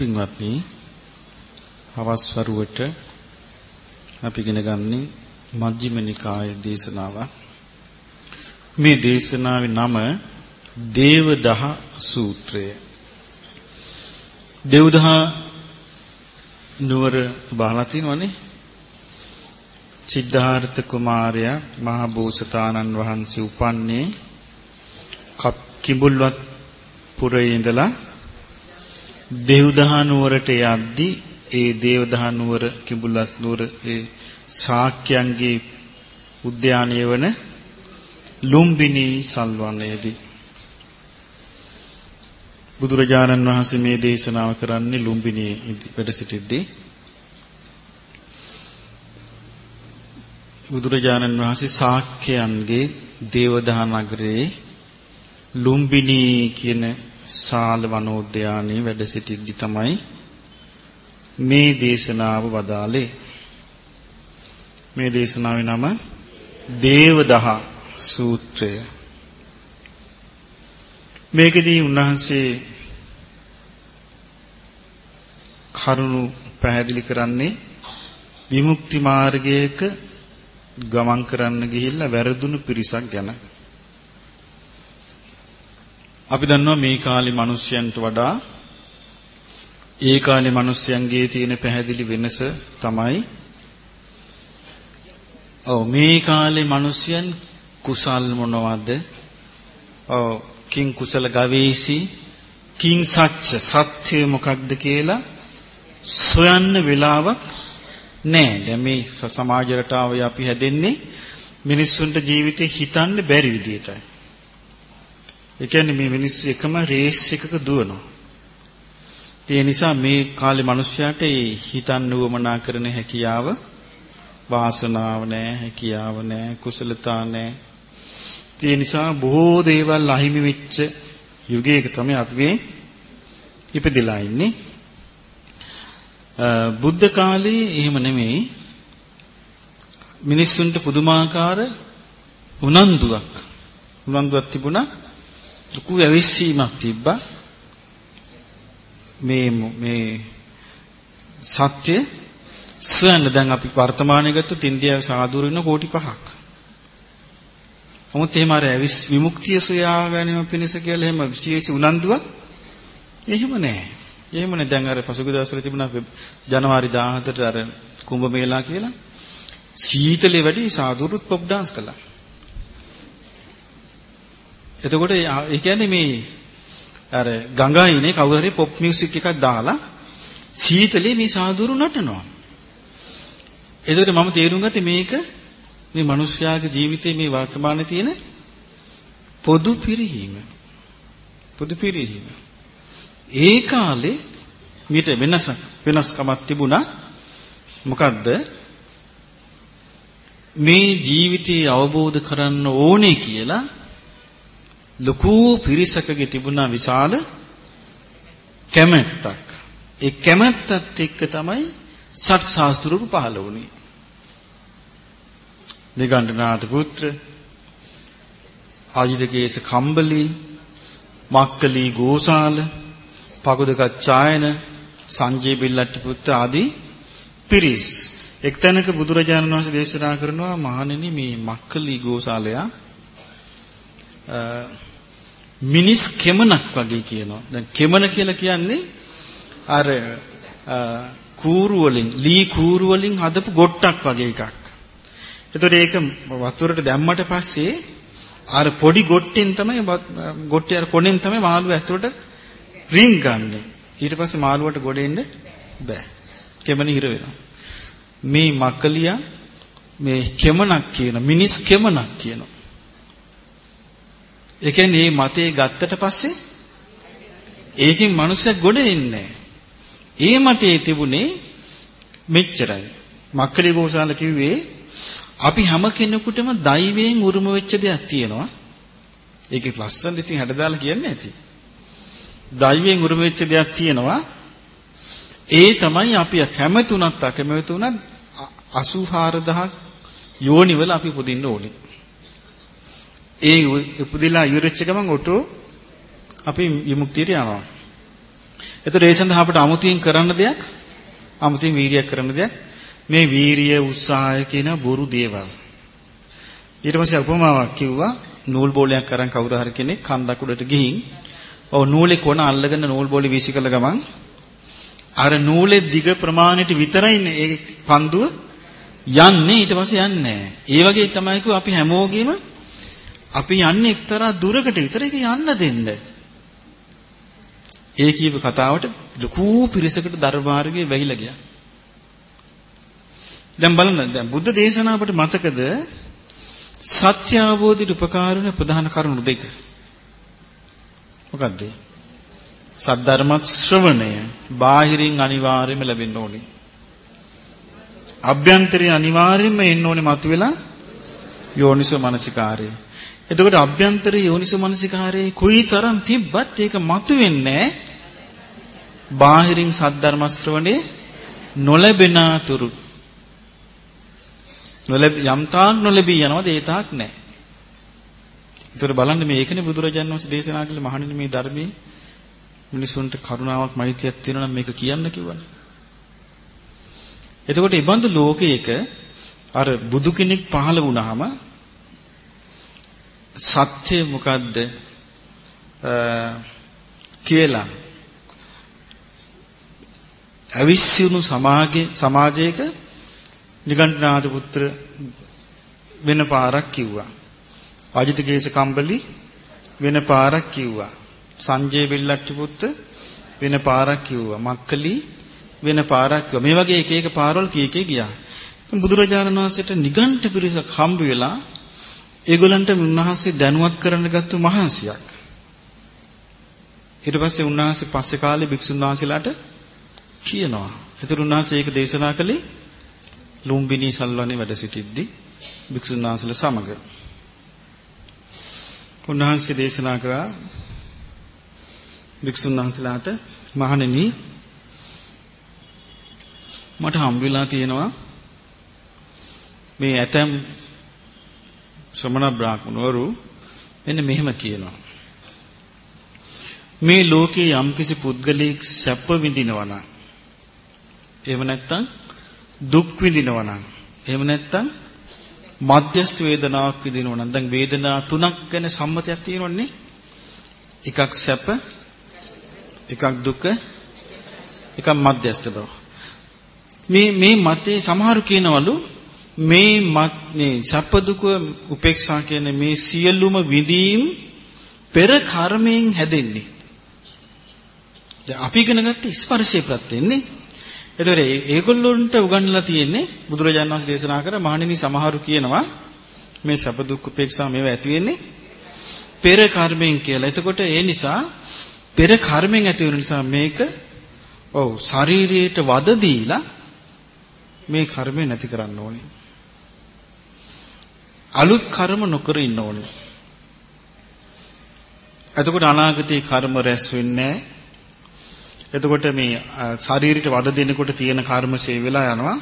පින්වත්නි හවස් වරුවට අපි ඉගෙන ගන්නේ මජ්ක්‍ධිම නිකායේ දේශනාව. මේ දේශනාවේ නම දේවදහ සූත්‍රය. දේවදහ නුවර බහලා තිනවනේ. සිද්ධාර්ථ කුමාරයා මහා බෝසතාණන් වහන්සේ උපන්නේ කිඹුල්වත් පුරේ ඉඳලා දේවදහ නුවරට යද්දී ඒ දේවදහ නුවර කිඹුල්වත් නුවර ඒ ශාක්‍යයන්ගේ උද්‍යානය වන ලුම්බිනි සල්වනයේදී බුදුරජාණන් වහන්සේ මේ දේශනාව කරන්නේ ලුම්බිනියේ වැඩ සිටිද්දී. බුදුරජාණන් වහන්සේ ශාක්‍යයන්ගේ දේවදහ නගරයේ ලුම්බිනි කියන සාල වනෝද්‍යානයේ වැඩ සිටිද්දි තමයි මේ දේශනාව වදාලේ මේ දේශනාවේ නම දේවදහ සූත්‍රය. මේකදී උන්වහන්සේ කරුණු පැහැදිලි කරන්නේ විමුක්ති මාර්ගයක ගමන් කරන්න ගිහිල්ලා වැරදුණු පිරිසක් ගැන. අපි දන්නවා මේ කාලේ මිනිස්යන්ට වඩා ඒ කාලේ මිනිස්යන්ගේ තියෙන පැහැදිලි වෙනස තමයි ඔව් මේ කාලේ මිනිස්යන් කුසල් මොනවද? ඔව් කිං කුසල ගවේසි කිං සත්‍ය සත්‍ය මොකක්ද කියලා සොයන්න වෙලාවක් නැහැ. දැන් මේ සමාජ රටාවේ අපි හැදෙන්නේ මිනිස්සුන්ට ජීවිතේ හිතන්න බැරි විදියටයි. ඒ කියන්නේ මේ මිනිස්සු එකම රේස් එකක දුවනවා. ඒ නිසා මේ කාලේ මිනිස්සයාට හිතන්න උවමනා කරන හැකියාව වාසනාව නැහැ, හැකියාව නැහැ, කුසලතා නැහැ. ඒ නිසා බොහෝ දේවල් අහිමි වෙච්ච යුගයක තමයි අපි මේ ඉපදිලා ඉන්නේ. බුද්ධ කාලේ එහෙම නෙමෙයි මිනිස්සුන්ට පුදුමාකාර උනන්දුවක් උනන්දුවක් තිබුණා ලොකු ඇවිස්සීමක් තිබ්බා මේ මේ සත්‍ය සොයන්න දැන් අපි වර්තමානයේ ගත්තොත් ඉන්දියාවේ සාදුරු වෙන කෝටි 5ක්. නමුත් එහෙම අර ඇවිස් විමුක්තිය සොයා ගැනීම පිණිස කියලා එහෙම විශේෂ උනන්දුවක් එහෙම නැහැ. එහෙම නේ දැන් අර පසුගිය දවස්වල තිබුණා ජනවාරි 17ට අර කුඹ මේලා කියලා සීතලේ වැඩි සාදුරුත් පොප් dance කළා. එතකොට ඒ කියන්නේ මේ අර ගංගායිනේ කවුරු හරි පොප් මියුසික් එකක් දාලා සීතලේ මේ සාදුරු නටනවා. එතකොට මම තේරුම් ගත්තේ මේක මේ මිනිස්යාගේ ජීවිතේ මේ වර්තමානයේ තියෙන පොදු පිරිහීම. පොදු පිරිහීම. ඒ කාලේ මීට වෙනස වෙනස්කමක් තිබුණා. මොකද්ද? මේ ජීවිතය අවබෝධ කරන්න ඕනේ කියලා ලොකු පිරිසකගේ තිබුණා විශාල කැමැත්තක්. ඒ කැමැත්තත් එක්ක තමයි සත් ශාස්ත්‍රරු පහළ වුණේ. නිගණ්ඨනාථ පුත්‍ර ආජිතකේස කම්බලී මක්කලී ගෝසාල පගුදකච්ඡායන සංජේ බිල්ලට්ටි පුත්‍ර ආදී පිරිස් එක්තැනක බුදුරජාණන් වහන්සේ දේශනා කරනවා මහණෙනි මේ මක්කලී ගෝසාලයා මිනිස් කෙමනක් වගේ කියනවා. දැන් කෙමන කියලා කියන්නේ අර කූරු වලින් ලී කූරු වලින් හදපු ගොට්ටක් වගේ එකක්. එතකොට ඒක වතුරට දැම්මට පස්සේ අර පොඩි ගොට්ටෙන් තමයි ගොට්ටේ අර කොනෙන් තමයි මාළුව ඇතුළට රින් ගන්න. ඊට පස්සේ මාළුවට ගොඩ එන්න බෑ. කෙමන හිර වෙනවා. මේ මකලියා මේ කෙමනක් කියන මිනිස් කෙමනක් කියනවා. ඒ කියන්නේ මේ මතේ ගත්තට පස්සේ ඒකෙන් මනුස්සයෙක් ගොඩ එන්නේ ඒ මතේ තිබුණේ මෙච්චරයි. මක්කලි ගෝසාල කිව්වේ අපි හැම කෙනෙකුටම දෛවයෙන් උරුම වෙච්ච දෙයක් තියෙනවා. ඒකේ ලස්සන ඉතින් හැඩදාලා කියන්නේ නැති. දෛවයෙන් උරුම වෙච්ච දෙයක් තියෙනවා. ඒ තමයි අපි කැමතුණත් අකමැතුණත් 84000ක් යෝනිවල අපි උපදින්න ඕනේ. ඒ උපදිලා ඉවරෙච්ච ගමන් ඔටෝ අපි විමුක්තියට යනවා. එතකොට ඒ සඳහා අපිට අමුතියෙන් කරන්න දෙයක් අමුතියෙන් වීරියක් කරන්න දෙයක් මේ වීරිය උත්සාහය කියන බොරු දේවල්. ඊට පස්සේ උපමාවක් කිව්වා නූල් බෝලයක් අරන් කවුරු හරි කෙනෙක් කන්දක් උඩට ගිහින් ඔව් නූලේ කොන අල්ලගෙන නූල් බෝලේ වීසි කළ ගමන් අර නූලේ දිග ප්‍රමාණයට විතරයි ඒ පන්දුව යන්නේ ඊට පස්සේ යන්නේ නැහැ. ඒ වගේ තමයි කිව්ව අපි හැමෝගෙම අපි යන්නේ එක්තරා දුරකට විතර ඒක යන්න දෙන්න. ඒ කියපු කතාවට ලකු පිරිසකට දරබාරගේ වැහිලා ගියා. දැන් බලන්න දැන් බුද්ධ දේශනාවට මතකද සත්‍ය අවබෝධයට උපකාර වෙන ප්‍රධාන කරුණු දෙක. මොකක්ද? සද්ධර්ම ශ්‍රවණය බාහිරින් අනිවාර්යයෙන්ම ලැබෙන්න ඕනේ. අභ්‍යන්තරේ අනිවාර්යයෙන්ම එන්න ඕනේ මතුවෙලා යෝනිසෝ මනසිකාරය. එතකොට අභ්‍යන්තරේ යෝනිසෝ මනසිකාරයේ කුයිතරම් තිබ්බත් ඒක මතුවෙන්නේ බාහිරින් සද්ධර්ම ශ්‍රවණේ නොලැබෙන තුරු නොලැබ යම් තාක් නොලැබී යනවාද ඒ තාක් නැහැ. ඒතර බලන්න මේ ඒකනේ බුදුරජාණන් වහන්සේ දේශනා කළ මහණෙනි මේ ධර්මයේ මිනිසුන්ට කරුණාවක් මෛත්‍රියක් තියෙනවා නම් මේක කියන්න කිව්වනේ. එතකොට මේ බඳු ලෝකයක අර බුදු කෙනෙක් පහළ වුණාම සත්‍ය මොකද්ද කියලා අවිස්සුණු සමාජයේ සමාජයක නිගණ්ඨනාථ පුත්‍ර වෙන පාරක් කිව්වා. අජිතකේශ කම්බලි වෙන පාරක් කිව්වා. සංජය බෙල්ලට්ටි පුත්ත වෙන පාරක් කිව්වා. මක්කලි වෙන පාරක් කිව්වා. මේ වගේ එක එක පාරවල් කී එකේ ගියා. බුදුරජාණන් වහන්සේට නිගණ්ඨ පිරිසක් හම්බ වෙලා ඒගොල්ලන්ට උන්වහන්සේ දැනුවත් කරන්න ගත්ත මහන්සියක්. ඊට පස්සේ උන්වහන්සේ පස්සේ කාලේ භික්ෂුන් වහන්සේලාට කියනවා. ඒතර උන්වහන්සේ ඒක දේශනා කළේ ලුම්බිනි සල්වනේ වැඩ සිටිද්දී භික්ෂුන් වහන්සේලා සමග. උන්වහන්සේ දේශනා කළා භික්ෂුන් වහන්සේලාට මහණෙනි මට හම් වෙලා තියෙනවා මේ ඇතම් ශ්‍රමණ බ්‍රාහ්මණවරු මෙන්න මෙහෙම කියනවා. මේ ලෝකේ යම්කිසි පුද්ගලයෙක් සැප විඳිනවා නම් එහෙම නැත්නම් දුක් විඳිනවා නම් එහෙම නැත්නම් මධ්‍යස්ථ වේදනාවක් විඳිනවා නම් දැන් වේදනා තුනක් ගැන සම්මතයක් තියෙනවනේ. එකක් සැප එකක් දුක එකක් මධ්‍යස්ථ බව. මේ මේ මතේ සමහරු කියනවලු මේ මේ සැප දුක උපේක්ෂා කියන මේ සියලුම විඳීම් පෙර කර්මයෙන් හැදෙන්නේ දැන් අපි ඉගෙන ගත්ත ස්පර්ශය ප්‍රත්‍යෙන්නේ එතකොට ඒගොල්ලොන්ට උගන්වලා තියෙන්නේ බුදුරජාණන් වහන්සේ දේශනා කර මහණෙනි සමහරු කියනවා මේ සැප දුක් උපේක්ෂා මේවා ඇති වෙන්නේ පෙර කර්මයෙන් කියලා. එතකොට ඒ නිසා පෙර කර්මෙන් ඇති වෙන නිසා මේක ඔව් ශරීරයට වද දීලා මේ කර්මය නැති කරන්න ඕනේ. අලුත් කර්ම නොකර ඉන්න ඕනේ. එතකොට අනාගතේ කර්ම රැස් වෙන්නේ නැහැ. එතකොට මේ ශරීරයට වද දෙනකොට තියෙන කර්ම සේ වෙලා යනවා.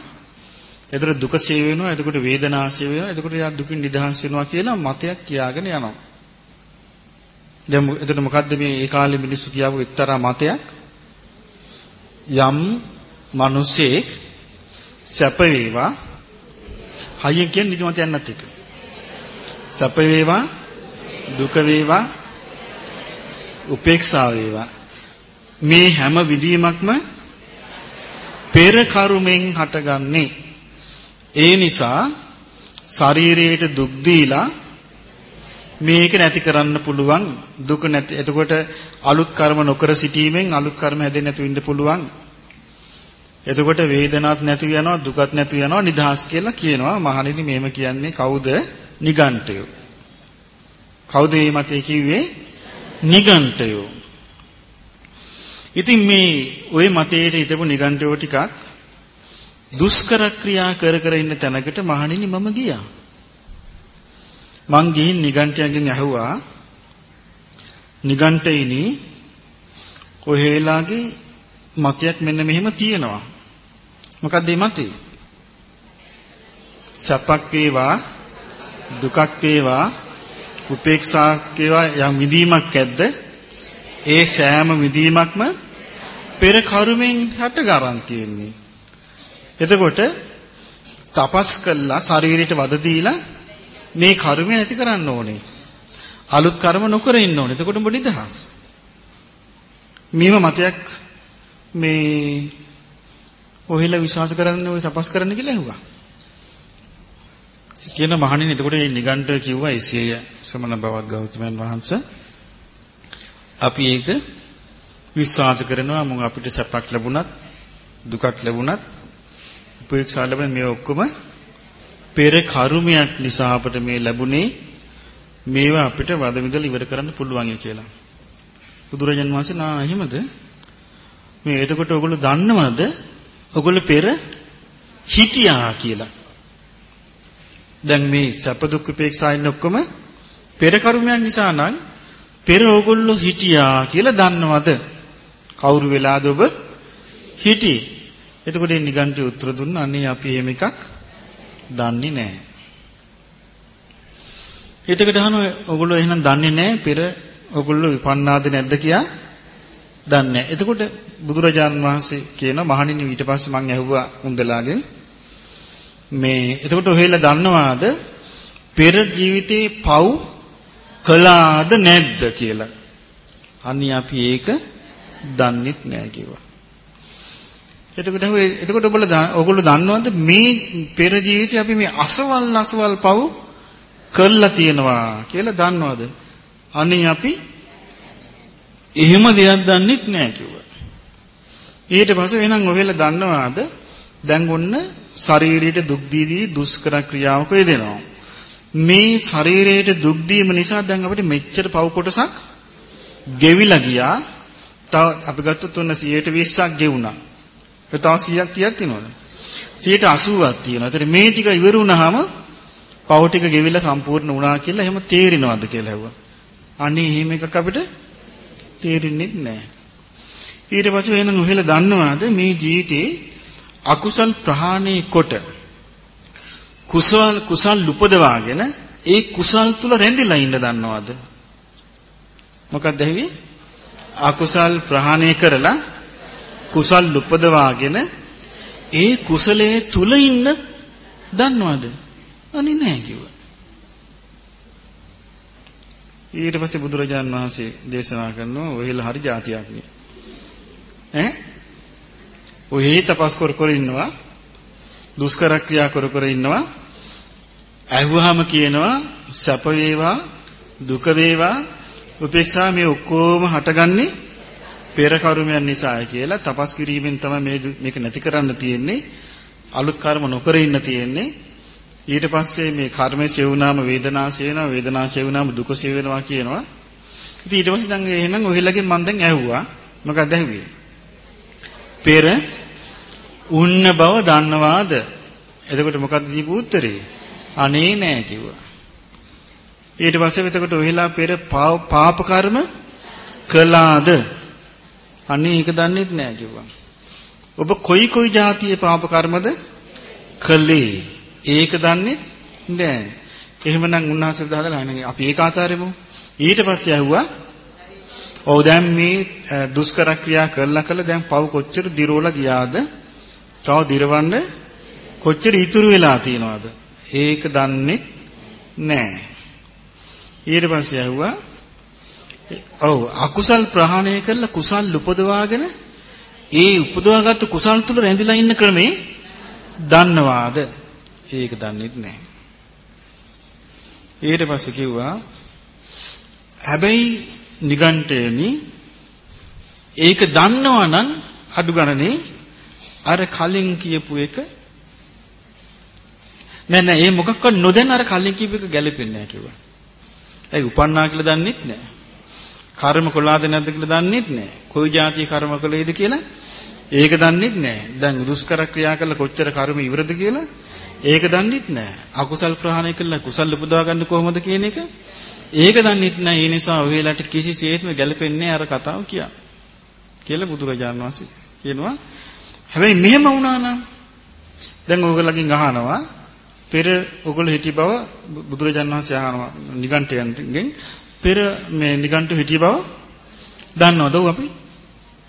එතකොට දුක සේ වෙනවා. එතකොට වේදනා සේ වෙනවා. එතකොට යා දුකින් නිදහස් වෙනවා කියලා මතයක් කියාගෙන යනවා. දැන් එතකොට මොකද්ද මේ ඒ කාලේ මිනිස්සු කියවු එක්තරා මතයක්? යම් මිනිසෙක් සැප වේවා හයියෙන් කියන්නේ නිදිමත යන්නත් එක්ක. සැප වේවා දුක වේවා උපේක්ෂා වේවා. මේ හැම විදීමක්ම පෙර කර්මෙන් හටගන්නේ. ඒ නිසා ශරීරයට දුක් දීලා මේක නැති කරන්න පුළුවන් දුක නැති. එතකොට අලුත් කර්ම නොකර සිටීමෙන් අලුත් කර්ම හැදෙන්නේ නැතුව ඉන්න පුළුවන්. එතකොට වේදනාවක් නැති වෙනවා දුකක් නැති වෙනවා නිදහස් කියලා කියනවා. මහණෙනි මේම කියන්නේ කවුද? නිගණ්ඨයෝ කවුද මේ මතේ කිව්වේ නිගණ්ඨයෝ ඉතින් මේ ওই මතයට හිටපු නිගණ්ඨයෝ ටිකක් දුෂ්කර ක්‍රියා කර කර ඉන්න තැනකට මහණෙනි මම ගියා. මං ගිහින් නිගණ්ඨයන්ගෙන් ඇහුවා නිගණ්ඨයිනි ඔහෙලාගේ මතයක් මෙන්න මෙහෙම තියෙනවා. මොකක්ද මේ මතේ? සපක් වේවා දුකක් වේවා උපේක්ෂාවක් වේවා යම් විදීමක් ඇද්ද? ඒ සෑම විදීමක්ම පෙර කර්මෙන් හට ගන්න තියෙන්නේ. එතකොට තපස් කළා ශරීරයට වද දීලා මේ කර්මය නැති කරන්න ඕනේ. අලුත් කර්ම නොකර ඉන්න ඕනේ. එතකොට ඔබ නිදහස්. මේව මතයක් මේ ඔහෙලා විශ්වාස කරන්නේ ඔය තපස් කරන්න කියලා ඇහුවා. කියන මහණෙනි එතකොට මේ නිගණ්ඨ කිව්වා එසිය ශ්‍රමණ බවත් ගෞතමයන් වහන්සේ අපි ඒක විශ්වාස කරනවා මොන් අපිට සැපක් ලැබුණත් දුකක් ලැබුණත් උපේක්ෂා ලැබෙන මේ ඔක්කොම පෙර කර්මයක් නිසා අපට මේ ලැබුණේ මේවා අපිට වද විඳලා ඉවර කරන්න පුළුවන් කියලා. බුදුරජාන් වහන්සේ නා එහෙමද? මේ එතකොට ඔයගොල්ලෝ දන්නවද? ඔයගොල්ලෝ පෙර හිටියා කියලා. දැන් මේ සැප දුක් උපේක්ෂා ඉන්න ඔක්කොම පෙර කර්මයන් නිසා නම් පෙර ඕගොල්ලෝ හිටියා කියලා දන්නවද? කවුරු වෙලාද ඔබ හිටියේ? එතකොට මේ නිගන්ටි උත්තර දුන්නා අනේ අපි එහෙම එකක් දන්නේ නැහැ. එතකොට අහනවා ඔයගොල්ලෝ එහෙනම් දන්නේ නැහැ පෙර ඔයගොල්ලෝ විපන්නාද නැද්ද කියා දන්නේ නැහැ. එතකොට බුදුරජාන් වහන්සේ කියන මහණෙනි ඊට පස්සේ මං ඇහුවා උන්දලාගෙන් මේ එතකොට ඔහෙලා දන්නවාද පෙර ජීවිතේ පව් කළාද නැද්ද කියලා. අනිත් අපි ඒක දන්නෙත් නෑ කිව්වා. එතකොට එතකොට ඔයගොල්ලෝ ඔයගොල්ලෝ දන්නවද මේ පෙර ජීවිතේ අපි මේ අසවල් අසවල් පව් කළා තියෙනවා කියලා දන්නවද? අනේ අපි එහෙම දෙයක් දන්නෙත් නෑ කිව්වා. ඊට පස්සේ එහෙනම් ඔයලා දන්නවාද දැන් ඔන්න ශරීරයට දුක් දීදී දුෂ්කර ක්‍රියාවක යෙදෙනවා. මේ ශරීරයට දුක් දීම නිසා දැන් අපිට මෙච්චර පව් කොටසක් ගෙවිලා ගියා. තව අපි ගත්තොත් ඔන්න 120ක් ගෙවුණා. ඒ තව 100ක් කීයක් තියෙනවද? 180ක් තියෙනවා. ඒතර මේ ටික ඉවර වුණාම පව් ටික ගෙවිලා සම්පූර්ණ වුණා කියලා එහෙම තේරෙනවද කියලා ඇහුවා. අනේ එහෙම එකක් අපිට තේරෙන්නේ නැහැ. ඊට පස්සේ එහෙනම් ඔහෙලා දන්නවද මේ ජීවිතේ අකුසල් ප්‍රහාණය කොට කුසල් කුසල් උපදවාගෙන ඒ කුසල් තුල රැඳිලා ඉන්න දන්නවද? මොකක්ද ඇහුවේ? අකුසල් ප්‍රහාණය කරලා කුසල් උපදවාගෙන ඒ කුසලයේ තුල ඉන්න දන්නවද? අනේ නෑ කිව්වා. ඊට පස්සේ බුදුරජාන් වහන්සේ දේශනා කරනවා ඔයලා හරි જાතියක් නේ. ඈ? ඔහේ තපස් කර කර ඉන්නවා. දුෂ්කර ක්‍රියා කර කර ඉන්නවා. ඇහුවාම කියනවා සැප වේවා දුක වේවා. උපේක්ෂා මේ ඔක්කොම හටගන්නේ පෙර කර්මයන් නිසායි කියලා තපස් කිරීමෙන් තමයි මේ මේක නැති කරන්න තියෙන්නේ. අලුත් කර්ම නොකර ඉන්න තියෙන්නේ. ඊට පස්සේ මේ කර්මයේ සෙවුනාම වේදනාශය වෙනවා වේදනාශය වුණාම දුකශය වෙනවා කියනවා. ඉතින් ඊට පස්සේ දැන් එහෙනම් ඔහෙලගෙන් මම දැන් ඇහුවා. මොකක්ද ඇහුවේ? පෙර උන්න බව දන්නවාද එතකොට මොකද්ද දීපු උත්තරේ අනේ නෑ කිව්වා ඊට පස්සේ එතකොට ඔහෙලා පෙර පාප කර්ම කළාද අනේ ඒක දන්නෙත් නෑ කිව්වා. ඔබ කොයි කොයි જાතියේ පාප කර්මද කළේ? ඒක දන්නෙත් නෑ. එහෙමනම් උන්වහන්සේ දාලා අනේ අපි ඒක අතාරෙමු. ඊට පස්සේ ඇහුවා ඔව් දැන් මේ දුෂ්කර ක්‍රියා කළා කළා දැන් පව් කොච්චර දිරවලා ගියාද? තව දිරවන්න කොච්චර ඉතුරු වෙලා තියෙනවද? ඒක දන්නේ නැහැ. ඊට පස්සේ ඇහුවා ඔව් අකුසල් ප්‍රහාණය කරලා කුසල් උපදවාගෙන ඒ උපදවාගත්තු කුසල් තුල රැඳිලා ඉන්න ක්‍රමේ දන්නවාද? ඒක දන්නේ නැහැ. ඊට පස්සේ කිව්වා හැබැයි නිගණ්ඨයනි ඒක දන්නවා නම් අඩු ගණනේ අර කලින් කියපු එක නෑ නෑ ඒ මොකක්වත් නොදැන අර කලින් කියපු එක ගැලපෙන්නේ නැහැ කිව්වා. ඒ උපන්නා කියලා දන්නෙත් නැහැ. කර්ම කළාද නැද්ද කියලා දන්නෙත් නැහැ. කොයි જાතිය කර්ම කළේද කියලා ඒක දන්නෙත් නැහැ. දැන් දුෂ්කර ක්‍රියා කළා කොච්චර කර්ම ඉවරද කියලා ඒක දන්නෙත් නැහැ. අකුසල් ප්‍රහාණය කළා කුසල් උපදවා ගන්න කොහොමද කියන එක ඒක දන්නෙත් නැහැ. ඒ නිසා ඔයලාට කිසිසේත්ම ගැලපෙන්නේ අර කතාව කියා. කියලා බුදුරජාණන් වහන්සේ කියනවා. හැබැයි මෙහෙම වුණා නම් දැන් ඕගොල්ලන්ගෙන් අහනවා පෙර ඔගොල්ලෝ හිටි බව බුදුරජාණන් වහන්සේ අහනවා නිගණ්ඨයන්ගෙන් පෙර මේ නිගණ්ඨ හිටි බව දන්නවද අපි?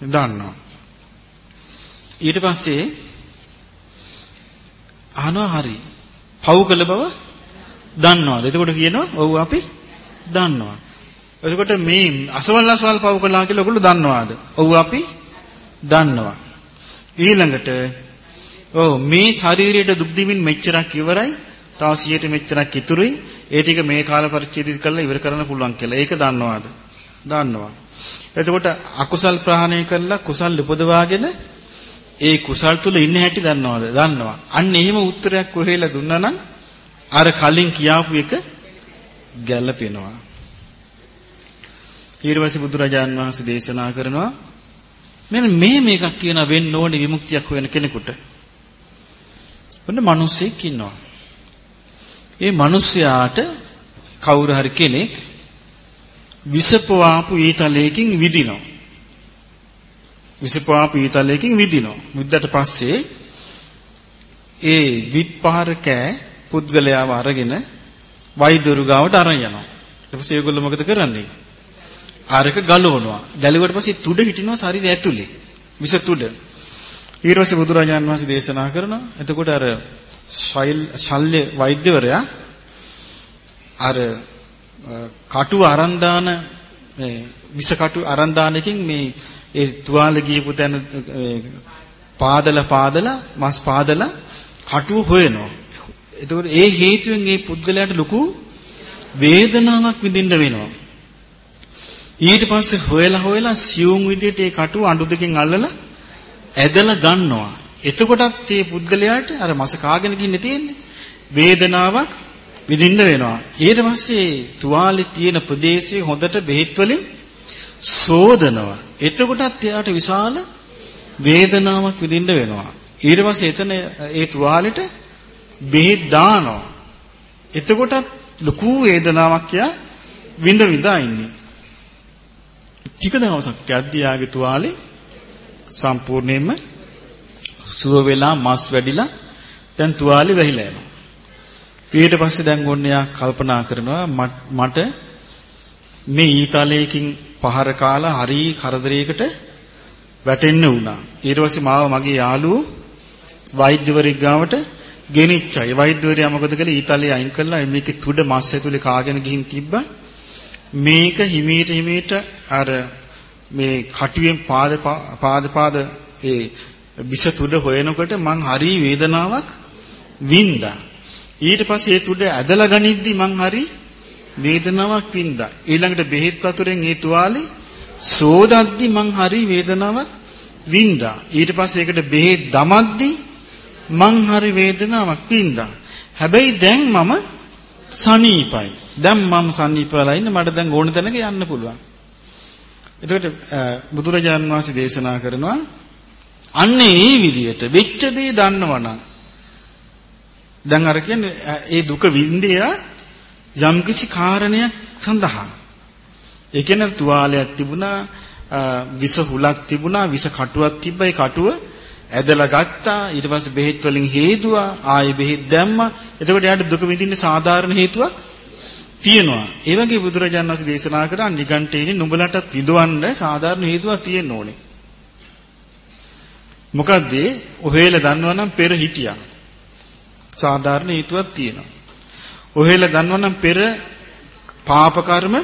දන්නවා. ඊට පස්සේ අහනවා හරි. පව් කළ බව දන්නවද? එතකොට කියනවා ඔව් අපි දන්නවා. එතකොට මේ අසවල් අසවල් පව් කළා කියලා ඔයගොල්ලෝ දන්නවාද? ඔව් අපි දන්නවා. ඊළඟට ඔව් මේ ශරීරයට දුක් දිමින් මෙච්චරක් ඉවරයි. තව 100ට මෙච්චරක් ඉතුරුයි. ඒ ටික මේ කාල පරිච්ඡේදය කරලා ඉවර කරන්න පුළුවන් කියලා. ඒක දන්නවාද? දන්නවා. එතකොට අකුසල් ප්‍රහාණය කරලා කුසල් උපදවාගෙන ඒ කුසල් තුල ඉන්න හැටි දන්නවද? දන්නවා. අන්න එහෙම උත්තරයක් කොහෙලා දුන්නා නම් අර කලින් කියාපු එක ගැළපෙනවා. ඊට පස්සේ බුදුරජාන් වහන්සේ දේශනා කරනවා මෙන්න මේ මේකක් කියන වෙන්න ඕනේ විමුක්තියක් හොයන කෙනෙකුට. ඔන්න මිනිස්සෙක් ඉන්නවා. ඒ මිනිස්යාට කවුරු හරි කෙනෙක් විසපවාපු ඊතලයකින් විදිනවා. විසපවාපු ඊතලයකින් විදිනවා. මුද්දට පස්සේ ඒ විත්පහර කෑ පුද්ගලයාව අරගෙන වෛද්‍යරු ගාවට අරන් යනවා. ඊට පස්සේ ඒගොල්ලෝ මොකද කරන්නේ? ආරක ගලවනවා. ගැලුවට පස්සේ තුඩ හිටිනවා ශරීරය ඇතුලේ. විස තුඩ. ඊට පස්සේ බුදුරජාණන් වහන්සේ දේශනා කරනවා. එතකොට අර ශල්‍ය වෛද්‍යවරයා අර කටුව අරන් දාන මේ විස කටු අරන් දාන එකකින් මේ ඒ තුවාල ගියපු තැන පාදලා පාදලා මස් පාදලා කටුව හොයනවා. එතකොට ඒ හේතුවෙන් මේ පුද්ගලයාට ලොකු වේදනාවක් විඳින්න වෙනවා. ඊට පස්සේ හොයලා හොයලා සියුම් විදියට ඒ කටුව අඬු දෙකෙන් අල්ලලා ඇදලා ගන්නවා. එතකොටත් මේ පුද්ගලයාට අර මස කාගෙන ගින්නේ තියෙන්නේ වේදනාවක් විඳින්න වෙනවා. ඊට පස්සේ තුවාලේ තියෙන ප්‍රදේශයේ හොඳට බෙහෙත් වලින් සෝදනවා. එතකොටත් එයාට විශාල වේදනාවක් විඳින්න වෙනවා. ඊට පස්සේ එතන ඒ තුවාලෙට බෙහෙත් දානවා. එතකොටත් ලොකු වේදනාවක් යා විඳ විඳා ඉන්නේ. ටික දවසක් යද්දී යාගේ තුවාලේ සම්පූර්ණයෙන්ම සුව වෙලා මස් වැඩිලා දැන් තුවාලේ වැහිලා යනවා. ඊට පස්සේ දැන් ඔන්න යා කල්පනා කරනවා මට මේ ඊතලයකින් පහර කාලා හරි කරදරයකට වැටෙන්න වුණා. ඊට පස්සේ මාව මගේ යාළුවෝ වෛද්‍යවරයෙක් ගාවට ගෙනිච්චයි. වෛද්‍යවරයා මොකද කළේ? ඊතලයේ අයින් කළා මේකේ තුඩ මස් ඇතුලේ කාගෙන ගිහින් තිබ්බා. මේක හිමීට හිමීට අර මේ කටුවෙන් පාද පාද පාද ඒ විස තුඩ හොයනකොට මං හරි වේදනාවක් වින්දා. ඊට පස්සේ ඒ තුඩ ඇදලා ගනිද්දි මං හරි වේදනාවක් වින්දා. ඊළඟට බෙහෙත් වතුරෙන් ඒ තුවාලේ සෝදද්දි මං හරි වේදනාවක් වින්දා. ඊට පස්සේ ඒකට බෙහෙත් දමද්දි මං හරි වේදනාවක් වින්දා. හැබැයි දැන් මම සනීපයි. දැන් මම සනීපලා ඉන්න මට දැන් ඕන තැනක යන්න පුළුවන්. එතකොට බුදුරජාන් වහන්සේ දේශනා කරනවා අන්න ඒ විදියට වෙච්ච දේ දන්නවනම් දැන් අර කියන්නේ ඒ දුක විඳිය යම්කිසි කාරණයක් සඳහා ඒ කියන්නේ තුවාලයක් තිබුණා විස හුලක් තිබුණා විස කටුවක් තිබ්බා ඒ කටුව ඇදලා ගත්තා ඊට පස්සේ බෙහෙත් වලින් හේදුවා ආයෙ බෙහෙත් දැම්මා එතකොට යාට දුක විඳින්න සාධාරණ හේතුවක් තියෙනවා ඒ වගේ බුදුරජාණන් වහන්සේ දේශනා කරා නිගණ්ඨේනි නුඹලටත් විඳවන්න සාධාරණ හේතුවක් තියෙන්න ඕනේ මොකද්ද ඔහෙල දන්නවනම් පෙර හිටියා. සාධාරණ හේතුවක් තියෙනවා. ඔහෙල දන්නවනම් පෙර පාප කර්ම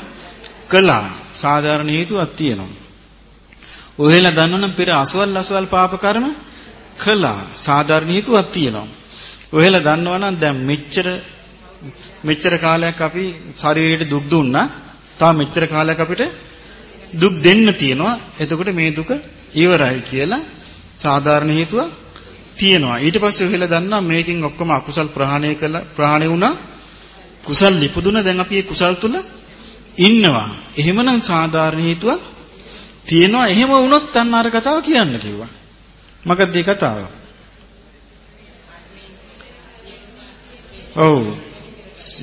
කළා. සාධාරණ හේතුවක් තියෙනවා. ඔහෙල දන්නවනම් පෙර අසවල් අසවල් පාප කර්ම කළා. සාධාරණ හේතුවක් තියෙනවා. ඔහෙල දන්නවනම් දැන් මෙච්චර මෙච්චර කාලයක් අපි ශරීරයට දුක් දුන්නා. තා මෙච්චර කාලයක් අපිට දුක් දෙන්න තියෙනවා. එතකොට මේ දුක ඉවරයි කියලා සාධාරණ හේතුවක් තියෙනවා. ඊට පස්සේ ඔහෙලා දන්නා මේකෙන් ඔක්කොම අකුසල් ප්‍රහාණය කළා ප්‍රහාණය වුණා. කුසල් ලිපදුන දැන් අපි ඒ කුසල් තුල ඉන්නවා. එහෙමනම් සාධාරණ හේතුවක් තියෙනවා. එහෙම වුණොත් අන්න අර කතාව කියන්න කිව්වා. මොකක්ද ඒ කතාව? ඔව්.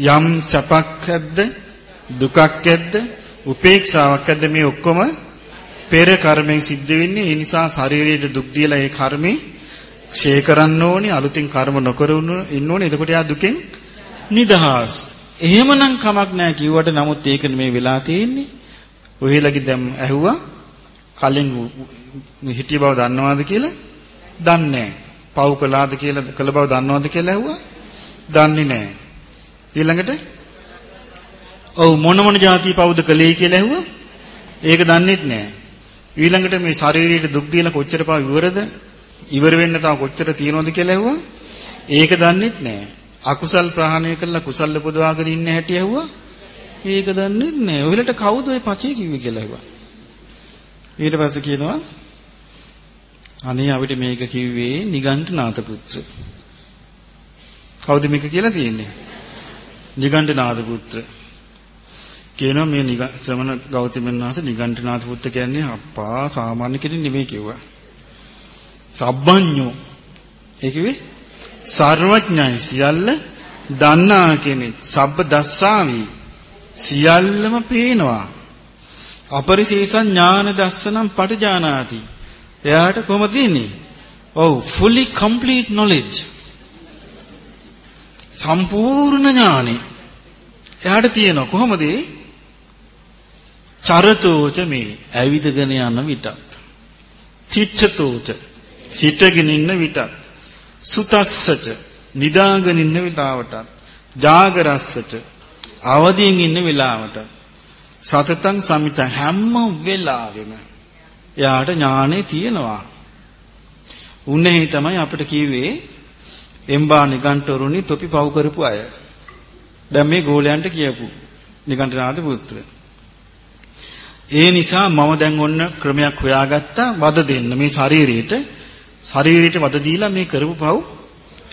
යම් සැපක් ඇද්ද දුකක් ඇද්ද උපේක්ෂාවක් ඇද්ද මේ ඔක්කොම පෙර කර්මෙන් සිද්ධ වෙන්නේ. ඒ නිසා ශරීරයට දුක් දීලා ඒ කර්මේ ක්ෂය කරන්න ඕනේ අලුතින් කර්ම නොකර ඉන්න ඕනේ. එතකොට යා දුකෙන් නිදහස්. එහෙමනම් කමක් නැහැ කිව්වට නමුත් ඒක මේ වෙලා තියෙන්නේ. ඔහෙලගේ දැන් ඇහුවා කලින් හිටිය බව දන්නවාද කියලා? දන්නේ නැහැ. පව් කළාද කියලා කළ බව දන්නවද කියලා ඇහුවා? දන්නේ නැහැ. ඊළඟට ඔව් මොන මොන જાති පව්ද කළේ කියලා ඇහුවා? ඒක දන්නේත් නැහැ. ඊළඟට මේ ශාරීරික දුක් දීලා කොච්චර පාව ඉවරද? ඉවර වෙන්න තව කොච්චර තියෙනවද කියලා ඇහුවා? ඒක දන්නේත් නැහැ. අකුසල් ප්‍රහාණය කළා කුසල් උපදවාගෙන ඉන්න හැටි ඇහුවා? ඒක දන්නේත් නැහැ. ඔහෙලට කවුද ඔය පචේ කිව්වේ කියලා ඇහුවා. ඊට පස්සේ කියනවා අනේ අපිට මේක කිව්වේ නිගණ්ඨනාත පුත්‍ර. කවුද මේක කියලා තියෙන්නේ? නිගණ්ඨනාත පුත්‍ර. කියනවා මේ ශ්‍රමණ ගෞතමයන් වහන්සේ නිගණ්ඨනාත පුත්‍ර කියන්නේ අප්පා සාමාන්‍ය කෙනෙක් නෙමෙයි කිව්වා. සබ්බඤ්ඤෝ ඒ කිව්වේ සර්වඥයි සියල්ල දන්නා කෙනෙක්. සබ්බ දස්සාවි සියල්ලම පේනවා. අපරිශේෂ ඥාන දස්සනම් පටිජානාති. එයාට කොහොමද තියෙන්නේ? ඔව් fully complete knowledge. සම්පූර්ණ ඥානෙ. එයාට තියෙනවා කොහොමද? චරතෝච මේ ඇවිදගෙන යන විටත්. චිත්තතෝච හිටගෙන ඉන්න විටත්. සුතස්සච නිදාගෙන ඉන්න වෙලාවටත්. ජාගරස්සච අවදියෙන් ඉන්න වෙලාවටත්. සතතං සමිත හැම වෙලාවෙම එයාට ඥානෙ තියෙනවා. උන්නේ තමයි අපිට කිව්වේ එම්බා නිගණ්ඨවරුනි තොපි පව් කරපු අය. දැන් මේ ගෝලයන්ට කියපු නිගණ්ඨනාථ පුත්‍ර. ඒ නිසා මම දැන් ඔන්න ක්‍රමයක් හොයාගත්තා වද දෙන්න මේ ශරීරයට ශරීරයට වද දීලා මේ කරපු පව්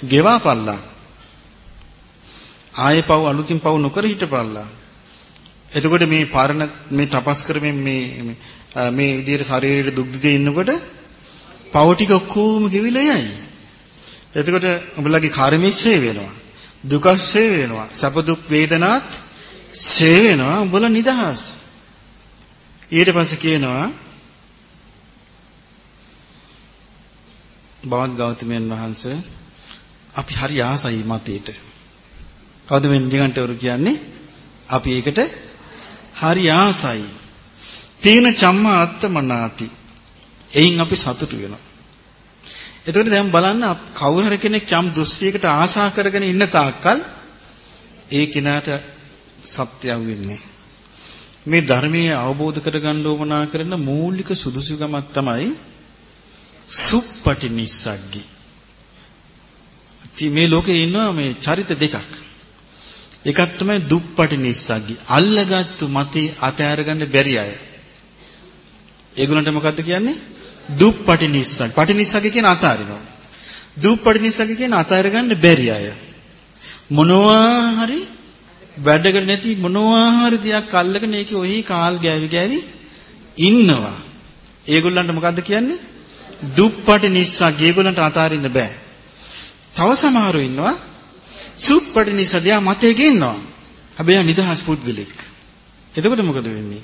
ගෙවාපල්ලා. ආයේ පව් අලුතින් පව් නොකර හිටපල්ලා. එතකොට මේ පරණ මේ තපස් කරමින් මේ මේ විදිහට ශරීරයට දුක් දිදී ඉන්නකොට පව ටික ඔක්කොම ගෙවිලා යයි. එතකොට උඹලගේ කර්මෙස්සේ වෙනවා. දුකස්සේ වෙනවා. සැප දුක් වේදනාත් සේ වෙනවා. උඹලා නිදහස්. ඊට පස්සේ කියනවා බවත් ගෞතමයන් වහන්සේ අපි හරි ආසයි මතේට. කවුද මේ නිගණ්ඨවරු කියන්නේ? අපි ඒකට හරි ආසයි. තීන චම්මා අත්තමනාති. එයින් අපි සතුටු වෙනවා. එතකොට දැන් බලන්න කවුරු හරි කෙනෙක් චම් දෘෂ්ටියකට ආශා කරගෙන ඉන්න තාක්කල් ඒ කෙනාට සත්‍යයක් වෙන්නේ මේ ධර්මයේ අවබෝධ කරගන්න ඕමනා කරන මූලික සුදුසුකමක් තමයි සුප්පටි නිස්සග්ගි. මේ ලෝකේ ඉන්නවා මේ චරිත දෙකක්. එකක් තමයි දුප්පටි නිස්සග්ගි. අල්ලගත්තු මතේ අතෑර ගන්න බැරි අය. ඒගොල්ලන්ට මොකද්ද කියන්නේ? දුප්පටි නිස්සග්ග. පටි නිස්සග්ග කියන අතාරිනවා. දුප්පටි නිස්සග්ග කියන අතාර ගන්න බැරි අය. මොනවා හරි වැඩකට නැති මොනවා හරි දෙයක් අල්ලගෙන ඒකේ ඔහි කාල් ගෑවි ගෑවි ඉන්නවා. ඒගොල්ලන්ට මොකද්ද කියන්නේ? දුප්පටි නිස්සග්ග. ඒගොල්ලන්ට අතාරින්න බෑ. තව සමහරව ඉන්නවා සුප්පටි නිසදියා මතේ ගේනවා. හැබැයි නිදහස් පුද්ගලෙක්. එතකොට මොකද වෙන්නේ?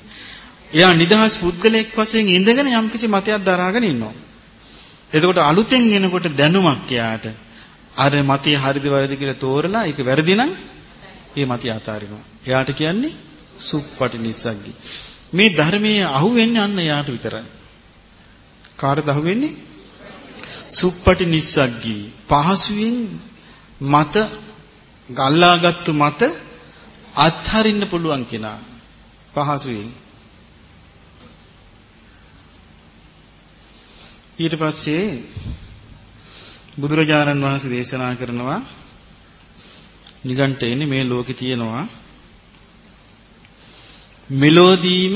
එයා නිදහස් පුද්ගලයෙක් වශයෙන් ඉඳගෙන යම්කිසි මතයක් දරාගෙන ඉන්නවා. එතකොට අලුතෙන් එනකොට දැනුමක් එයාට අර මතය හරිද වැරදිද කියලා තෝරලා ඒක වැරදි නම් ඒ මතය අතාරිනවා. එයාට කියන්නේ සුප්පටි නිස්සග්ගි. මේ ධර්මයේ අහුවෙන්නේ අන්න එයාට විතරයි. කාටද අහුවෙන්නේ? සුප්පටි නිස්සග්ගි. පහසුවෙන් මත ගල්ලාගත්තු මත අත්හරින්න පුළුවන් කෙනා. පහසුවෙන් ඊට පස්සේ බුදුරජාණන් වහන්සේ දේශනා කරනවා නිගණ්ඨයනේ මේ ලෝකේ තියෙනවා. මෙලෝදීම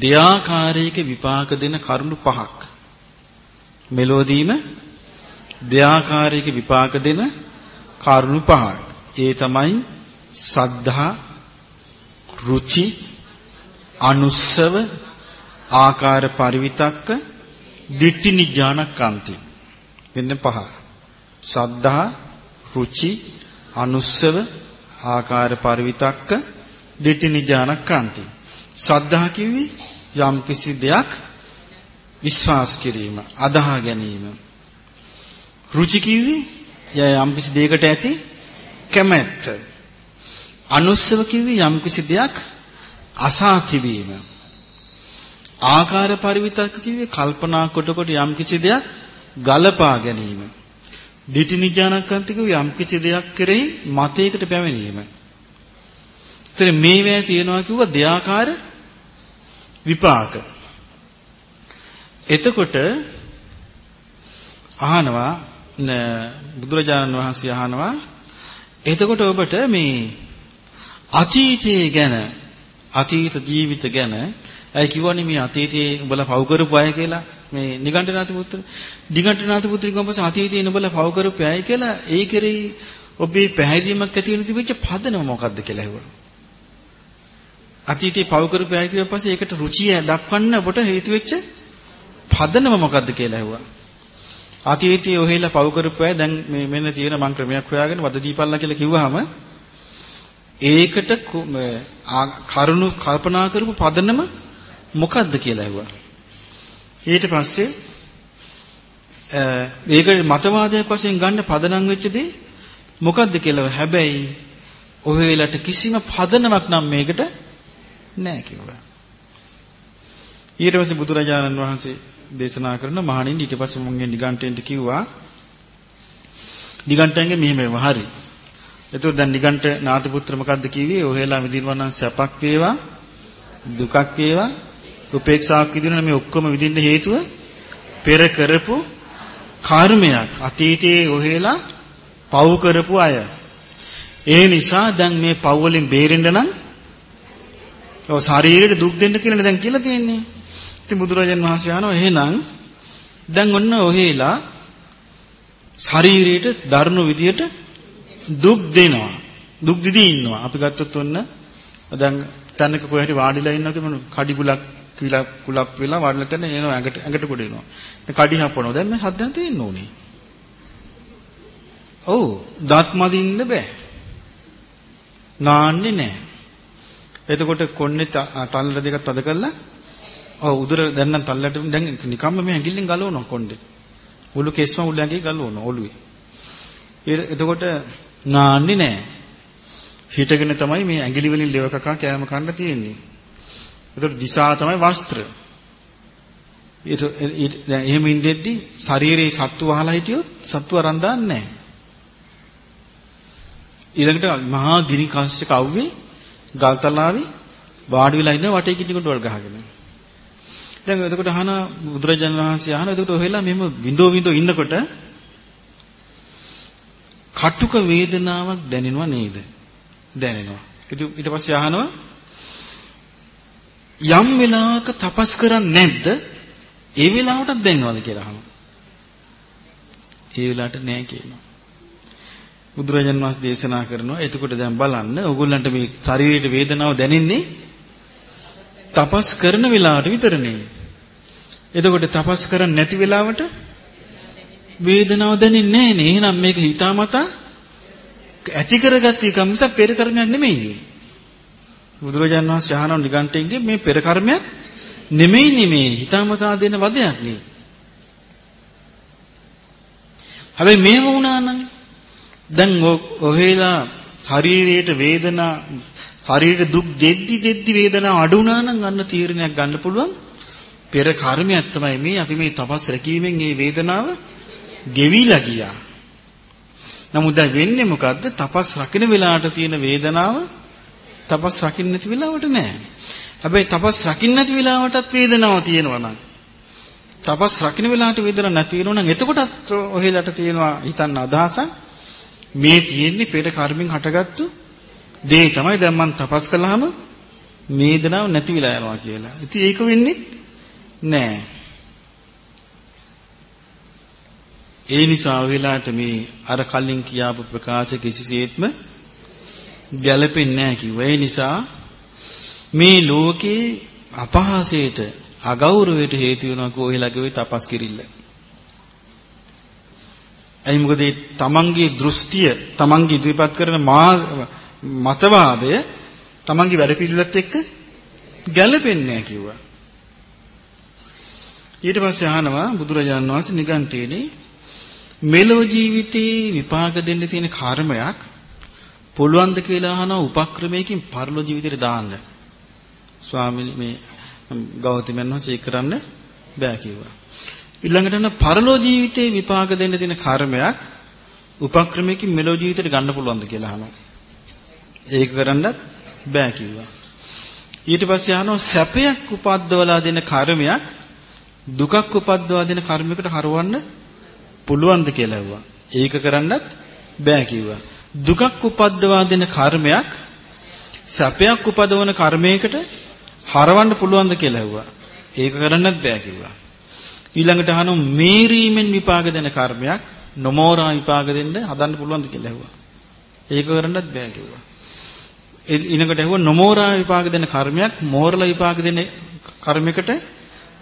දෙයාකාරයක විපාක දෙන කරුණු පහක්. මෙලෝදීම දෙයාකාරයක විපාක දෙන කරුණු පහක්. ඒ තමයි සද්ධා රුචි අනුස්සව ආකාර පරිවිතක්ක දිට්ඨි නිඥානකාන්ති මෙන්න පහ සද්ධා රුචි අනුස්සව ආකාර පරිවිතක්ක දිට්ඨි නිඥානකාන්ති සද්ධා කිව්වේ යම් කිසි දෙයක් විශ්වාස කිරීම අදහා ගැනීම රුචි කිව්වේ යම් කිසි දෙයකට ඇති කැමැත්ත අනුස්සව කිව්වේ යම් කිසි දෙයක් අසා තිබීම ආකාර පරිවිතක්ක කිව්වේ කල්පනා කොට කොට යම් කිසි දෙයක් ගලපා ගැනීම. දිටි නිජානකන්තික යම් කිසි දෙයක් කෙරෙහි මතයකට පැමිණීම. ඒතර මේවැය තියනවා කිව්ව දෙයාකාර විපාක. එතකොට අහනවා බුදුරජාණන් වහන්සේ අහනවා එතකොට ඔබට මේ අතීතයේ ගැන අතීත ජීවිත ගැන අය කිව්වනේ මේ අතීතයේ උඹලා පව් කරපු අය කියලා මේ නිගණ්ඨනාත පුත්‍ර නිගණ්ඨනාත පුත්‍රි කොම්පස අතීතයේ උඹලා පව් කරපු අය කියලා ඒ කෙරෙහි ඔබේ පැහැදීමක් ඇති වෙන තිබිච්ච පදනම මොකද්ද කියලා ඇහුවා. අතීතේ පව් කරපු අය කියව පස්සේ ඒකට රුචිය දක්වන්න ඔබට හේතු වෙච්ච පදනම මොකද්ද කියලා ඇහුවා. අතීතයේ ඔහෙලා පව් කරපු අය දැන් මේ මෙන්න තියෙන මං ක්‍රමයක් හොයාගෙන වද දීපල්ලා කියලා කිව්වහම ඒකට කරුණු කල්පනා කරපු පදනම මොකද්ද කියලා ඇහුවා. ඊට පස්සේ ඒක මතවාදයක් වශයෙන් ගන්න පදනම් වෙච්ච දේ මොකද්ද කියලා හැබැයි ඔහෙලට කිසිම පදනමක් නම් මේකට නැහැ කිව්වා. ඊට පස්සේ බුදුරජාණන් වහන්සේ දේශනා කරන මහණින් ඊට පස්සේ මුන්ගේ නිගණ්ඨයෙන්ට කිව්වා නිගණ්ඨයන්ගේ මෙහෙම හරි. එතකොට දැන් නිගණ්ඨ නාථපුත්‍ර මොකද්ද කිව්වේ? ඔහෙලා විඳිනවා නම් සැපක් වේවා දුකක් වේවා උපේක්ෂාවක් විදින මේ ඔක්කොම විඳින්න හේතුව පෙර කරපු කර්මයක් අතීතයේ ඔහෙලා පව් කරපු අය. ඒ නිසා දැන් මේ පව් වලින් බේරෙන්න නම් ඔව් ශරීරයට දුක් දෙන්න කියලා දැන් කියලා තියෙන්නේ. ඉතින් බුදුරජාන් වහන්සේ අහනවා එහෙනම් දැන් ඔන්න ඔහෙලා ශරීරයට දරුණු විදියට දුක් දෙනවා. දුක් දිදී ඉන්නවා. අපි ගත්තොත් ඔන්න දැන් තැනක කොහේ හරි වාඩිලා ඉන්නවා කියමු කඩි බුලක් කිලා කුලප් වෙලා වඩල තැන එනවා ඇඟට ඇඟට කොට එනවා. දැන් කඩි හපනවා. දැන් මේ හදන්න තියෙන්න ඕනේ. ඔව් දත් මදින්න බෑ. නාන්නේ නෑ. එතකොට කොන්නේ තල්ල දෙකක් තද කරලා ඔව් උදර දැන් නම් තල්ලට දැන් නිකම්ම මේ ඇඟිල්ලෙන් ගලවනවා කොණ්ඩේ. මුළු කෙස්ම මුළු ඇඟේ ගලවනවා ඔළුවේ. එතකොට නාන්නේ නෑ. හිටගෙන තමයි මේ ඇඟිලි වලින් ලෙව කකා කෑම කන්න තියෙන්නේ. ඒතකොට දිශා තමයි වස්ත්‍ර. ඒක දැන් එහෙම ඉඳෙද්දි ශරීරයේ සත්තු වහලා හිටියොත් සත්තු අරන් දාන්නේ නැහැ. ඊළඟට මහා ගිනි කංශක අවුවේ ගල්තලාවේ වාඩි වෙලා ඉන්න වටේ කිටි කොට වල ගහගෙන. දැන් එතකොට අහන බුදුරජාණන් වහන්සේ අහන එතකොට ඔහෙලා මෙහෙම විඳෝ විඳෝ ඉන්නකොට කටුක වේදනාවක් දැනෙනව නේද? දැනෙනවා. ඊට පස්සේ අහනවා යම් වෙලාවක තපස් කරන්නේ නැද්ද? ඒ වෙලාවටත් දැනනවද කියලා අහනවා. ඒ වෙලාවට නෑ කියනවා. බුදුරජාන් වහන්සේ දේශනා කරනවා එතකොට දැන් බලන්න ඕගොල්ලන්ට මේ ශරීරයේ වේදනාව දැනෙන්නේ තපස් කරන වෙලාවට විතරනේ. එතකොට තපස් කරන්නේ නැති වෙලාවට වේදනාව දැනෙන්නේ නැහනේ. එහෙනම් මේක හිතාමතා ඇති කරගත්ත එක මිසක් පෙර කර්මයක් නෙමෙයි. බුදුරජාණන් වහන්සේ අහන නිගණ්ඨයෙන්ගේ මේ පෙර කර්මයක් නෙමෙයි නෙමේ හිතාමතා දෙන වදයක් නේ. හැබැයි මේව වුණා නම් දැන් ඔහෙලා ශරීරයට වේදනා ශරීරයට දුක් දෙද්දි දෙද්දි වේදනාව අඩු වුණා නම් අන්න තීරණයක් ගන්න පුළුවන් පෙර කර්මයක් තමයි මේ අපි මේ තපස් රැකීමෙන් මේ වේදනාව ගෙවිලා ගියා. නමුත් දැන් වෙන්නේ මොකද්ද? තපස් රකින්න වෙලාවට තියෙන වේදනාව තපස් රකින්න නැති වෙලාවට නෑ. හැබැයි තපස් රකින්න නැති වෙලාවටත් වේදනාවක් තියෙනවා නම් තපස් රකින්න වෙලාවට වේදනාවක් නැති වෙනවා නම් එතකොටත් ඔහෙලට තියෙනවා හිතන්න අදහසක් මේ තියෙන්නේ පෙර කර්මෙන් හටගත්තු දේ තමයි දැන් මම තපස් කළාම වේදනාවක් නැති වෙලා යනවා කියලා. ඉතින් ඒක වෙන්නේ නෑ. ඒ නිසා ඔයලාට මේ අර කලින් කියාපු ප්‍රකාශ කිසිසේත්ම ගැළපෙන්නේ නැහැ කිව්වා. ඒ නිසා මේ ලෝකේ අපහාසයට අගෞරවයට හේතු වෙනවා කෝහෙලගේ ওই තපස් කිරිල්ල. එයි මොකද තමන්ගේ දෘෂ්ටිය තමන්ගේ ඉදිරිපත් කරන මතවාදය තමන්ගේ වැඩ පිළිවෙලත් එක්ක ගැළපෙන්නේ නැහැ කිව්වා. ඊට පස්සේ අහනවා බුදුරජාණන් වහන්සේ නිගන්ඨයේදී මෙලොව ජීවිතේ විපාක දෙන්න තියෙන කර්මයක් පුළුවන්ද කියලා අහනවා උපක්‍රමයකින් පරලෝ ජීවිතේට දාන්න. ස්වාමීනි මේ ගෞතමයන් වහන්සේ කරන්න බෑ කිව්වා. ඊළඟට යන පරලෝ ජීවිතේ විපාක දෙන්න තියෙන කර්මයක් උපක්‍රමයකින් මෙලෝ ජීවිතේට ගන්න පුළුවන්ද කියලා අහනවා. ඒක කරන්නත් බෑ කිව්වා. ඊට පස්සේ අහනවා සැපයක් උපද්දවලා දෙන කර්මයක් දුකක් උපද්දවා දෙන කර්මයකට හරවන්න පුළුවන්ද කියලා ඇහුවා. ඒක කරන්නත් බෑ කිව්වා. දුකක් උපද්දවා දෙන කර්මයක් සැපයක් උපදවන කර්මයකට හරවන්න පුළුවන්ද කියලා ඇහුවා. ඒක කරන්නත් බෑ කිව්වා. ඊළඟට අහනවා මේරීමෙන් විපාක දෙන කර්මයක් නොමෝරා විපාක දෙන්න හදන්න පුළුවන්ද කියලා ඇහුවා. ඒක කරන්නත් බෑ කිව්වා. ඊළඟට ඇහුවා නොමෝරා විපාක දෙන කර්මයක් මෝරලා විපාක දෙන කර්මයකට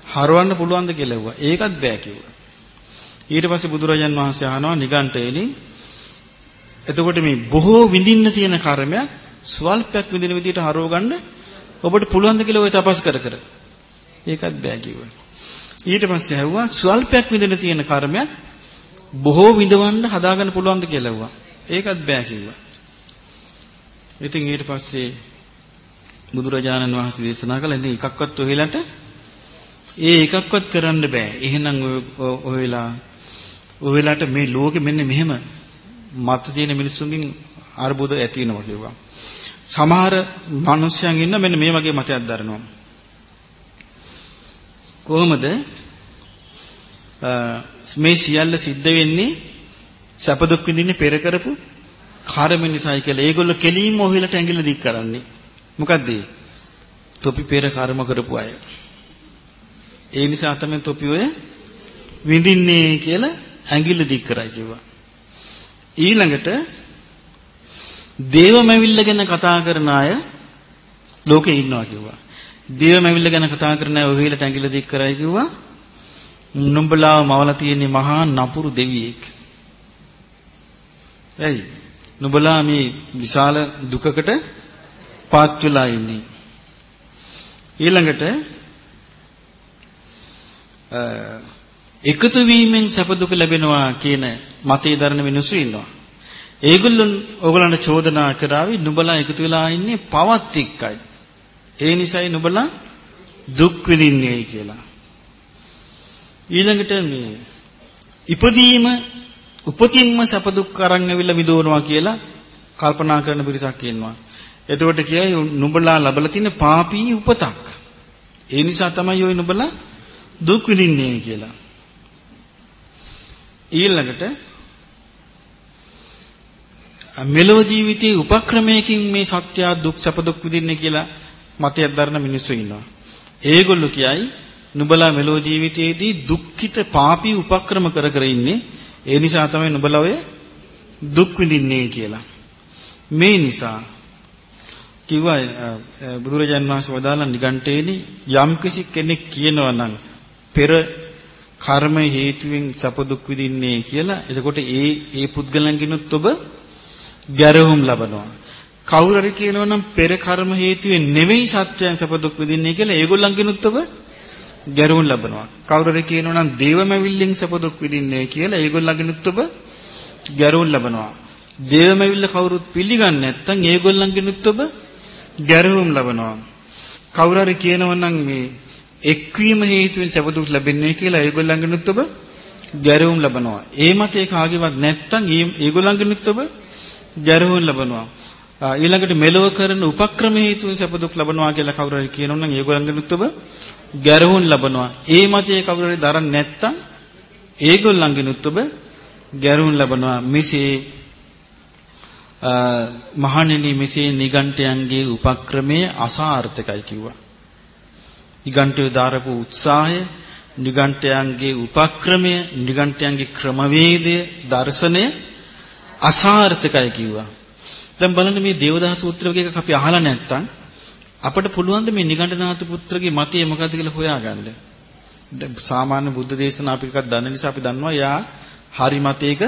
හරවන්න පුළුවන්ද කියලා ඇහුවා. ඒකත් බෑ කිව්වා. ඊට පස්සේ බුදුරජාන් වහන්සේ අහනවා නිගණ්ඨේනි එතකොට මේ බොහෝ විඳින්න තියෙන කර්මයක් ස්වල්පයක් විඳින විදිහට හරව ගන්න ඔබට පුළුවන්ද කියලා ඔය තපස් කර කර. ඒකත් බෑ කිව්වා. ඊට පස්සේ ඇහුවා ස්වල්පයක් විඳින තියෙන කර්මයක් බොහෝ විඳවන්න හදාගන්න පුළුවන්ද කියලා ඇහුවා. ඒකත් බෑ කිව්වා. ඉතින් ඊට පස්සේ බුදුරජාණන් වහන්සේ දේශනා කළා ඉතින් එකක්වත් ඔයලට ඒ එකක්වත් කරන්න බෑ. එහෙනම් ඔය වෙලා ඔය වෙලාවට මේ ලෝකෙ මෙන්න මෙහෙම මත තියෙන මිනිස්සුන්ගෙන් අර්බුද ඇති වෙනවා කියුවා. සමහර මිනිස්යන් ඉන්න මෙන්න මේ වගේ මතයක් දරනවා. කොහොමද මේ සියල්ල සිද්ධ වෙන්නේ සැප දුක් විඳින්නේ පෙර කරපු කර්ම නිසායි කියලා. ඒගොල්ලෝ කෙලින්ම ඔහෙලට ඇඟිල්ල දික් කරන්නේ. මොකද්ද? තොපි පෙර කර්ම කරපු අය. ඒ නිසා තමයි තොපි ඔය විඳින්නේ කියලා ඇඟිල්ල දික් කරයි කිව්වා. ඊළඟට දේවමැවිල්ල ගැන කතා කරන අය ලෝකේ ඉන්නවා කිව්වා. දේවමැවිල්ල ගැන කතා කරන අය ඔහෙලට ඇඟිල්ල දික් කරයි කිව්වා. නුඹලාව මවලා තියෙන මහා නපුරු දෙවියෙක්. එයි නුඹලා මේ විශාල දුකකට පාත් වෙලා ඉන්නේ. ඊළඟට එකතු වීමෙන් සැප දුක ලැබෙනවා කියන මතය දරන මිනිස්සු ඉන්නවා. ඒගොල්ලෝ ඕගලන්ට චෝදනා කරાવી නුඹලා එකතු වෙලා ඉන්නේ පවත් එක්කයි. ඒ නිසායි නුඹලා දුක් විඳින්නේ කියලා. ඊළඟට මේ ඉපදීම උපතින්ම සැප දුක් අරන් ඇවිල්ලා මිදවනවා කියලා කල්පනා කරන පිරිසක් ඉන්නවා. එතකොට කියයි නුඹලා ලබලා තියෙන පාපී උපතක්. ඒ නිසා තමයි ඔය නුඹලා දුක් විඳින්නේ කියලා. ඊළඟට මෙලොව ජීවිතයේ උපක්‍රමයකින් මේ සත්‍ය දුක් සැප දුක් විඳින්නේ කියලා මතයක් දරන මිනිස්සු ඉන්නවා. ඒගොල්ලෝ කියයි නුඹලා මෙලොව ජීවිතයේදී දුක්ඛිත පාපී උපක්‍රම කර කර ඉන්නේ. ඒ නිසා තමයි නුඹලා ඔය දුක් විඳින්නේ කියලා. මේ නිසා කිව්වා බුදුරජාන් වහන්සේ වදාළ නිගණ්ඨේනි යම්කිසි කෙනෙක් කියනවා නම් පෙර කර්ම හේතුවෙන් සැප දුක් විඳින්නේ කියලා. එතකොට ඒ ඒ පුද්ගලයන්ගෙනුත් ඔබ ගැරහුම් ලබනවා. කවුරු හරි කියනවා නම් පෙර කර්ම හේතුවෙන් නෙවෙයි සත්‍යයන් සැප දුක් විඳින්නේ කියලා ඒගොල්ලන්ගෙනුත් ඔබ ගැරහුම් ලබනවා. කවුරු හරි කියනවා නම් දේවමවිල්ලෙන් සැප දුක් විඳින්නේ කියලා ඒගොල්ලන්ගෙනුත් ඔබ ගැරහුම් ලබනවා. දේවමවිල්ල කවුරුත් පිළිගන්නේ නැත්නම් ඒගොල්ලන්ගෙනුත් ඔබ ගැරහුම් ලබනවා. කවුරු හරි කියනවා නම් මේ එක්වීම හේතුවෙන් සැප දුක් ලැබෙන්නේ කියලා ඒගොල්ලන්ගෙනුත් ඔබ ගැරවුම් ලබනවා. ඒ මතේ කාගේවත් නැත්තම් ඒගොල්ලන්ගෙනුත් ඔබ ගැරවුම් ලබනවා. ඊළඟට මෙලව කරන උපක්‍රම හේතුවෙන් සැප දුක් ලබනවා කියලා කවුරු හරි කියනවා නම් ඒගොල්ලන්ගෙනුත් ඔබ ගැරවුම් ලබනවා. ඒ මතේ කවුරු හරි දරන්නේ නැත්තම් ඒගොල්ලන්ගෙනුත් ඔබ ගැරවුම් ලබනවා. මෙසේ මහණෙනි මෙසේ නිගණ්ඨයන්ගේ උපක්‍රමයේ අසාර්ථකයි කිව්වා. නිගණ්ඨය දාරපු උත්සාහය නිගණ්ඨයන්ගේ උපක්‍රමය නිගණ්ඨයන්ගේ ක්‍රමවේදය දර්ශනය අසාර්ථකයි කිව්වා. දැන් බලන්න මේ දේවදාස සූත්‍රයක අපි අහලා නැත්තම් අපිට පුළුවන් මේ නිගණ්ඨනාථ පුත්‍රගේ මතය මොකද්ද කියලා හොයාගන්න. දැන් සාමාන්‍ය බුද්ධ දේශනා අපි ටිකක් දන්න නිසා අපි දන්නවා යා හරි මතයක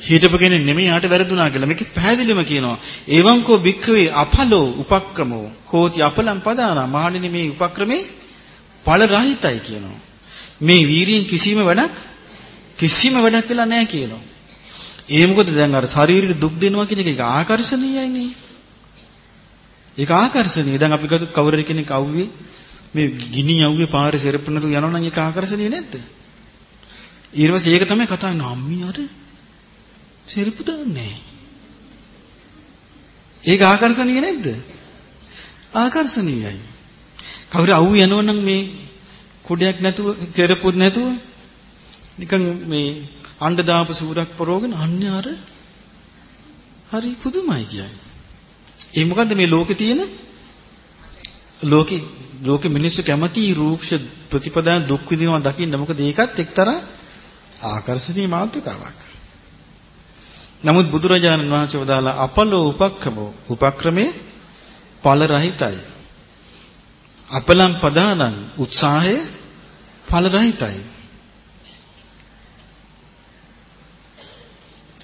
හිටපු කෙනෙක් නෙමෙයි යාට වැරදුනා කියලා. මේක පැහැදිලිවම කියනවා. එවංකෝ භික්ඛවේ අපලෝ උපක්කමෝ කෝති අපලම් පදානා. මහණෙනි මේ උපක්‍රමේ ඵල රහිතයි කියනවා. මේ වීරියෙන් කිසිම වැඩක් කිසිම වැඩක් වෙලා නැහැ කියනවා. ඒ මොකද දැන් අර ශරීරෙට දුක් දෙනවා කියන එක ආකර්ෂණීයයි නේ. ඒක ආකර්ෂණීය. දැන් අපි ගත්තොත් කවුරු කෙනෙක් අවුවේ මේ ගිනි යව්වේ පාරේ සෙරප්පු නැතුව යනවා නම් ඒක ආකර්ෂණීය නැද්ද? ඊට පස්සේ ඒක තමයි කතා කරන්නේ අම්මි අර සෙරපු දාන්නේ. ඒක ආකර්ෂණීය නැද්ද? ආකර්ෂණීයයි. කවුරු අවු යනවනම් මේ කුඩයක් නැතුව, සෙරපුත් නැතුව නිකන් මේ අඬ දාපු සූරක් පරෝගෙන අන්නේ අර හරි පුදුමයි කියන්නේ. ඒ මොකද්ද මේ ලෝකේ තියෙන ලෝකේ ලෝකෙ මිනිස්සු කැමති රූපෂ ප්‍රතිපදා දුක් විඳිනවා දකින්න මොකද ඒකත් එක්තරා ආකර්ෂණීය මාතෘකාවක්. නමුත් බුදුරජාණන් වහන්සේ වදාලා අපලෝ උපක්‍රමෝ උපක්‍රමේ ඵල රහිතයි. අපලම් පදානං උත්සාහය ඵල රහිතයි.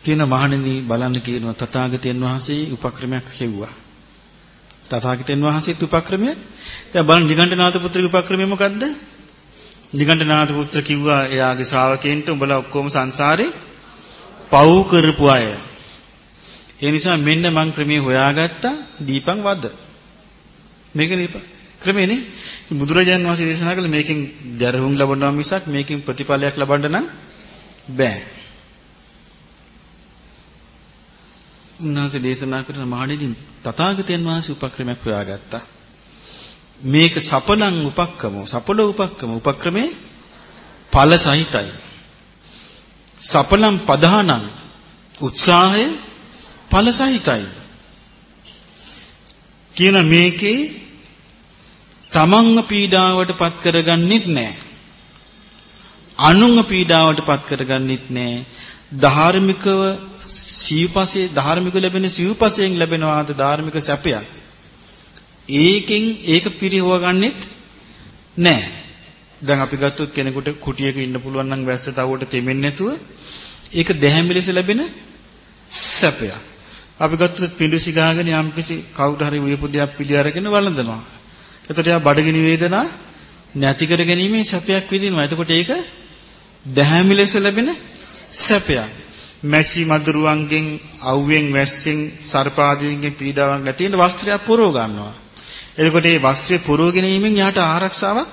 කියන මහණෙනි බලන්න කියනවා තථාගතයන් වහන්සේ උපක්‍රමයක් හෙව්වා. තථාගතයන් වහන්සේත් උපක්‍රමයක්. දැන් බලන්න නිගණ්ඨනාථ පුත්‍රගේ උපක්‍රමය මොකද්ද? නිගණ්ඨනාථ පුත්‍ර කිව්වා එයාගේ ශ්‍රාවකයන්ට උඹලා ඔක්කොම සංසාරේ පව් කරපු අය. ඒ නිසා මෙන්න මං ක්‍රමයේ හොයාගත්තා දීපං වද්ද. මේක ක්‍රමේනේ බුදුරජාන් වහන්සේ දේශනා කළ මේකෙන් ගැරහුම් ලබනවා මිසක් මේකෙන් ප්‍රතිඵලයක් ලබන්න නම් බෑ. උන්වහන්සේ දේශනා කරන මහණෙනි තථාගතයන් වහන්සේ උපක්‍රමයක් හොයාගත්තා. මේක සපලං උපක්කම සපල උපක්කම උපක්‍රමේ ඵල සහිතයි. සපලං පදානං උත්සාහය ඵල සහිතයි. කියන මේකේ තමන්ව පීඩාවට පත් කරගන්නෙත් නැහැ. අනුන්ව පීඩාවට පත් කරගන්නෙත් නැහැ. ධාර්මිකව සිව්පසේ ධාර්මික ලැබෙන සිව්පසයෙන් ලැබෙනවාද ධාර්මික සැපයක්. ඒකෙන් ඒක පිරිහව ගන්නෙත් නැහැ. දැන් අපි ගත්තොත් කෙනෙකුට කුටියක ඉන්න පුළුවන් නම් වැස්ස තවුවට තෙමෙන්නේ නැතුව ඒක දැහැමි ලෙස ලැබෙන සැපයක්. අපි ගත්තොත් පිඬුසි ගහගෙන යම්කිසි කවුරු හරි උයපු දෙයක් පිළි අරගෙන වළඳනවා. එතකොට යා බඩගිනි වේදනා නැති කර ගැනීමේ සැපයක් විඳිනවා. එතකොට ඒක දැහැමි ලෙස ලැබෙන සැපයක්. මැසි මදුරුවන්ගෙන් අවුවෙන් වැස්සෙන් සර්පාදීන්ගෙන් පීඩාවක් නැති වෙන වස්ත්‍රයක් පුරව ගන්නවා. එතකොට මේ වස්ත්‍රය පුරව ගැනීමෙන් යාට ආරක්ෂාවක්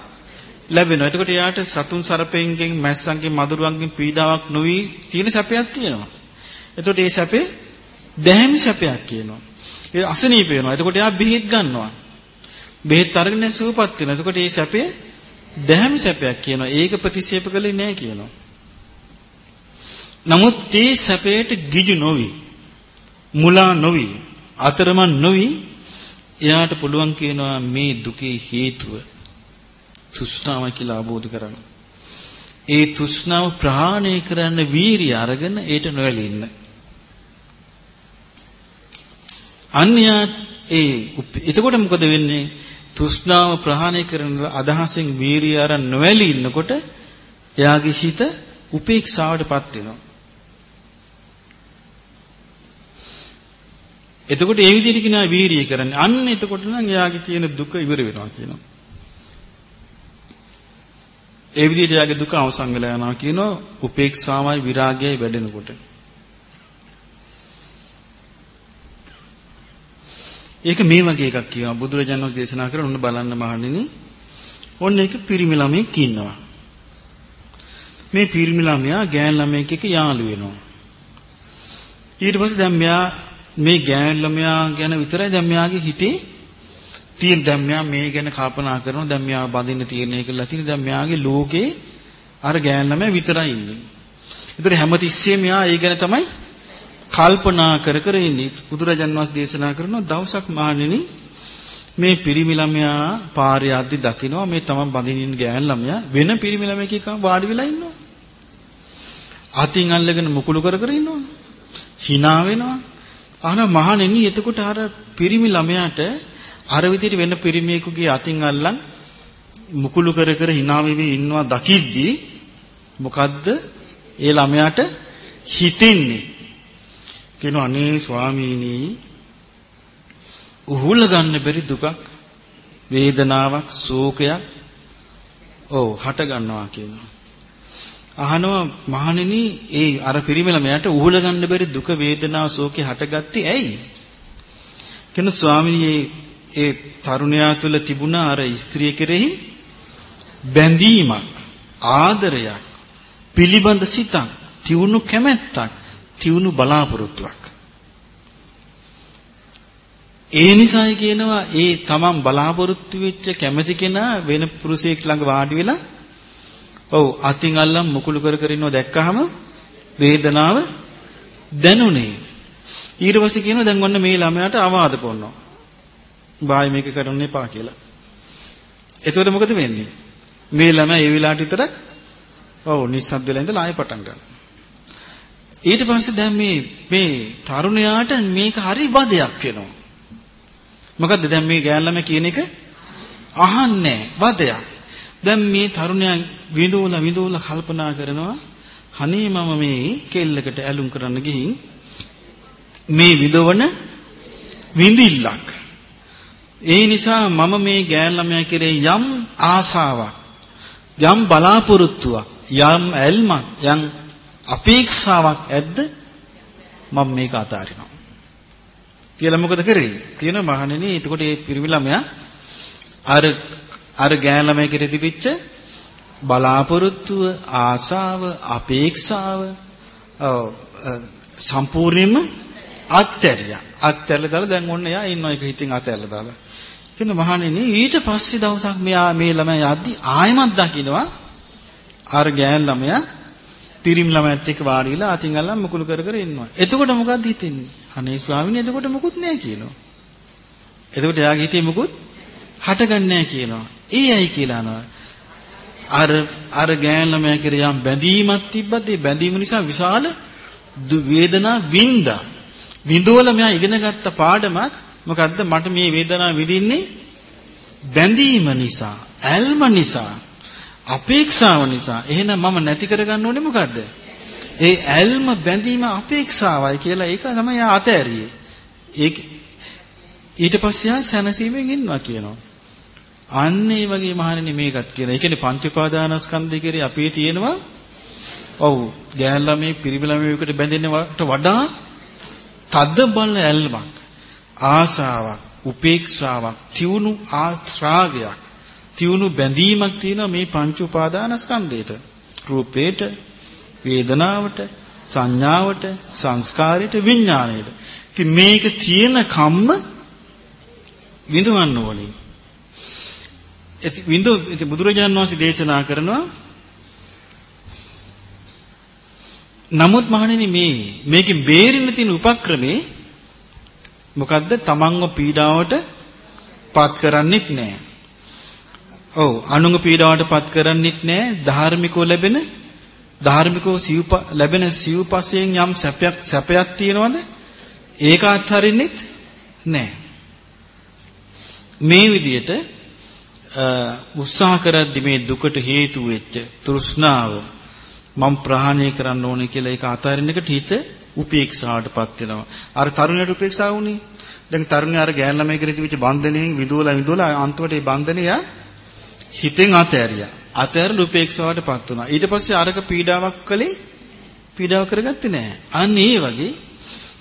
ලැබෙනවා. එතකොට යාට සතුන් සර්පෙන්ගෙන් මැස්සන්ගෙන් මදුරුවන්ගෙන් පීඩාවක් නොවි තියෙන සැපයක් තියෙනවා. එතකොට මේ සැපේ දැහැමි සැපයක් කියනවා. ඒ අසනීප වෙනවා. එතකොට යා බෙහෙත් ගන්නවා. බෙහෙත් අරගෙන සුවපත් වෙනවා. එතකොට මේ සැපේ දැහැමි සැපයක් කියනවා. ඒක ප්‍රතික්ෂේප කළේ නැහැ කියනවා. නමුත් මේ සැපයට ගිජු නොවි මුලා නොවි අතරමං නොවි එයාට පුළුවන් කියනවා මේ දුකේ හේතුව තෘෂ්ණාව කියලා අවබෝධ කරගන්න. ඒ තෘෂ්ණාව ප්‍රහාණය කරන්න වීරිය අරගෙන ඒට නොඇලී ඉන්න. අන්‍යයා ඒ එතකොට මොකද වෙන්නේ? තෘෂ්ණාව ප්‍රහාණය කරන අදහසෙන් වීරිය අරන් නොඇලී ඉන්නකොට එයාගේ හිත උපේක්ෂාවටපත් වෙනවා. එතකොට ඒ විදිහට කියනවා වීරිය කරන්නේ. අන්න එතකොට නම් එයාගේ තියෙන දුක ඉවර වෙනවා කියනවා. ඒ විදිහට එයාගේ දුක අවසන් වෙලා යනවා කියනවා උපේක්ෂාවයි විරාගයයි වැඩෙනකොට. ඒක මේ වගේ එකක් කියනවා බුදුරජාණන් වහන්සේ දේශනා කරන උන්න බලන්න මහණෙනි. ඔන්න ඒක පිරිමි ළමෙක් ඉන්නවා. මේ පිරිමි ළමයා ගෑන් ළමයෙක් එක්ක යාළු වෙනවා. ඊට පස්සේ දැන් මෙයා මේ ගෑන් ළමයා ගැන විතරයි දැන් මෙයාගේ හිතේ තියෙන දැන් මෙයා මේ ගැන කල්පනා කරනවා දැන් මෙයා බඳින්න තීරණය කළා තියෙන දැන් මෙයාගේ ලෝකේ අර ගෑන් ළමයා විතරයි ඉන්නේ. ඒතර හැමතිස්සෙම මෙයා ඒ ගැන තමයි කල්පනා කර කර ඉන්නේ. බුදුරජාන් වහන්සේ දේශනා කරනවා දවසක් මහණෙනි මේ පිරිමි ළමයා පාරේ යද්දි දකිනවා මේ තමන් බඳින්න ගෑන් ළමයා වෙන පිරිමි ළමයෙක් එක්ක වාඩි වෙලා ඉන්නවා. අතින් අල්ලගෙන මුකුළු කර කර ඉන්නවා. hina වෙනවා. අහන මහණෙනි එතකොට අර පිරිමි ළමයාට අර විදිහට වෙන පිරිමියෙකුගේ අතින් අල්ලන් මුකුළු කර කර hina වෙවි ඉන්නවා දකිද්දී මොකද්ද? ඒ ළමයාට හිතෙන්නේ. කියනවා අනේ ස්වාමීනි උහුල ගන්න බැරි දුකක් වේදනාවක් ශෝකයක්. ඔව් හට ගන්නවා කියනවා. අහනවා මහණෙනි ඒ අර පිරිමි ළමයාට උහුල ගන්න බැරි දුක වේදනාව ශෝකේ හටගත්තේ ඇයි? කියන ස්වාමීනි ඒ තරුණයා තුළ තිබුණා අර ස්ත්‍රිය කෙරෙහි බැඳීමක් ආදරයක් පිළිබඳ සිතක්, තියුණු කැමැත්තක්, තියුණු බලාපොරොත්තුවක්. ඒ නිසායි කියනවා ඒ තමන් බලාපොරොත්තු වෙච්ච කැමැති කෙනා වෙන පුරුෂයෙක් ළඟ වාඩි වෙලා ඔව් අතින් අල්ලම් මුකුළු කර කර ඉන්නව දැක්කහම වේදනාව දැනුනේ. ඊට පස්සේ කියනවා දැන් ඔන්න මේ ළමයාට අවවාද කරනවා. බායි මේක කරන්න එපා කියලා. එතකොට මොකද වෙන්නේ? මේ ළමයා ඒ වෙලාවට විතර ඔව් නිස්සද්ද වෙලා ඉඳලා ආයෙ පටන් ගන්නවා. ඊට පස්සේ දැන් මේ මේ තරුණයාට මේක හරි වදයක් වෙනවා. මොකද්ද දැන් මේ ගෑන් ළමයා කියන එක අහන්නේ වදයක්. දැන් මේ තරුණයා විඳෝලා විඳෝලා කල්පනා කරනවා අනේ මම මේ කෙල්ලකට ඇලුම් කරන්න ගිහින් මේ විදවන විඳිල්ලක් ඒ නිසා මම මේ ගෑන් ළමයා කෙරේ යම් ආසාවක් යම් බලාපොරොත්තුවක් යම් ඇල්මක් යම් අපේක්ෂාවක් ඇද්ද මම මේක අතාරිනවා. කියලා මොකද කරේ? කියන මහණෙනි එතකොට මේ පිරිමි ළමයා අර අර ගෑන් ළමයා කෙරේ තිබිච්ච බලාපොරොත්තුව ආසාව අපේක්ෂාව සම්පූර්ණයෙන්ම අත්හැරියා. අත්හැරලා දාලා දැන් ඔන්න එයා ඉන්නවා. ඒක හිතින් අත්හැරලා දාලා. කියන මහණෙනි ඊට පස්සේ දවසක් මෙයා මේ ළමයා යද්දි ආයෙමත් දකින්නවා අර ගෑන් ළමයා පිරිම් ළමයාත් එක්ක වාඩි වෙලා අතින් අල්ලන් මුකුළු කර කර ඉන්නවා. එතකොට මොකක්ද හිතෙන්නේ? අනේ ස්වාමීනි එතකොට මොකුත් නැහැ කියනවා. එතකොට එයාගේ හිතේ මොකුත් හටගන්නේ නැහැ කියනවා. ඒ ඇයි කියලා අහනවා. අර අර ගෑන් ළමයා කෙරේ යම් බැඳීමක් තිබ්බත් ඒ බැඳීම නිසා විශාල වේදනා වින්දා. විඳවල මෙයා ඉගෙන ගත්ත පාඩමක් මොකද්ද මට මේ වේදනාව විඳින්නේ බැඳීම නිසා, ඇල්ම නිසා, අපේක්ෂාව නිසා. එහෙනම් මම නැති කරගන්න ඕනේ මොකද්ද? ඒ ඇල්ම බැඳීම අපේක්ෂාවයි කියලා ඒක තමයි අතෑරියේ. ඒක ඊට පස්සේ ආ සැනසීමෙන් ඉන්නවා කියනවා. අන්න ඒ වගේ මහණෙනි මේකත් කියන. ඒ කියන්නේ පංච උපාදානස්කන්ධය කෙරේ අපේ තියෙනවා ඔව් ගෑල් ළමයි පිරිමි ළමයිකට බැඳෙන්නවට වඩා තද බල ඇල්මක් ආසාවක් උපේක්ෂාවක් තියුණු ආත්‍රාගයක් තියුණු බැඳීමක් තියෙනවා මේ පංච උපාදානස්කන්ධයට. රූපේට වේදනාවට සංඥාවට සංස්කාරයට විඥාණයට. ඉතින් මේක තියෙන කම්ම විඳවන්න ඕනේ. විඳු බුදුරජාණන් වහන්සේ දේශනා කරනවා නමුත් මහණෙනි මේ මේකෙන් බේරෙන්න තියෙන උපක්‍රමේ මොකද්ද? තමන්ව පීඩාවට පත් කරන්නෙත් නෑ. ඔව් අනුංග පීඩාවට පත් කරන්නෙත් නෑ. ධාර්මිකව ලැබෙන ධාර්මිකව සිව්ප ලැබෙන සිව්පසයෙන් යම් සැපයක් සැපයක් තියෙනවද? ඒක අත්හරින්නෙත් නෑ. මේ විදිහට උත්සාහ කරද්දි මේ දුකට හේතු වෙච්ච තෘෂ්ණාව මම ප්‍රහාණය කරන්න ඕනේ කියලා ඒක අතාරින්න එකට හිත උපේක්ෂාවටපත් වෙනවා. අර තරුණයට උපේක්ෂාව වුණේ. දැන් තරුණයා අර ගෑන් ළමයි කෙරෙහි තිබිච්ච බන්ධනයෙන් විදුවලා විදුවලා අන්තිමට ඒ බන්ධනය හිතෙන් අතෑරියා. අතෑරලා උපේක්ෂාවටපත් වුණා. ඊට පස්සේ අරක පීඩාවක් කළේ පීඩාව කරගත්තේ නැහැ. අන්න ඒ වගේ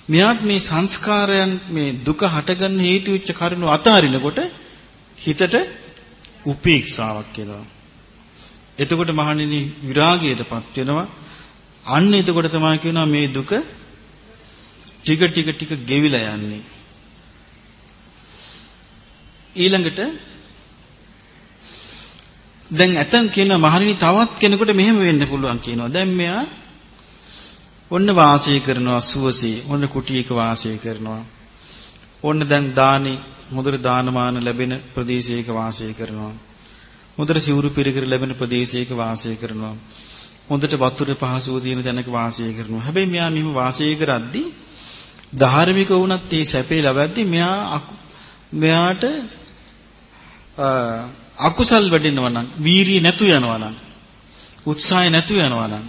මෙයාත් මේ සංස්කාරයන් මේ දුක හටගන්න හේතු වෙච්ච කරුණු අතාරිනකොට හිතට උපේක්ෂාවක් එනවා. එතකොට මහණෙනි විරාගයටපත් වෙනවා. අන්න එතකොට තමයි කියනවා මේ දුක ටික ටික ටික ගෙවිලා යන්නේ. ඊළඟට දැන් ඇතන් කියන මහණෙනි තවත් කෙනෙකුට මෙහෙම වෙන්න පුළුවන් කියනවා. දැන් මෙයා ඔන්න වාසය කරනවා සුවසේ. ඔන්න කුටියක වාසය කරනවා. ඔන්න දැන් දානි හොඳට දානමාන ලැබෙන ප්‍රදේශයක වාසය කරනවා. හොඳට සිවුරු පිරිකර ලැබෙන ප්‍රදේශයක වාසය කරනවා. හොඳට වතුර පහසුව තියෙන තැනක වාසය කරනවා. හැබැයි මෙයා මෙහෙම වාසය කරද්දී ධාර්මික වුණත් මේ සැපේ ලබද්දී මෙයා මෙයාට අකුසල් වැඩෙනවා නම් වීරිය නැතු යනවා නම් උත්සාහය නැතු යනවා නම්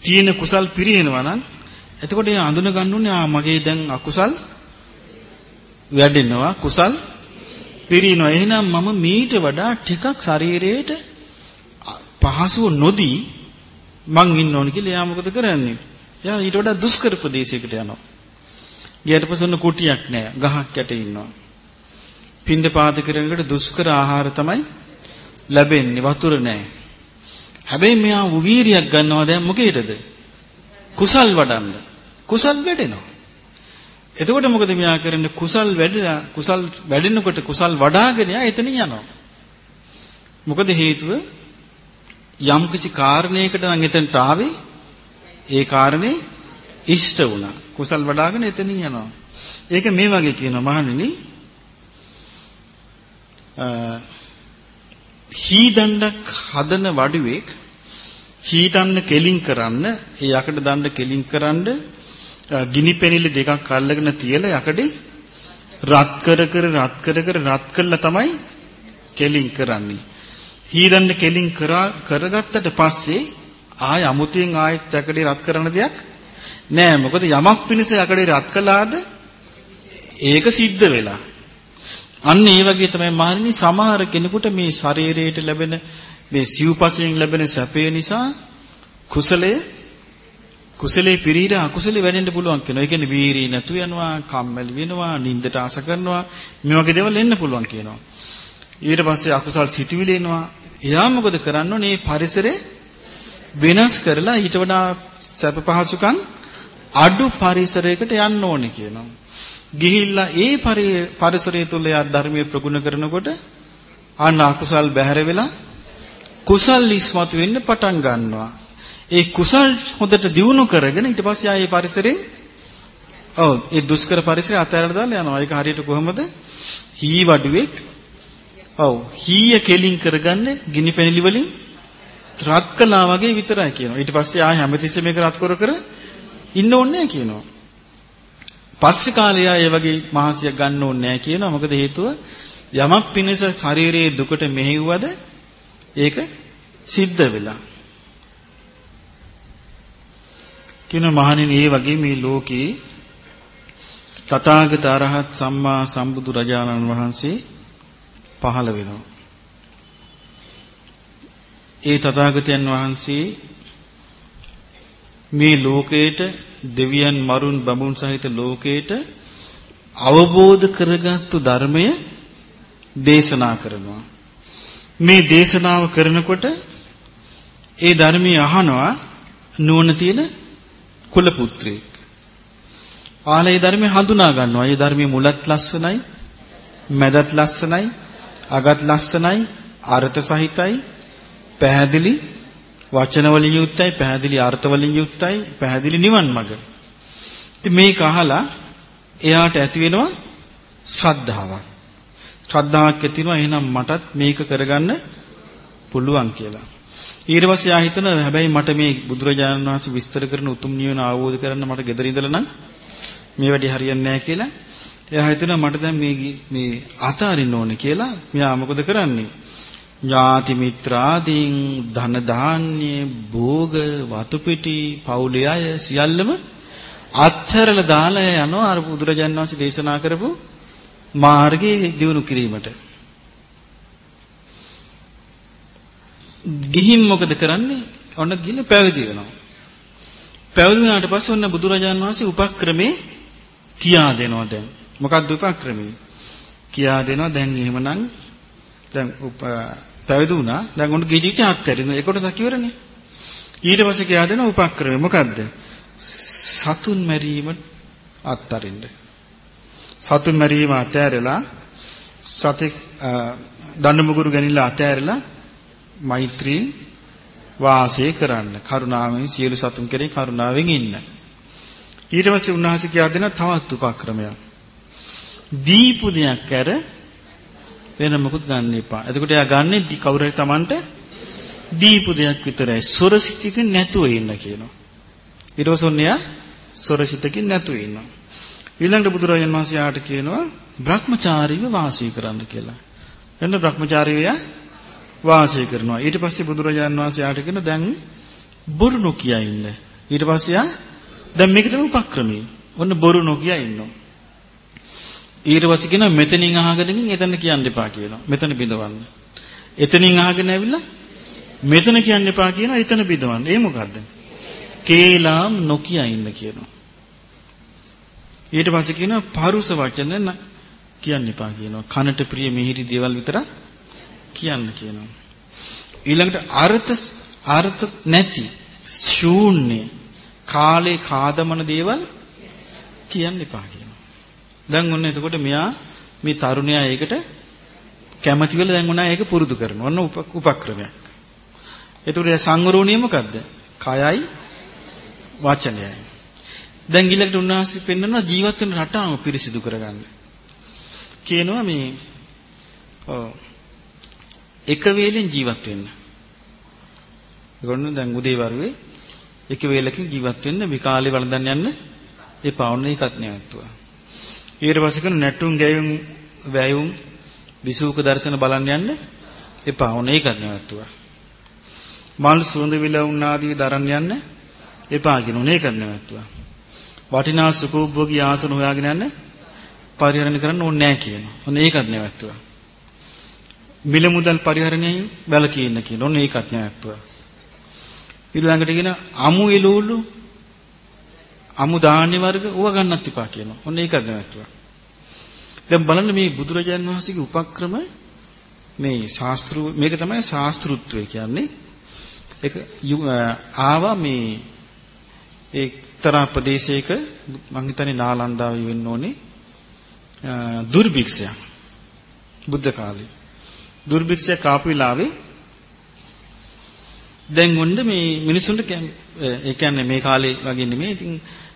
තියෙන කුසල් පිරිනනවා නම් එතකොට එයා අඳුන ගන්න ඕනේ ආ මගේ දැන් අකුසල් වැඩෙනවා කුසල් පිරිනවා. එහෙනම් මම මීට වඩා ටිකක් ශරීරයට පහසුව නොදී මං ඉන්න ඕන කියලා එයා මොකද කරන්නේ? එයා ඊට වඩා දුෂ්කර ප්‍රදේශයකට යනවා. ගියට පස්සෙ කුටියක් නැහැ. ගහක් යට ඉන්නවා. පින්ඩ පාත කරනකොට දුෂ්කර ආහාර තමයි ලැබෙන්නේ. වතුර නැහැ. හැබැයි මෙයා වීරියක් ගන්නවා දැන් මොකේද? කුසල් වඩන්න. කුසල් වැඩෙනවා. එතකොට මොකද මෙයා කරන්නේ කුසල් වැඩිලා කුසල් වැඩෙනකොට කුසල් වඩාගෙන යා එතනින් යනවා. මොකද හේතුව යම් කිසි කාරණයකට නම් එතනට ආවේ ඒ කාරණේ ඉෂ්ට වුණා. කුසල් වඩාගෙන එතනින් යනවා. ඒක මේ වගේ කියනවා මහණෙනි හීදණ්ඩක් හදන වඩුවෙක් හීතන්න කෙලින් කරන්න ඒ යකඩ දණ්ඩ කෙලින් කරන්න ගිනි පෙනිලි දෙකක් අල්ලගෙන තියලා යකඩේ රත් කර කර රත් කර කර රත් කළා තමයි කෙලින් කරන්නේ. හීදන්න කෙලින් කරා කරගත්තට පස්සේ ආය අමුතියෙන් ආයෙත් යකඩේ රත් කරන දෙයක් නෑ. මොකද යමක් පිණිස යකඩේ රත් කළාද ඒක සිද්ධ වෙලා. අන්න ඒ වගේ තමයි මහණෙනි සමහර කෙනෙකුට මේ ශරීරයට ලැබෙන මේ සිව්පසයෙන් ලැබෙන සැපේ නිසා කුසලයේ කුසලේ පිරීර අකුසලේ වැඩෙන්න පුළුවන් කියනවා. ඒ කියන්නේ වීරිය නැතු යනවා, කම්මැලි වෙනවා, නින්දට ආස කරනවා. මේ වගේ දේවල් එන්න පුළුවන් කියනවා. ඊට පස්සේ අකුසල් සිටිවිලි එනවා. එයා මොකද කරන්න ඕනේ? පරිසරේ වෙනස් කරලා ඊට වඩා සැප පහසුකම් අඩු පරිසරයකට යන්න ඕනේ කියනවා. ගිහිල්ලා ඒ පරිසරය තුල යා ධර්මයේ ප්‍රගුණ කරනකොට අන්න අකුසල් බැහැර වෙලා කුසල් ඉස්මතු වෙන්න පටන් ගන්නවා. ඒ කුසල් හොඳට දියුණු කරගෙන ඊට පස්සේ ආයේ පරිසරේ ඔව් ඒ දුෂ්කර පරිසරය අතහැරලා දාලා යනවා. ඒක හරියට කොහොමද? හී වඩුවෙක් ඔව් හීය කෙලින් කරගන්න ගිනි පැණිලි වලින් රත් කළා වගේ විතරයි කියනවා. ඊට පස්සේ ආය හැමතිස්සෙම මේක රත් කර කර ඉන්න ඕනේ කියනවා. පස්සේ කාලේ ආය වගේ මහසියක් ගන්න ඕනේ නැහැ කියනවා. මොකද හේතුව යමක් පිණිස ශරීරයේ දුකට මෙහෙව්වද ඒක සිද්ධ වෙලා. කියන මහණෙනි මේ වගේ මේ ලෝකේ තථාගත අරහත් සම්මා සම්බුදු රජාණන් වහන්සේ පහළ වෙනවා. ඒ තථාගතයන් වහන්සේ මේ ලෝකේට දෙවියන් මරුන් බඹුන් සහිත ලෝකේට අවබෝධ කරගත්තු ධර්මය දේශනා කරනවා. මේ දේශනාව කරනකොට ඒ ධර්මයේ අහනවා නුවණ තියෙන කුල පුත්‍රයෙක්. ආලේ ධර්මයේ හඳුනා ගන්නවා. ඒ ධර්මයේ මුලත් ලස්සනයි, මැදත් ලස්සනයි, අගත් ලස්සනයි, අර්ථ සහිතයි, පැහැදිලි වචන වලින් යුක්තයි, පැහැදිලි අර්ථ වලින් යුක්තයි, පැහැදිලි නිවන් මඟ. ඉතින් මේක අහලා එයාට ඇති වෙනවා ශ්‍රද්ධාවක්. ශ්‍රද්ධාවක් ඇති වෙනවා එහෙනම් මටත් මේක කරගන්න පුළුවන් කියලා. ඊට පස්සේ ආ හිතන හැබැයි මට මේ බුදුරජාණන් වහන්සේ විස්තර කරන උතුම් නිවන අවබෝධ කරගන්න මට gedara ඉඳලා නම් මේ වැඩි හරියන්නේ නැහැ කියලා. එයා හිතනවා මට දැන් මේ මේ අතාරින්න ඕනේ කියලා. මෙයා මොකද කරන්නේ? ඥාති මිත්‍රාදීන් ධන ධාන්‍ය භෝග වතු පිටි පවුලේ අය සියල්ලම අත්හැරලා දාලා යනවා අර බුදුරජාණන් වහන්සේ දේශනා කරපු මාර්ගයේ දියුණු කිරීමට. ගිහින් මොකද කරන්නේ? ඔන්න ගිහින් පැවිදි වෙනවා. පැවිදි වුණාට පස්සේ ඔන්න බුදුරජාණන් වහන්සේ උපක්‍රමේ කියා දෙනවා දැන්. මොකක්ද උපක්‍රමේ? කියා දෙනවා දැන් එහෙමනම් දැන් පැවිදි වුණා. දැන් ඔන්න ජීවිතය අත්හැරිනවා. ඒකට සකියවරනේ. ඊට පස්සේ කියා දෙනවා උපක්‍රමය මොකද්ද? සතුන් මැරීම අත්හරින්න. සතුන් මැරීම අතෑරලා සතෙක් දඬු මුගුරු ගැනීමලා අතෑරලා මෛත්‍රියෙන් වාසය කරන්න. කරුණාවෙන් සියලු සතුන් කෙරේ කරුණාවෙන් ඉන්න. ඊට පස්සේ උන්වහන්සේ කියා දෙන තවත් උපක්‍රමයක්. දීපු දෙයක් ඇර වෙන මොකුත් ගන්න එපා. එතකොට එයා ගන්නෙ කවුරු හරි Tamanට දීපු දෙයක් විතරයි. සොරසිතකින් නැතුව ඉන්න කියනවා. ඊට පස්සේ උන්යා සොරසිතකින් නැතුව ඉන්නවා. ඊළඟට බුදුරජාණන් වහන්සේ ආට කියනවා භ්‍රමචාරීව වාසය කරන්න කියලා. එන්න භ්‍රමචාරීව වාසය කරනවා. ඊට පස්සේ බුදුරජාණන් වහන්සේ ආට කියන දැන් බොරු නොකිය ඉන්න. ඊට පස්සේ ආ දැන් මේකට උපක්‍රමී. ඔන්න බොරු නොකිය ඉන්නවා. ඊට පස්සේ කියන මෙතනින් අහගෙන එතන කියන්න එපා කියනවා. මෙතන බිඳවන්න. එතනින් අහගෙන ඇවිල්ලා මෙතන කියන්න එපා කියනවා. එතන බිඳවන්න. ඒ මොකද්ද? කේලාම් නොකිය ඉන්න කියනවා. ඊට පස්සේ කියනවා පරුස වචන කියන්න එපා කියනවා. කනට ප්‍රිය මිහිරි දේවල් විතර කියන්න කියනවා. ඊළඟට අර්ථ අර්ථ නැති ශූන්‍ය කාලේ කාදමන දේවල් කියන්න එපා කියනවා. දැන් ඔන්න එතකොට මෙයා මේ තරුණයා ඒකට කැමති වෙලා දැන් උනා ඒක පුරුදු කරනවා. ඔන්න උපක්‍රමයක්. එතකොට සංවරෝණිය මොකද්ද? කයයි වචනයයි. දැන් ඊළඟට උන්වහන්සේ පෙන්වනවා ජීවත් වෙන රටාව පිරිසිදු කරගන්න. කියනවා මේ ඔව් එක වේලෙන් ජීවත් වෙන්න. ඒගොල්ලෝ දැන් උදේ වරුවේ එක වේලකින් ජීවත් වෙන්න විකාලේ වළඳන් යන්න එපා. ඔන්න ඒකත් නැවතුවා. ඊට පස්සේ කරන නැටුම් ගැයුම් වැයුම් විසූක දර්ශන බලන්න යන්න එපා. ඔන්න ඒකත් නැවතුවා. මල් සුවඳ විලවුන් ආදී දරන්න යන්න එපා කියන උනේ ඒකත් නැවතුවා. වටිනා සුඛෝභෝගී ආසන හොයාගෙන යන්න පරිහරණය කරන්න ඕනේ නැහැ කියනවා. ඔන්න ඒකත් නැවතුවා. මිල මුදල් පරිහරණයෙන් වැළකී ඉන්න කියන ඕනේ ඒකත් නැවතුවා. ඊළඟට කියන අමු එළවලු අමු ධාන්‍ය වර්ග ඕව ගන්නත් එපා කියනවා. ඔන්න ඒක නැවතුවා. දැන් බලන්න මේ බුදුරජාන් වහන්සේගේ උපක්‍රම මේ ශාස්ත්‍රු මේක තමයි ශාස්ත්‍රුත්වය කියන්නේ. ඒක ආවා මේ එක්තරා ප්‍රදේශයක මං හිතන්නේ නාලන්දාවේ වෙන්න ඕනේ දුර්භික්ෂයක් බුද්ධ කාලේ දුර්භික්ෂයක් ආපු වෙලාවේ දැන් ඔන්න මේ මිනිසුන්ට ඒ කියන්නේ මේ කාලේ වගේ නෙමෙයි. ඉතින්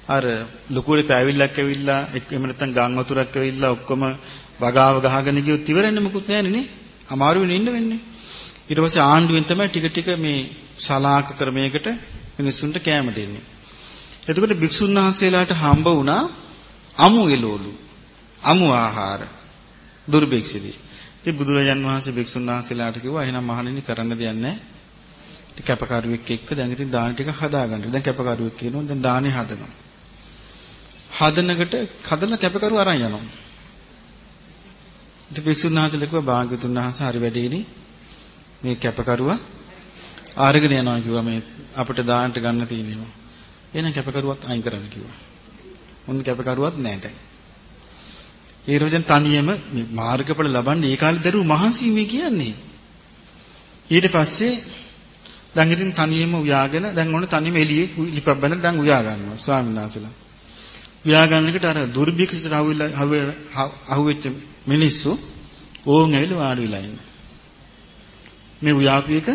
අර ලොකුවේ පෑවිල්ලක් ඇවිල්ලා එහෙම නැත්නම් ගම් වතුරක් ඇවිල්ලා ඔක්කොම වගාව ගහගෙන ගියොත් ඉවරන්නේ මොකුත් නැහැ නේ. අමාරු වෙන ඉන්න වෙන්නේ. ඊට පස්සේ ආණ්ඩුවෙන් තමයි ටික ටික මේ සලාක ක්‍රමයකට මිනිසුන්ට කැම දෙන්නේ. එතකොට භික්ෂුන් වහන්සේලාට හම්බ වුණා අමු එළවලු. අමු ආහාර. දුර්භික්ෂදී. ඒ බුදුරජාන් වහන්සේ භික්ෂුන් වහන්සේලාට කිව්වා එහෙනම් මහණෙනි කරන්න දෙයක් නැහැ. කැපකරුවෙක් එක්ක දැන් ඉතින් දාන ටික හදාගන්න. දැන් කැපකරුවෙක් කියනවා දැන් දානේ හදනවා. හදනකට හදලා කැපකරුව අරන් යනවා. ඉතින් භික්ෂුන් වහන්සේලා කිව්වා භාග්‍යතුන් වහන්සේ හරි වැඩේනේ. මේ කැපකරුව ආරගෙන යනවා කිව්වා මේ අපිට දාන්නට ගන්න තියෙනවා. එහෙනම් කැපකරුවත් අයින් කරන්න කිව්වා. මොන් කැපකරුවත් නැහැ දැන්. ඒ රෝජන් තනියම මේ මාර්ගඵල ලබන්නේ ඒ කාලේ දරුවෝ මහන්සි මේ කියන්නේ. ඊට පස්සේ දැන් ඉතින් තනියම උයාගෙන දැන් ඕනේ තනියම එළියේ ලිපක් බඳලා දැන් උයා ගන්නවා ස්වාමීන් වහන්සේලා. උයා ගන්නකොට අර දුර්භික්ෂට අහුවෙලා අහුවෙච්ච මිනිස්සු ඕන් ඇවිල්ලා වාඩි වෙලා ඉන්නේ. මේ උයාපු එක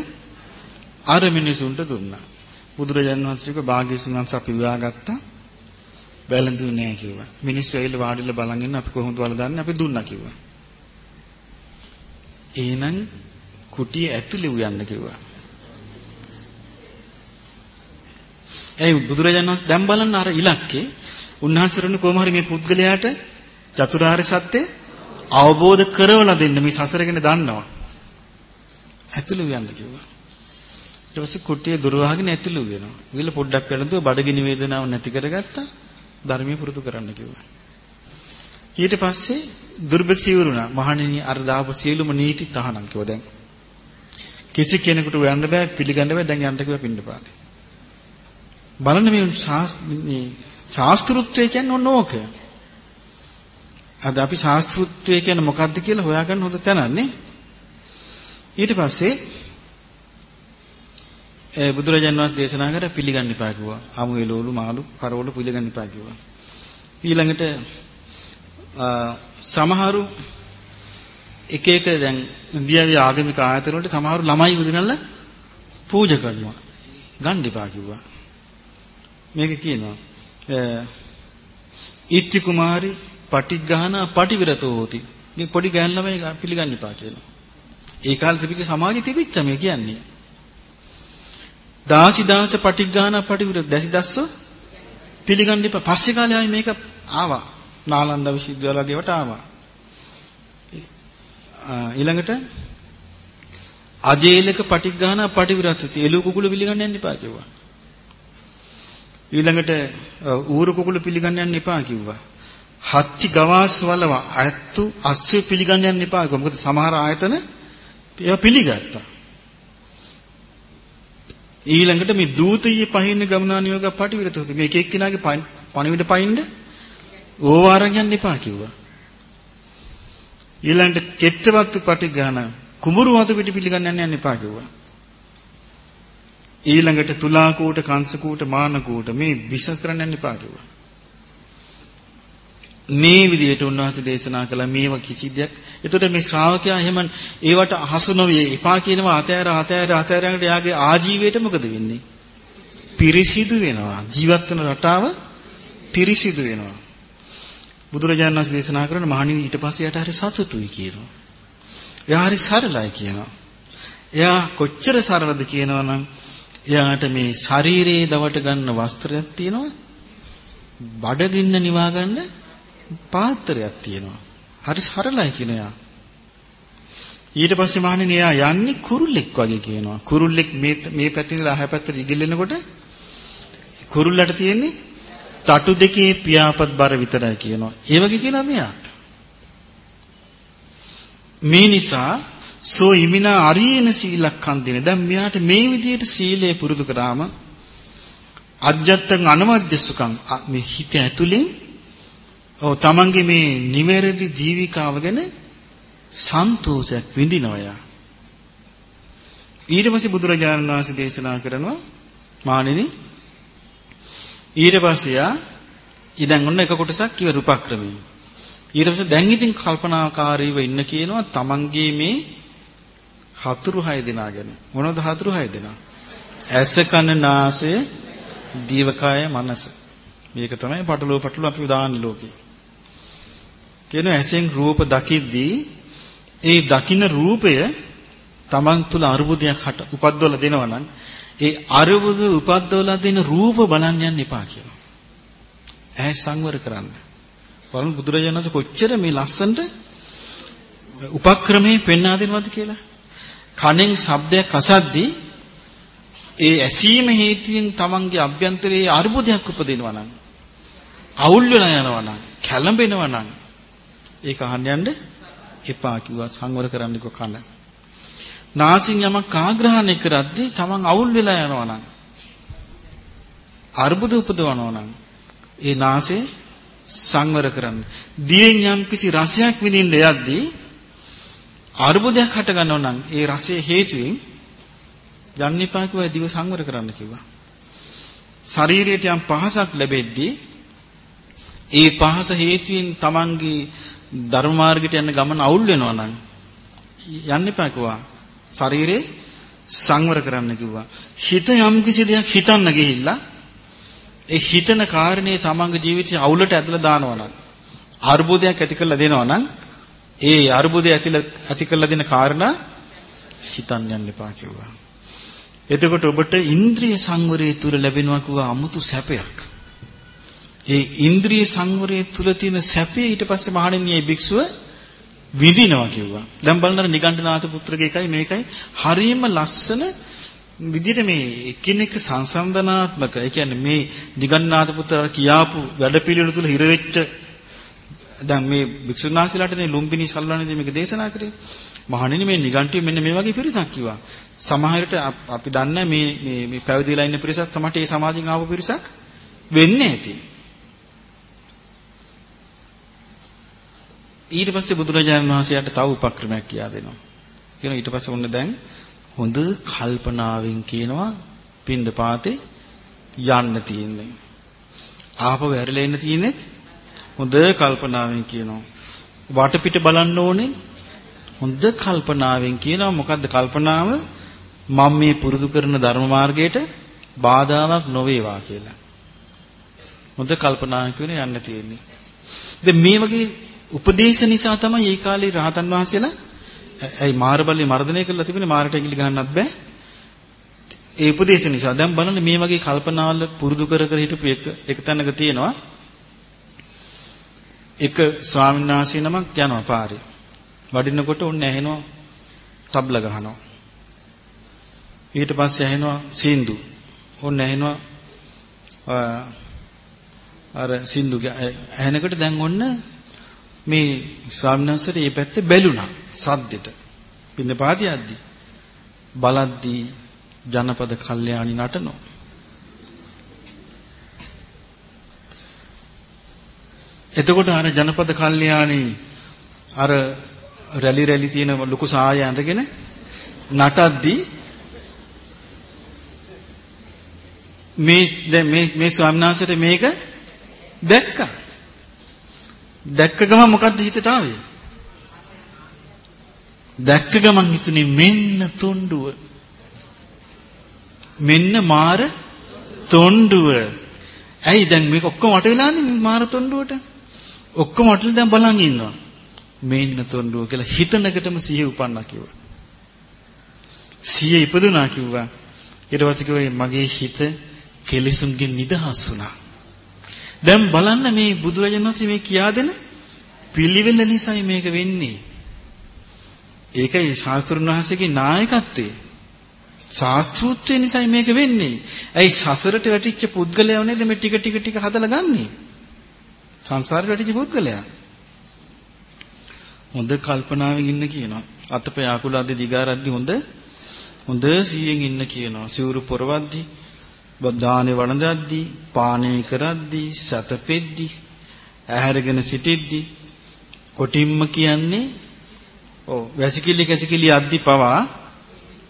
අර මිනිසුන්ට දුන්නා. බුදුරජාණන් වහන්සේක භාග්‍යසුන් වහන්සේ අපි උයාගත්තා. බැලඳුනේ නැහැ කිව්වා. මිනිස්සු ඇවිල්ලා වාඩිලා බලන් ඉන්න අපි කොහොමද වල දාන්නේ අපි දුන්නා කිව්වා. එහෙනම් කුටිය ඇතුලේ උයන්න කිව්වා. ඒ බුදුරජාණන් වහන්සේ දැන් බලන්න අර ඉලක්කේ උන්වහන්සේරුනේ කොහොම හරි මේ පුද්ගලයාට චතුරාර්ය සත්‍ය අවබෝධ කරවලා දෙන්න මේ සසර ගැන දන්නවා. ඇතුළු යන්න කිව්වා. ඊට පස්සේ කුට්ටිය දුර වහගෙන ඇතුළු වෙනවා. ගිහලා පොඩ්ඩක් වැළඳුවා බඩගිනි වේදනාව නැති කරගත්තා. ධර්මයේ පුරුදු කරන්න කිව්වා. ඊට පස්සේ දුර්භක්ෂ ඉවරුණා. මහණෙනි අර දාපු සියලුම නීති තහනම් කිව්වා දැන්. කිසි කෙනෙකුට යන්න බෑ පිළිගන්න බෑ දැන් යන්න කිව්වා පින්නපාතේ. බලන්න මේ මේ ශාස්ත්‍රුත්වය කියන්නේ ඔන්න ඕක. අද අපි ශාස්ත්‍රුත්වය කියන්නේ මොකක්ද කියලා හොයාගන්න හොඳ තැනන්නේ. ඊට පස්සේ ඒ බුදුරජාන් වහන්සේ දේශනා කර පිළිගන්න එපා කිව්වා. අමු එළවලු මාළු කරවලු පිළිගන්න එපා කිව්වා. ඊළඟට සමහරු එක එක දැන් ඉන්දියාවේ ආගමික ආයතන වලට සමහරු ළමයි උදිනල්ල පූජා කරනවා. ගන්න එපා කිව්වා. මේක කියනවා ඉත්ති කුමාරි පටිග්ගහන පටිවිරතෝ හෝති. මේ පොඩි ගෑන් ළමයි පිළිගන්න එපා කියනවා. ඒ කාලේ තිබිච්ච සමාජෙ තිබිච්ච මේ කියන්නේ. දාසි දාස පටිග්ගහන පටිවිරත දැසි දස්සෝ පිළිගන්න එපා. පස්සේ කාලේ ආයි මේක ආවා. නාලන්දා විශ්වවිද්‍යාල වගේ වට ආවා. ඊළඟට අජේලක පටිග්ගහන පටිවිරතති එළු කුකුළු පිළිගන්න යන්න එපා කිව්වා. ඊළඟට ඌරු කුකුළු පිළිගන්න යන්න එපා කිව්වා. හත්ති ගවාස් වලව අයත්තු අස්සු පිළිගන්න යන්න එපා කිව්වා. මොකද සමහර ආයතන ඒවා පිළිගත්තා. ඊළඟට මේ දූතීය පහින්න ගමනා නියෝග පටිවිරත හොත මේ එක එක්කිනාගේ පණිවිඩ පයින්ද ඕවාරන් යන්න එපා කිව්වා. ඊළඟට කෙත්තවත්තු පටිගාන කුඹුරු වතු පිටි පිළිගන්න යන්න එපා කිව්වා. ඊළඟට තුලා කූට කංශ කූට මාන කූට මේ විශ්වාස කරන්න යන්න එපා කිව්වා. මේ විදිහට උන්වහන්සේ දේශනා කළා මේව කිසි දෙයක්. එතකොට මේ ශ්‍රාවකයා එහෙම ඒවට අහසු නොවේ එපා කියනවා අතෑර අතෑර අතෑරකට යාගේ ආජීවයට මොකද වෙන්නේ? පිරිසිදු වෙනවා. ජීවත් වෙන රටාව පිරිසිදු වෙනවා. බුදුරජාණන් වහන්සේ දේශනා කරන මහණෙනි ඊට පස්සේ යට හරි සතුටුයි කියනවා. එයා හරි සරලයි කියනවා. එයා කොච්චර සරලද කියනවනම් එයාට මේ ශරීරයේ දවට ගන්න වස්ත්‍රයක් තියෙනවා. බඩගින්න නිවා ගන්න පාත්‍රයක් තියෙනවා. හරි සරලයි කියන එයා. ඊට පස්සේ මහණෙනි එයා යන්නේ කුරුල්ලෙක් වගේ කියනවා. කුරුල්ලෙක් මේ මේ පැත්තේ ඉඳලා අහ පැත්තට ඉගිල්ලෙනකොට කුරුල්ලට තියෙන්නේ තටු දෙකේ පියාපත් බර විතරයි කියනවා. ඒ වගේ කියනවා මෙයාත්. මේ නිසා සෝ ඉමිනා අරියන සීලක්ඛන් දින. දැන් මෙයාට මේ විදිහට සීලය පුරුදු කරාම අජ්ජත්තං අනවජ්ජ සුඛං මේ හිත ඇතුලෙන් ඔව් තමන්ගේ මේ නිවැරදි ජීවිකාව ගැන සන්තෝෂයක් විඳිනවා යා. ඊට පස්සේ බුදුරජාණන් වහන්සේ දේශනා කරනවා මාණෙනි ඊට පස්සේ යා ඉතින් ඔන්න එක කොටසක් කිව රූපක්‍රමී. ඊට පස්සේ දැන් ඉතින් කල්පනාකාරීව ඉන්න කියනවා තමන්ගේ මේ හතුරු හය දෙනා ගැන. මොනවද හතුරු හය දෙනා? ඇස කන නාසය දීවකාය මනස. මේක තමයි පටලව පටලව අපි දාන්නේ ලෝකේ. කියන ඇසෙන් රූප දකිද්දී ඒ දකින්න රූපය තමන් තුල අරුබුදයක් හට උපද්දවලා දෙනවා නම් ඒ අරුබුද උපද්දවලා දෙන රූප බලන්න යන්න එපා කියනවා. ඇහැ සංවර කරන්න. බලන්න බුදුරජාණන් වහන්සේ කොච්චර මේ ලස්සනට උපක්‍රමයේ පෙන්වා දෙනවද කියලා. කනෙන් ශබ්දයක් අසද්දී ඒ ඇසීම හේතුවෙන් තමන්ගේ අභ්‍යන්තරයේ අරුබුදයක් උපදිනවා නම් අවුල් වෙලා යනවා නම් කැළඹෙනවා නම් ඒක අහන්න යන්න එපා කිව්වා සංවර කරන්න කිව්ව කන. නාසින් යමක් ආග්‍රහණය කරද්දී තමන් අවුල් වෙලා යනවා නම් අර්බුද උපදවනවා නම් ඒ නාසය සංවර කරන්න. දිවෙන් යම් කිසි රසයක් විඳින්න යද්දී අර්බුදයක් හට ගන්නවා නම් ඒ රසයේ හේතුවෙන් යන්න එපා කිව්වා දිව සංවර කරන්න කිව්වා. ශරීරයට යම් පහසක් ලැබෙද්දී ඒ පහස හේතුවෙන් තමන්ගේ ධර්ම මාර්ගයට යන ගමන අවුල් වෙනවා නම් යන්න එපා කිව්වා. ශරීරේ සංවර කරන්න කිව්වා. හිත යම් කිසි දෙයක් හිතන්න ගිහිල්ලා ඒ හිතන කාරණේ තමන්ගේ ජීවිතය අවුලට ඇදලා දානවා නම් අර්බුදයක් ඇති කරලා දෙනවා නම් ඒ අර්බුදය ඇති කරලා දෙන කාරණා හිතන්න යන්න එපා කිව්වා. එතකොට ඔබට ඉන්ද්‍රිය සංවරය තුල ලැබෙනවා කිව්වා 아무තු සැපයක්. ඒ ඉන්ද්‍රිය සංවරය තුල තියෙන සැපේ ඊට පස්සේ මහණෙනි මේ භික්ෂුව විඳිනවා කිව්වා. දැන් බලන්න නිගණ්ඨනාථ පුත්‍රගේ එකයි මේකයි හරියම ලස්සන විදිහට මේ එකිනෙක සංසන්දනාත්මක ඒ කියන්නේ මේ නිගණ්ඨනාථ පුත්‍ර කියාපු වැඩපිළිවෙල තුල හිර වෙච්ච දැන් මේ භික්ෂුන් වහන්සේලාට මේ ලුම්බිනි සල්ලානේදී මේක දේශනා කරේ. මහණෙනි මේ නිගණ්ඨිය මෙන්න මේ වගේ පිරිසක් කිව්වා. සමහරට අපි දන්නේ මේ මේ මේ පැවිදිලා ඉන්න පිරිසක් තමයි මේ සමාජෙන් ආපු පිරිසක් වෙන්නේ ඇති. ඊට පස්සේ බුදුරජාණන් වහන්සේට තව උපක්‍රමයක් කියා දෙනවා. කියන ඊට පස්සේ ඔන්න දැන් හොඳ කල්පනාවෙන් කියනවා පින්ඳ පාතේ යන්න තියෙන්නේ. ආපහු ඇරිලා ඉන්න තියෙන්නේ හොඳ කල්පනාවෙන් කියනවා. වටපිට බලන්න ඕනේ හොඳ කල්පනාවෙන් කියනවා මොකද්ද කල්පනාව මම මේ පුරුදු කරන ධර්ම මාර්ගයට බාධාවක් නොවේවා කියලා. හොඳ කල්පනාවෙන් කියන යන්න තියෙන්නේ. දැන් මේ වගේ උපදේශ නිසා තමයි ඒ කාලේ රහතන් වහන්සේලා ඇයි මාරබල්ලි මර්ධනය කරලා තිබුණේ මාරට ඇඟිලි ගහන්නත් බෑ. ඒ උපදේශ නිසා දැන් බලන්න මේ වගේ කල්පනාවල පුරුදු කර කර හිටපු එක එක තැනක තියෙනවා. එක ස්වාමීන් වහන්සේ නමක් යනවා පාරේ. වඩිනකොට උන් ඇහෙනවා තබ්ල ගහනවා. ඊට පස්සේ ඇහෙනවා සින්දු. උන් ඇහෙනවා අර සින්දු ඇහෙනකොට දැන් ඔන්න මේ ස්වාමීන් වහන්සේට මේ පැත්තේ බැලුණා සද්දෙට. පින්න පාතියද්දි බලද්දී ජනපද කල්යාණි නටනවා. එතකොට අර ජනපද කල්යාණි අර රැලි රැලි තියෙන ලොකු සාය ඇඳගෙන නටද්දී මේ දැන් මේ මේ ස්වාමීන් වහන්සේට මේක දැක්කා. දැක්ක ගමන් මොකද්ද හිතට ආවේ? දැක්ක ගමන් හිතුනේ මෙන්න තොණ්ඩුව. මෙන්න මාර තොණ්ඩුව. ඇයි දැන් මේක ඔක්කොම වට වෙලානේ මේ මාර තොණ්ඩුවට? ඔක්කොම වටලා දැන් බලන් ඉන්නවා. මෙන්න තොණ්ඩුව කියලා හිතනකටම සිහිය උපන්නා කිව්වා. සිහිය ඉපදුනා කිව්වා. ඊට පස්සේ කිව්වා මගේ හිත කෙලිසුන්ගෙන් නිදහස් වුණා. දැන් බලන්න මේ බුදුරජාණන් වහන්සේ මේ කියා දෙන පිළිවෙල නිසායි මේක වෙන්නේ. ඒකයි ශාස්ත්‍රුන් වහන්සේගේ නායකත්වය. ශාස්ත්‍රූත්වය නිසායි මේක වෙන්නේ. ඇයි සසරට වැටිච්ච පුද්ගලයා නේද මේ ටික ටික ටික හදලා ගන්නේ? සංසාරේ වැටිච්ච පුද්ගලයා. හොඳ කල්පනාවෙන් ඉන්න කියනවා. අතපය අකුල අධි දිගාරද්දි හොඳ හොඳ සීයෙන් ඉන්න කියනවා. සිවුරු පොරවද්දි, දානේ වළඳද්දි, පානය කරද්දි, සතපෙද්දි, ඇහැරගෙන සිටිද්දි කොටින්ම කියන්නේ ඔව් වැසිකිලි කැසිකිලි අද්දි පවා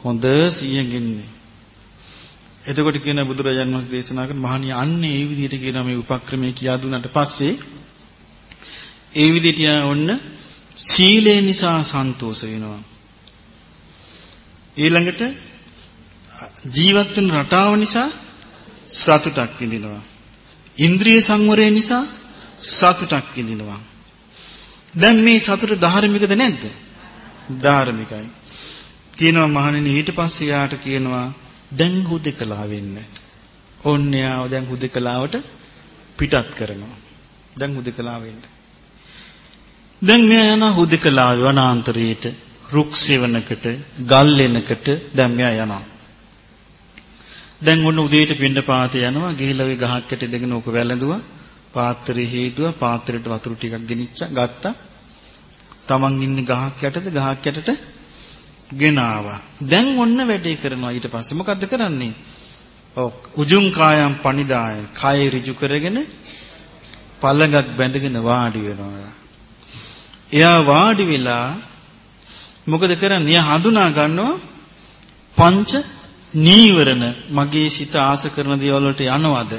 හොඳ සීයෙන් ඉන්නේ. එතකොට කියන බුදුරජාණන් වහන්සේ දේශනා කරන මහණිය අන්න ඒ විදිහට කියන මේ උපක්‍රමයේ කියා දුන්නාට පස්සේ ඒ විදිහට ඔන්න සීලය නිසා සන්තෝෂ වෙනවා. ඊළඟට ජීවත් වෙන රටාව නිසා සතුටක් විඳිනවා. ඉන්ද්‍රිය සංවරය නිසා සතුටක් විඳිනවා. දැන් මේ සතුට ධාර්මිකද නැද්ද? ධාර්මිකයි. කියනවා මහණෙනි ඊට පස්සේ යාට කියනවා දැන් හුදකලා වෙන්න. ඕන්‍යාව දැන් හුදකලාවට පිටත් කරනවා. දැන් හුදකලා වෙන්න. දැන් මෙයා යන හුදකලා වනාන්තරයට රුක් සෙවණකට ගල් එනකට දැන් මෙයා යනවා. දැන් ඔන්න උදේට පින්ඩ පාතේ යනවා ගිහිල්ලා ওই ගහක් යට ඉඳගෙන ඕක වැළඳුවා. පාත්‍රය හේතුව පාත්‍රයට වතුර ටිකක් ගෙනිච්චා ගත්තා. තමන් ඉන්නේ ගහක් යටද ගහක් යටට ගෙන ආවා. දැන් ඔන්න වැඩේ කරනවා ඊට පස්සේ මොකද්ද කරන්නේ? ඔව් උජුං කායම් පනිදාය කය ඍජු කරගෙන පළඟක් බැඳගෙන වාඩි වෙනවා. එයා වාඩි වෙලා මොකද කරන්නේ? එයා හඳුනා ගන්නවා පංච නීවරණ මගේ සිත ආස කරන දේවල් වලට යනවද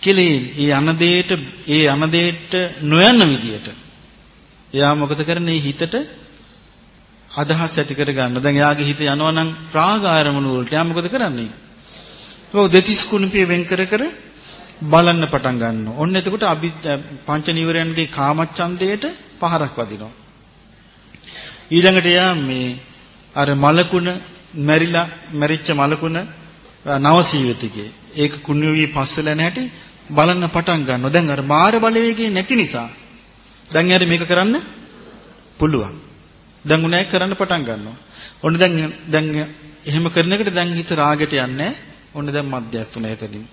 කියලා ඒ යන දෙයට ඒ යන දෙයට නොයන විදියට එයා මොකද කරන්නේ හිතට අදහස් ඇති කර ගන්න. දැන් එයාගේ හිත යනවා නම් රාග ආරමුණු වලට. එයා මොකද කරන්නේ? ඔව් දෙතිස් කුණපිය වෙන් කර කර බලන්න පටන් ගන්නවා. ඔන්න එතකොට අභි පංච නීවරයන්ගේ කාමච්ඡන්දයට පහරක් වදිනවා. ඊළඟට එයා මේ අර මලකුණ මැරිලා මැරිච්ච මලකුණ නවසීවතිගේ ඒක කුණු වී පස්සල නැහැටි බලන්න පටන් ගන්නවා. දැන් අර මාර බලවේගය නැති නිසා දැන් යාට මේක කරන්න පුළුවන්. දැන් උනාය කරන්න පටන් ගන්නවා. ඔන්න දැන් දැන් එහෙම කරන එකට දැන් හිත රාගයට යන්නේ ඔන්න දැන් මධ්‍යස්තුන හිතදී.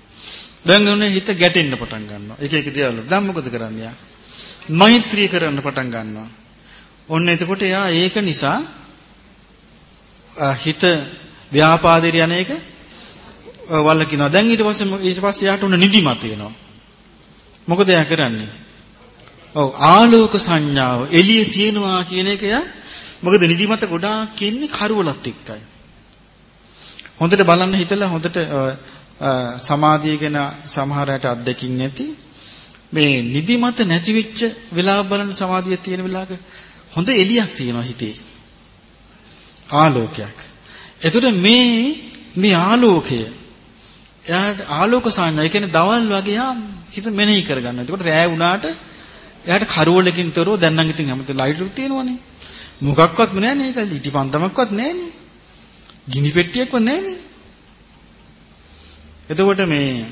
දැන් ඔන්න හිත ගැටෙන්න පටන් ගන්නවා. එක එක දේවල්. දැන් මොකද කරන්නේ? මෛත්‍රී කරන්න පටන් ගන්නවා. ඔන්න එතකොට එයා ඒක නිසා හිත ව්‍යාපාදයට යන එක වල්ලකිනවා. දැන් ඊට පස්සේ ඊට පස්සේ යාට උන නිදිමත වෙනවා. මොකද එයා කරන්නේ? ඔව් ආලෝක සංඥාව එළිය තියෙනවා කියන එක යා මොකද නිදිමත ගොඩාක් ඉන්නේ කරවලත් එක්කයි. හොඳට බලන්න හිතලා හොඳට සමාධිය ගැන සමහරට අත්දැකින් නැති මේ නිදිමත නැති වෙච්ච වෙලාව බලන සමාධිය තියෙන වෙලාවක හොඳ එළියක් තියෙනවා හිතේ. ආලෝකයක්. එතකොට මේ මේ ආලෝකය එයාට ආලෝක සංඥා. ඒ කියන්නේ දවල් වගේ යා හිත මෙනෙහි කරගන්න. එතකොට රෑ වුණාට එයාට කරවලකින් තොරව දැන් නම් ඉතින් හැමතේ ලයිට් තියෙනවනේ. මොකක්වත් නැහැනේ ඒක ඉටිපන්දමක්වත් නැහැනේ. ගිනි පෙට්ටියක්වත් නැහැනේ. එතකොට මේ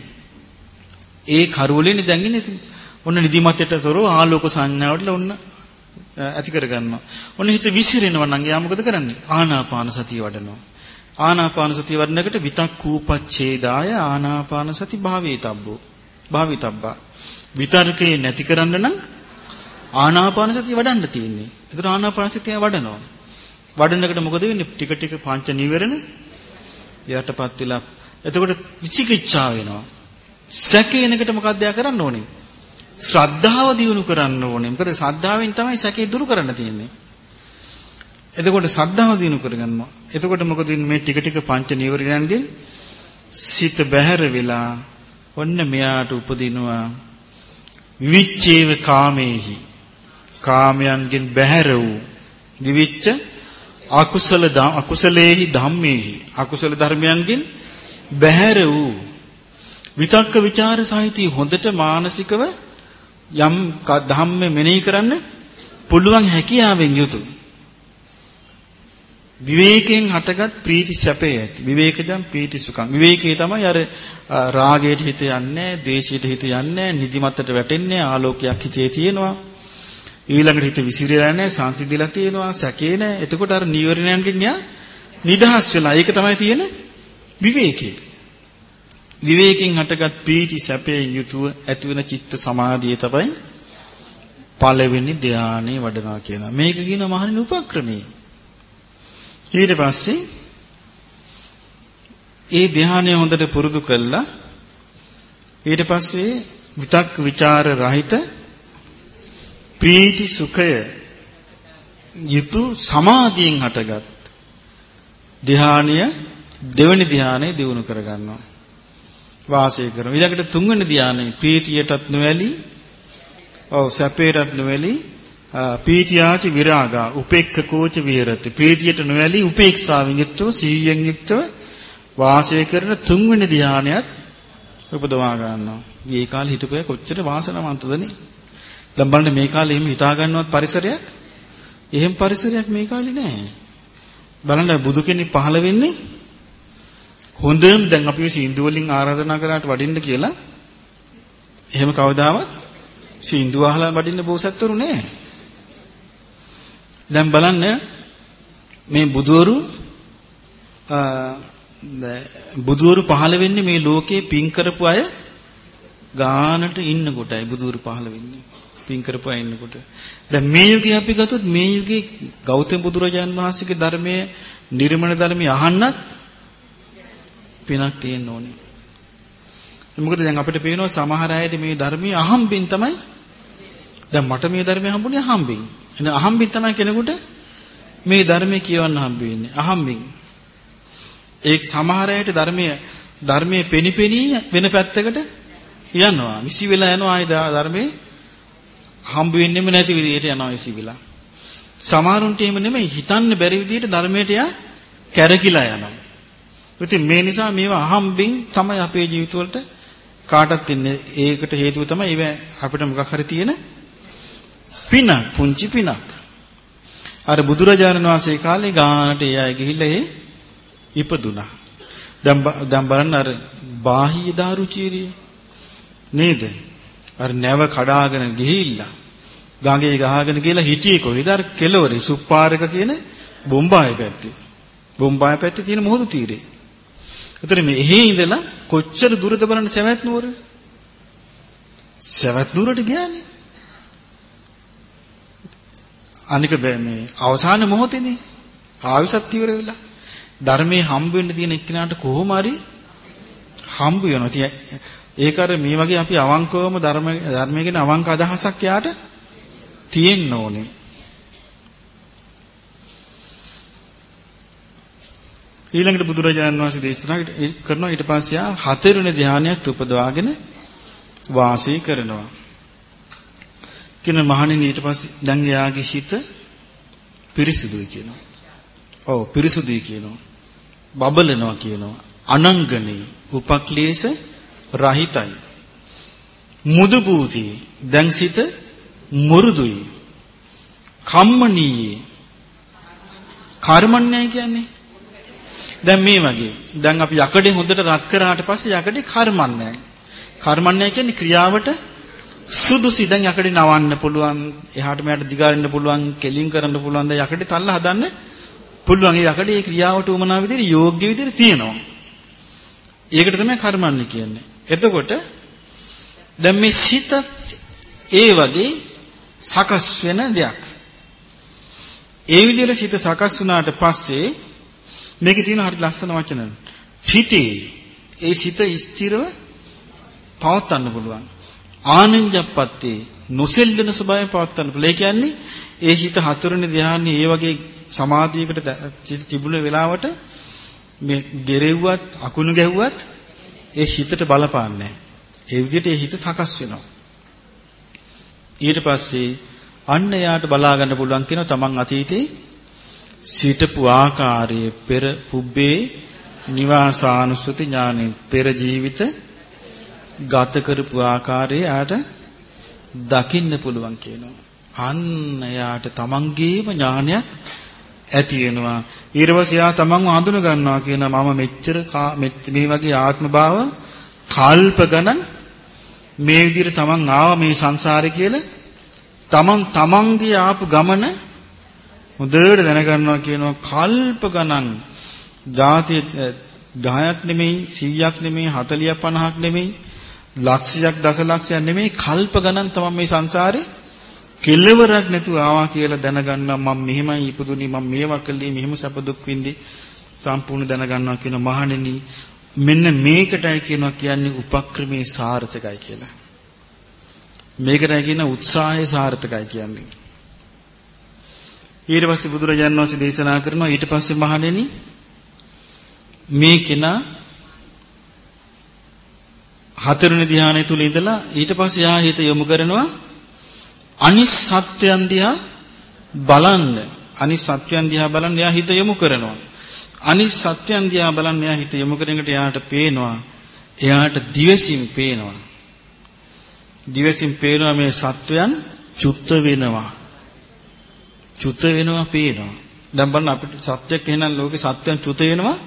ඒ කරවලේනේ දැන් ඉන්නේ ඉතින් ඔන්න නිදිමතට තොරව ආලෝක සංඥාවට ඔන්න ඇති කරගන්නවා. ඔන්න හිත විසිරෙනවා නම් එයා මොකද කරන්නේ? ආනාපාන සතිය වඩනවා. ආනාපාන සතිය වඩනකොට විතක්කූපච්ඡේදාය ආනාපාන සති භාවේතබ්බෝ. භාවිතබ්බා. විතර්කේ නැති කරන්න නම් ආනාපාන සතිය වඩන්න තියෙන්නේ. ඒතර ආනාපාන සතිය වඩනවා. වඩනකොට මොකද වෙන්නේ? ටික ටික පංච නිවරණ යටපත් වෙලා එතකොට විචිකිච්ඡා වෙනවා. සැකේනකට මොකක්ද යා කරන්න ඕනේ? ශ්‍රද්ධාව දියුණු කරන්න ඕනේ. මොකද ශ්‍රද්ධාවෙන් තමයි සැකේ දුරු කරන්න තියෙන්නේ. එතකොට ශ්‍රද්ධාව දියුණු කරගන්නවා. එතකොට මොකද මේ ටික ටික පංච නීවරණයන්ගෙන් සිත බැහැර වෙලා ඔන්න මෙයාට උපදිනවා විවිච්ඡේව කාමේහි කාමයන්ගෙන් බැහැර වූ විවිච්ඡ අකුසල අකුසලේහි ධම්මේහි අකුසල ධර්මයන්ගෙන් බැහැර වූ විතක්ක ਵਿਚාර සහිතී හොඳට මානසිකව යම් ධම්ම මෙනෙහි කරන්න පුළුවන් හැකියාවෙන් යුතුය විවේකයෙන් හටගත් ප්‍රීති සැපේ ඇති. විවේකජම් ප්‍රීති සුඛං. විවේකයේ තමයි අර රාගයට හිත යන්නේ, ද්වේෂයට හිත යන්නේ, නිදිමතට වැටෙන්නේ, ආලෝකයක් හිතේ තියෙනවා. ඊළඟට හිත විසිරලා නැහැ, සංසිඳිලා තියෙනවා, සැකේ නැහැ. එතකොට අර නීවරණයන්ගෙන් යා නිදහස් වෙලා. ඒක තමයි තියෙන විවේකේ. විවේකයෙන් හටගත් ප්‍රීති සැපයෙන් යුතුව ඇතිවෙන චිත්ත සමාධිය තමයි පළවෙනි ධානයේ වඩනවා කියන. මේක කියන මහණෙනි උපක්‍රමී. ඊට පස්සේ ඒ ධානය හොඳට පුරුදු කළා ඊට පස්සේ විතක් ਵਿਚාර රහිත ප්‍රීති සුඛය යුතු සමාධියෙන් හටගත් ධානය දෙවෙනි ධානය දිනු කරගන්නවා වාසය කරනවා ඊළඟට තුන්වෙනි ධානය ප්‍රීතියටත් නොඇලී ඔව් සැපේටත් නොඇලී පීතියාච විරාගා උපේක්ඛකෝච විහෙරති ප්‍රීතියට නොඇලී උපේක්ෂාවෙන් යුක්තව සීයෙන් යුක්තව වාසය කරන තුන්වෙනි ධානයත් උපදවා ගන්නවා. මේ කාලේ හිටපොය කොච්චර වාසනාවන්තදනේ. දැන් බලන්න මේ කාලේ එහෙම හිතා ගන්නවත් පරිසරයක් එහෙම පරිසරයක් මේ කාලේ නැහැ. බලන්න බුදු කෙනෙක් පහළ වෙන්නේ හොඳම දැන් අපි සින්දු වලින් ආරාධනා කරාට වඩින්න කියලා එහෙම කවදාවත් සින්දු අහලා වඩින්න බෝසත්තුරු නැහැ. දැන් බලන්න මේ බුදවරු බුදවරු පහළ වෙන්නේ මේ ලෝකේ පින් කරපු අය ගානට ඉන්න කොටයි බුදවරු පහළ වෙන්නේ. පින් කරපු අය ඉන්නකොට. දැන් මේ යුගයේ අපි ගත්තොත් මේ යුගයේ ගෞතම බුදුරජාන් වහන්සේගේ ධර්මයේ නිර්මණ ධර්මයේ අහන්නත් පිනක් තියෙන්න ඕනේ. මොකද දැන් අපිට පේනවා සමහර අයට මේ ධර්මයේ අහම්බින් තමයි දැන් මට මේ ධර්මය හම්බුනේ අහම්බින්. එහෙනම් අහම්බින් තමයි කෙනෙකුට මේ ධර්මයේ කියවන්න හම්බ වෙන්නේ. අහම්බින්. ඒ සමහර අයට ධර්මයේ ධර්මයේ පෙනිපෙනී වෙන පැත්තකට යනවා. විසි වෙලා යනවා ආයි ධර්මයේ හම්බ වෙන්නෙම නැති විදිහට යනවා විසි වෙලා. සමහරුන්ට එහෙම නෙමෙයි හිතන්න බැරි විදිහට ධර්මයට යා කැරකිලා යනවා. ඉතින් මේ නිසා මේවා අහම්බින් තමයි අපේ ජීවිතවලට කාටත් ඉන්නේ. ඒකට හේතුව තමයි ඒව අපිට මොකක් හරි තියෙන පිනක් පුංචි පිනක්. අර බුදුරජාණන් වහන්සේ කාලේ ගානට ඒ අය ගිහිල්ලා ඒ ඉපදුනා. දැන් දැන් බලන්න අර බාහිය දාරුචීරිය නේද? අර නැව කඩාගෙන ගිහිල්ලා ගඟේ ගහගෙන ගිහලා හිටියේ කොහෙද? අර කෙළවරේ සුප්පාරක කියන බොම්බාය පැත්තේ. බොම්බාය පැත්තේ තියෙන මොහොත තීරේ. එතන මේ එහෙ ඉඳලා කොච්චර දුරද බලන්න සවැත් නුවර? සවැත් නුවරට ගියානේ. අනික මේ අවසාන මොහොතේනේ ආයුෂත් ඉවර වෙලා ධර්මයේ හම්බ වෙන්න තියෙන එක්කිනාට කොහොම හරි හම්බ වෙනවා. ඉතින් ඒක අර මේ වගේ අපි අවංකවම ධර්ම ධර්මයේ ගැන අවංක අදහසක් යාට තියෙන්න ඕනේ. ඊළඟට බුදුරජාණන් වහන්සේ දේශනා කරනවා ඊට පස්සේ ආ හතරවෙනි ධානයත් උපදවාගෙන වාසය කරනවා. කියන මහණෙනි ඊට පස්සේ දැන් එයාගේ සිත පිරිසිදුයි කියනවා. ඔව් පිරිසුදුයි කියනවා. බබලනවා කියනවා. අනංගනේ උපක්ලේශ රහිතයි. මුදු බූති දැන් සිත මුරුදුයි. කම්මනීයේ කර්මන්නේ කියන්නේ? දැන් මේ වගේ. දැන් අපි යකඩේ හොඳට රත් කරාට පස්සේ යකඩේ කර්මන්නේ. කර්මන්නේ කියන්නේ ක්‍රියාවට සුදුසි. දැන් යකඩේ නවන්න පුළුවන් එහාට මෙහාට දිගාරින්න පුළුවන් කෙලින් කරන්න පුළුවන් දැන් යකඩේ තල්ල හදන්න පුළුවන්. ඒ යකඩේ ඒ ක්‍රියාවට උමනා විදිහට යෝග්‍ය විදිහට තියෙනවා. ඒකට තමයි කර්මන්නේ කියන්නේ. එතකොට දැන් මේ සිත ඒ වගේ සකස් වෙන දෙයක්. ඒ විදිහට සිත සකස් වුණාට පස්සේ මේකේ තියෙන හරි ලස්සන වචන. හිතේ ඒ සිත ස්ථිරව පවත්වන්න පුළුවන්. ආනන්ජප්පත්තේ නොසෙල්ලෙන ස්වභාවයෙන් පවත්වන්න පුළුවන්. ඒ කියන්නේ ඒ හිත හතරවෙනි ධ්‍යානයේ ඒ වගේ සමාධියකට තිබුණ වෙලාවට මේ ගෙරෙව්වත් අකුණු ගැහුවත් ඒ හිතට බලපාන්නේ ඒ විදිහට හිත සකස් වෙනවා. ඊට පස්සේ අන්න එයාට බලා ගන්න පුළුවන් කියන තමන් අතීතේ සිටපු ආකාරයේ පෙර පුබ්බේ නිවාසානුස්සති ඥානෙ පෙර ජීවිත ගත කරපු ආකාරයේ ආට දකින්න පුළුවන් කියනවා. අන්න එයාට තමන්ගේම ඥානයක් ඇති වෙනවා. ඊර්වසියා තමන්ව හඳුන ගන්නවා කියන මම මෙච්චර මේ වගේ ආත්ම භාව කල්ප ගණන් මේ විදිහට තමන් ආවා මේ සංසාරේ කියලා තමන් තමන්ගේ ආපු ගමන හොඳට දැනගන්නවා කියනවා කල්ප ගණන් ජාතිය 10ක් නෙමෙයි 100ක් නෙමෙයි 40ක් 50ක් නෙමෙයි ලක්ෂයක් දසලක්ෂයක් නෙමෙයි කල්ප ගණන් තමයි මේ සංසාරේ කෙලවරක් නැතුව ආවා කියලා දැනගන්නවා. මම මෙහෙමයි ඉපදුනේ. මම මේවා කළේ. මෙහෙම සැප දුක් විඳි සම්පූර්ණ දැනගන්නවා කියන මහණෙනි. මෙන්න මේකටයි කියනවා කියන්නේ උපක්‍රමේ සාර්ථකයි කියලා. මේකටයි කියන උත්සාහය සාර්ථකයි කියන්නේ. ඊට පස්සේ බුදුරජාණන් වහන්සේ දේශනා කරනවා ඊට පස්සේ මහණෙනි මේ කෙනා හතරවෙනි ධ්‍යානය තුල ඉඳලා ඊට පස්සේ යා හිත යොමු කරනවා අනිස් සත්‍යයන් දිහා බලන්න අනිස් සත්‍යයන් දිහා බලන්න එයා හිත යොමු කරනවා අනිස් සත්‍යයන් දිහා බලන්න එයා හිත යොමු කරනකොට එයාට පේනවා එයාට දිවසින් පේනවා දිවසින් පේනවා මේ සත්වයන් චුත්ත වෙනවා චුත වෙනවා පේනවා. දැන් බලන්න අපිට සත්‍යයක් එහෙනම් ලෝකේ සත්‍යයන් චුත වෙනවා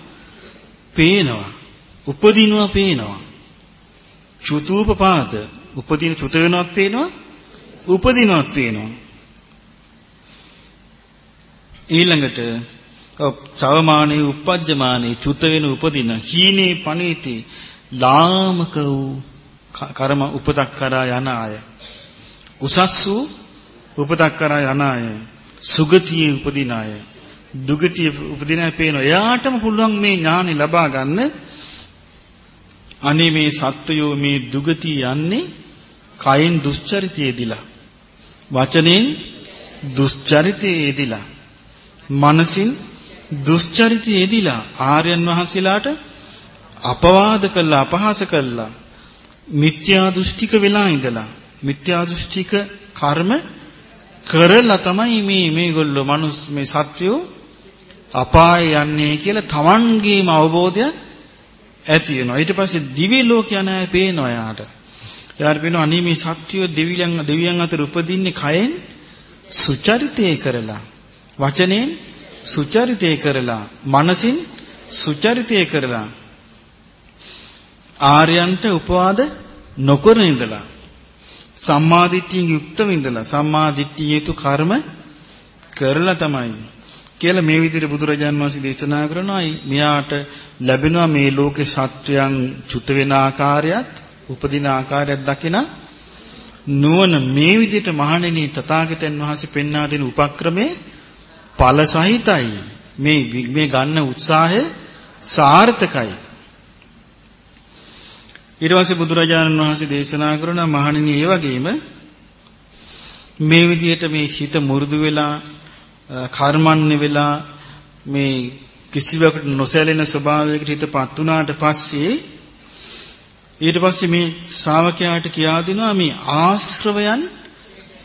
පේනවා. උපදිනවා පේනවා. චුතූපපාත උපදින චුත වෙනවත් පේනවා උපදිනවත් පේනවා. ඊළඟට සවමානේ උපජ්ජමානේ චුත වෙන උපදින හීනේ පණීති ලාමක වූ කර්ම උපතක් කරා යන අය උසස් වූ උපතක් කරා යන අය සුගතියේ උපදින අය දුගතියේ උපදින අය පේනවා. එයාටම පුළුවන් මේ ඥානෙ ලබා ගන්න. අනේ මේ සත්වයෝ මේ දුගතිය යන්නේ කයින් දුස්චරිතයේදීලා. වචනෙන් දුස්චරිතයේදීලා. මනසින් දුස්චරිතයේදීලා ආර්යයන් වහන්සේලාට අපවාද කළා අපහාස කළා මිත්‍යා දෘෂ්ටික වෙලා ඉඳලා මිත්‍යා දෘෂ්ටික කර්ම කරලා තමයි මේ මේගොල්ලෝ මනුස් මේ සත්වෝ අපාය යන්නේ කියලා Tamanගේම අවබෝධයක් ඇති වෙනවා. ඊට පස්සේ දිව්‍ය ලෝක යන අය පේනවා යාට. යාට පේනවා අනේ මේ සත්වෝ දෙවියන් දෙවියන් අතර උපදින්නේ කයෙන්? සුචරිතය කරලා. වචනෙන් සුචරිතය කරලා මනසින් සුචරිතය කරලා. ආර්යයන්ට උපවාද නොකර ඉඳලා සම්මාදිට්ඨියෙන් යුක්තව ඉඳලා සම්මාදිට්ඨිය යුතු කර්ම කරලා තමයි. කියලා මේ විදිහට බුදුරජාන් වහන්සේ දේශනා කරනවා. මෙයාට ලැබෙනවා මේ ලෝකේ සත්වයන් චුත වෙන ආකාරයත් උපදින ආකාරයත් දකින නුවණ මේ විදිහට මහණෙනි තථාගතයන් වහන්සේ පෙන්වා දෙන උපක්‍රමේ ඵල සහිතයි. මේ මේ ගන්න උත්සාහය සාර්ථකයි. ඊට පස්සේ බුදුරජාණන් වහන්සේ දේශනා කරන මහණෙනි ඒ වගේම මේ විදිහට මේ හිත මුරුදු වෙලා කර්මන්නේ වෙලා මේ කිසිවකට නොසැලෙන ස්වභාවයකට හිතපත් වුණාට පස්සේ ඊට පස්සේ මේ ශ්‍රාවකයාට කියා දෙනවා මේ ආශ්‍රවයන්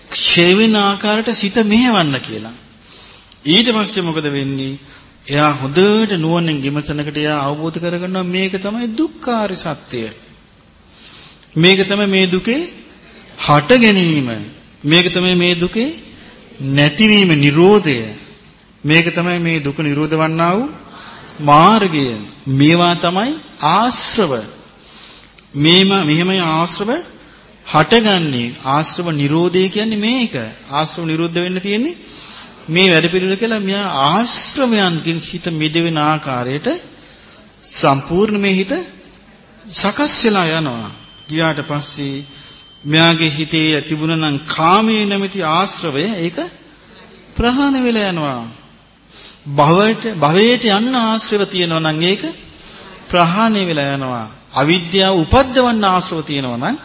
ක්ෂය වෙන ආකාරයට සිත මෙහෙවන්න කියලා. ඊට පස්සේ මොකද වෙන්නේ? එයා හොඳට නුවණින් විමසනකට එයා අවබෝධ කරගන්නවා මේක තමයි දුක්ඛාර සත්‍යය. මේක තමයි මේ දුකේ හට ගැනීම. මේක තමයි මේ දුකේ නැතිවීම නිරෝධය. මේක තමයි මේ දුක නිරෝධ වන්නා වූ මාර්ගය. මේවා තමයි ආශ්‍රව. මේම මෙහෙමයි ආශ්‍රව හටගන්නේ. ආශ්‍රව නිරෝධය කියන්නේ මේක. ආශ්‍රව නිරුද්ධ වෙන්න තියෙන්නේ මේ වැඩ පිළිවෙල කියලා මෙයා ආශ්‍රවයන්ගෙන් හිත මිදෙන ආකාරයට සම්පූර්ණ මේ හිත සකස් වෙලා යනවා. ගියාට පස්සේ මෙයාගේ හිතේ තිබුණා නම් කාමයේ නැමැති ආශ්‍රවය ඒක ප්‍රහාණය වෙලා යනවා. භවයට භවයට යන්න ආශ්‍රව තියෙනවා නම් ඒක ප්‍රහාණය වෙලා යනවා. අවිද්‍යාව උපද්දවන්න ආශ්‍රව තියෙනවා නම්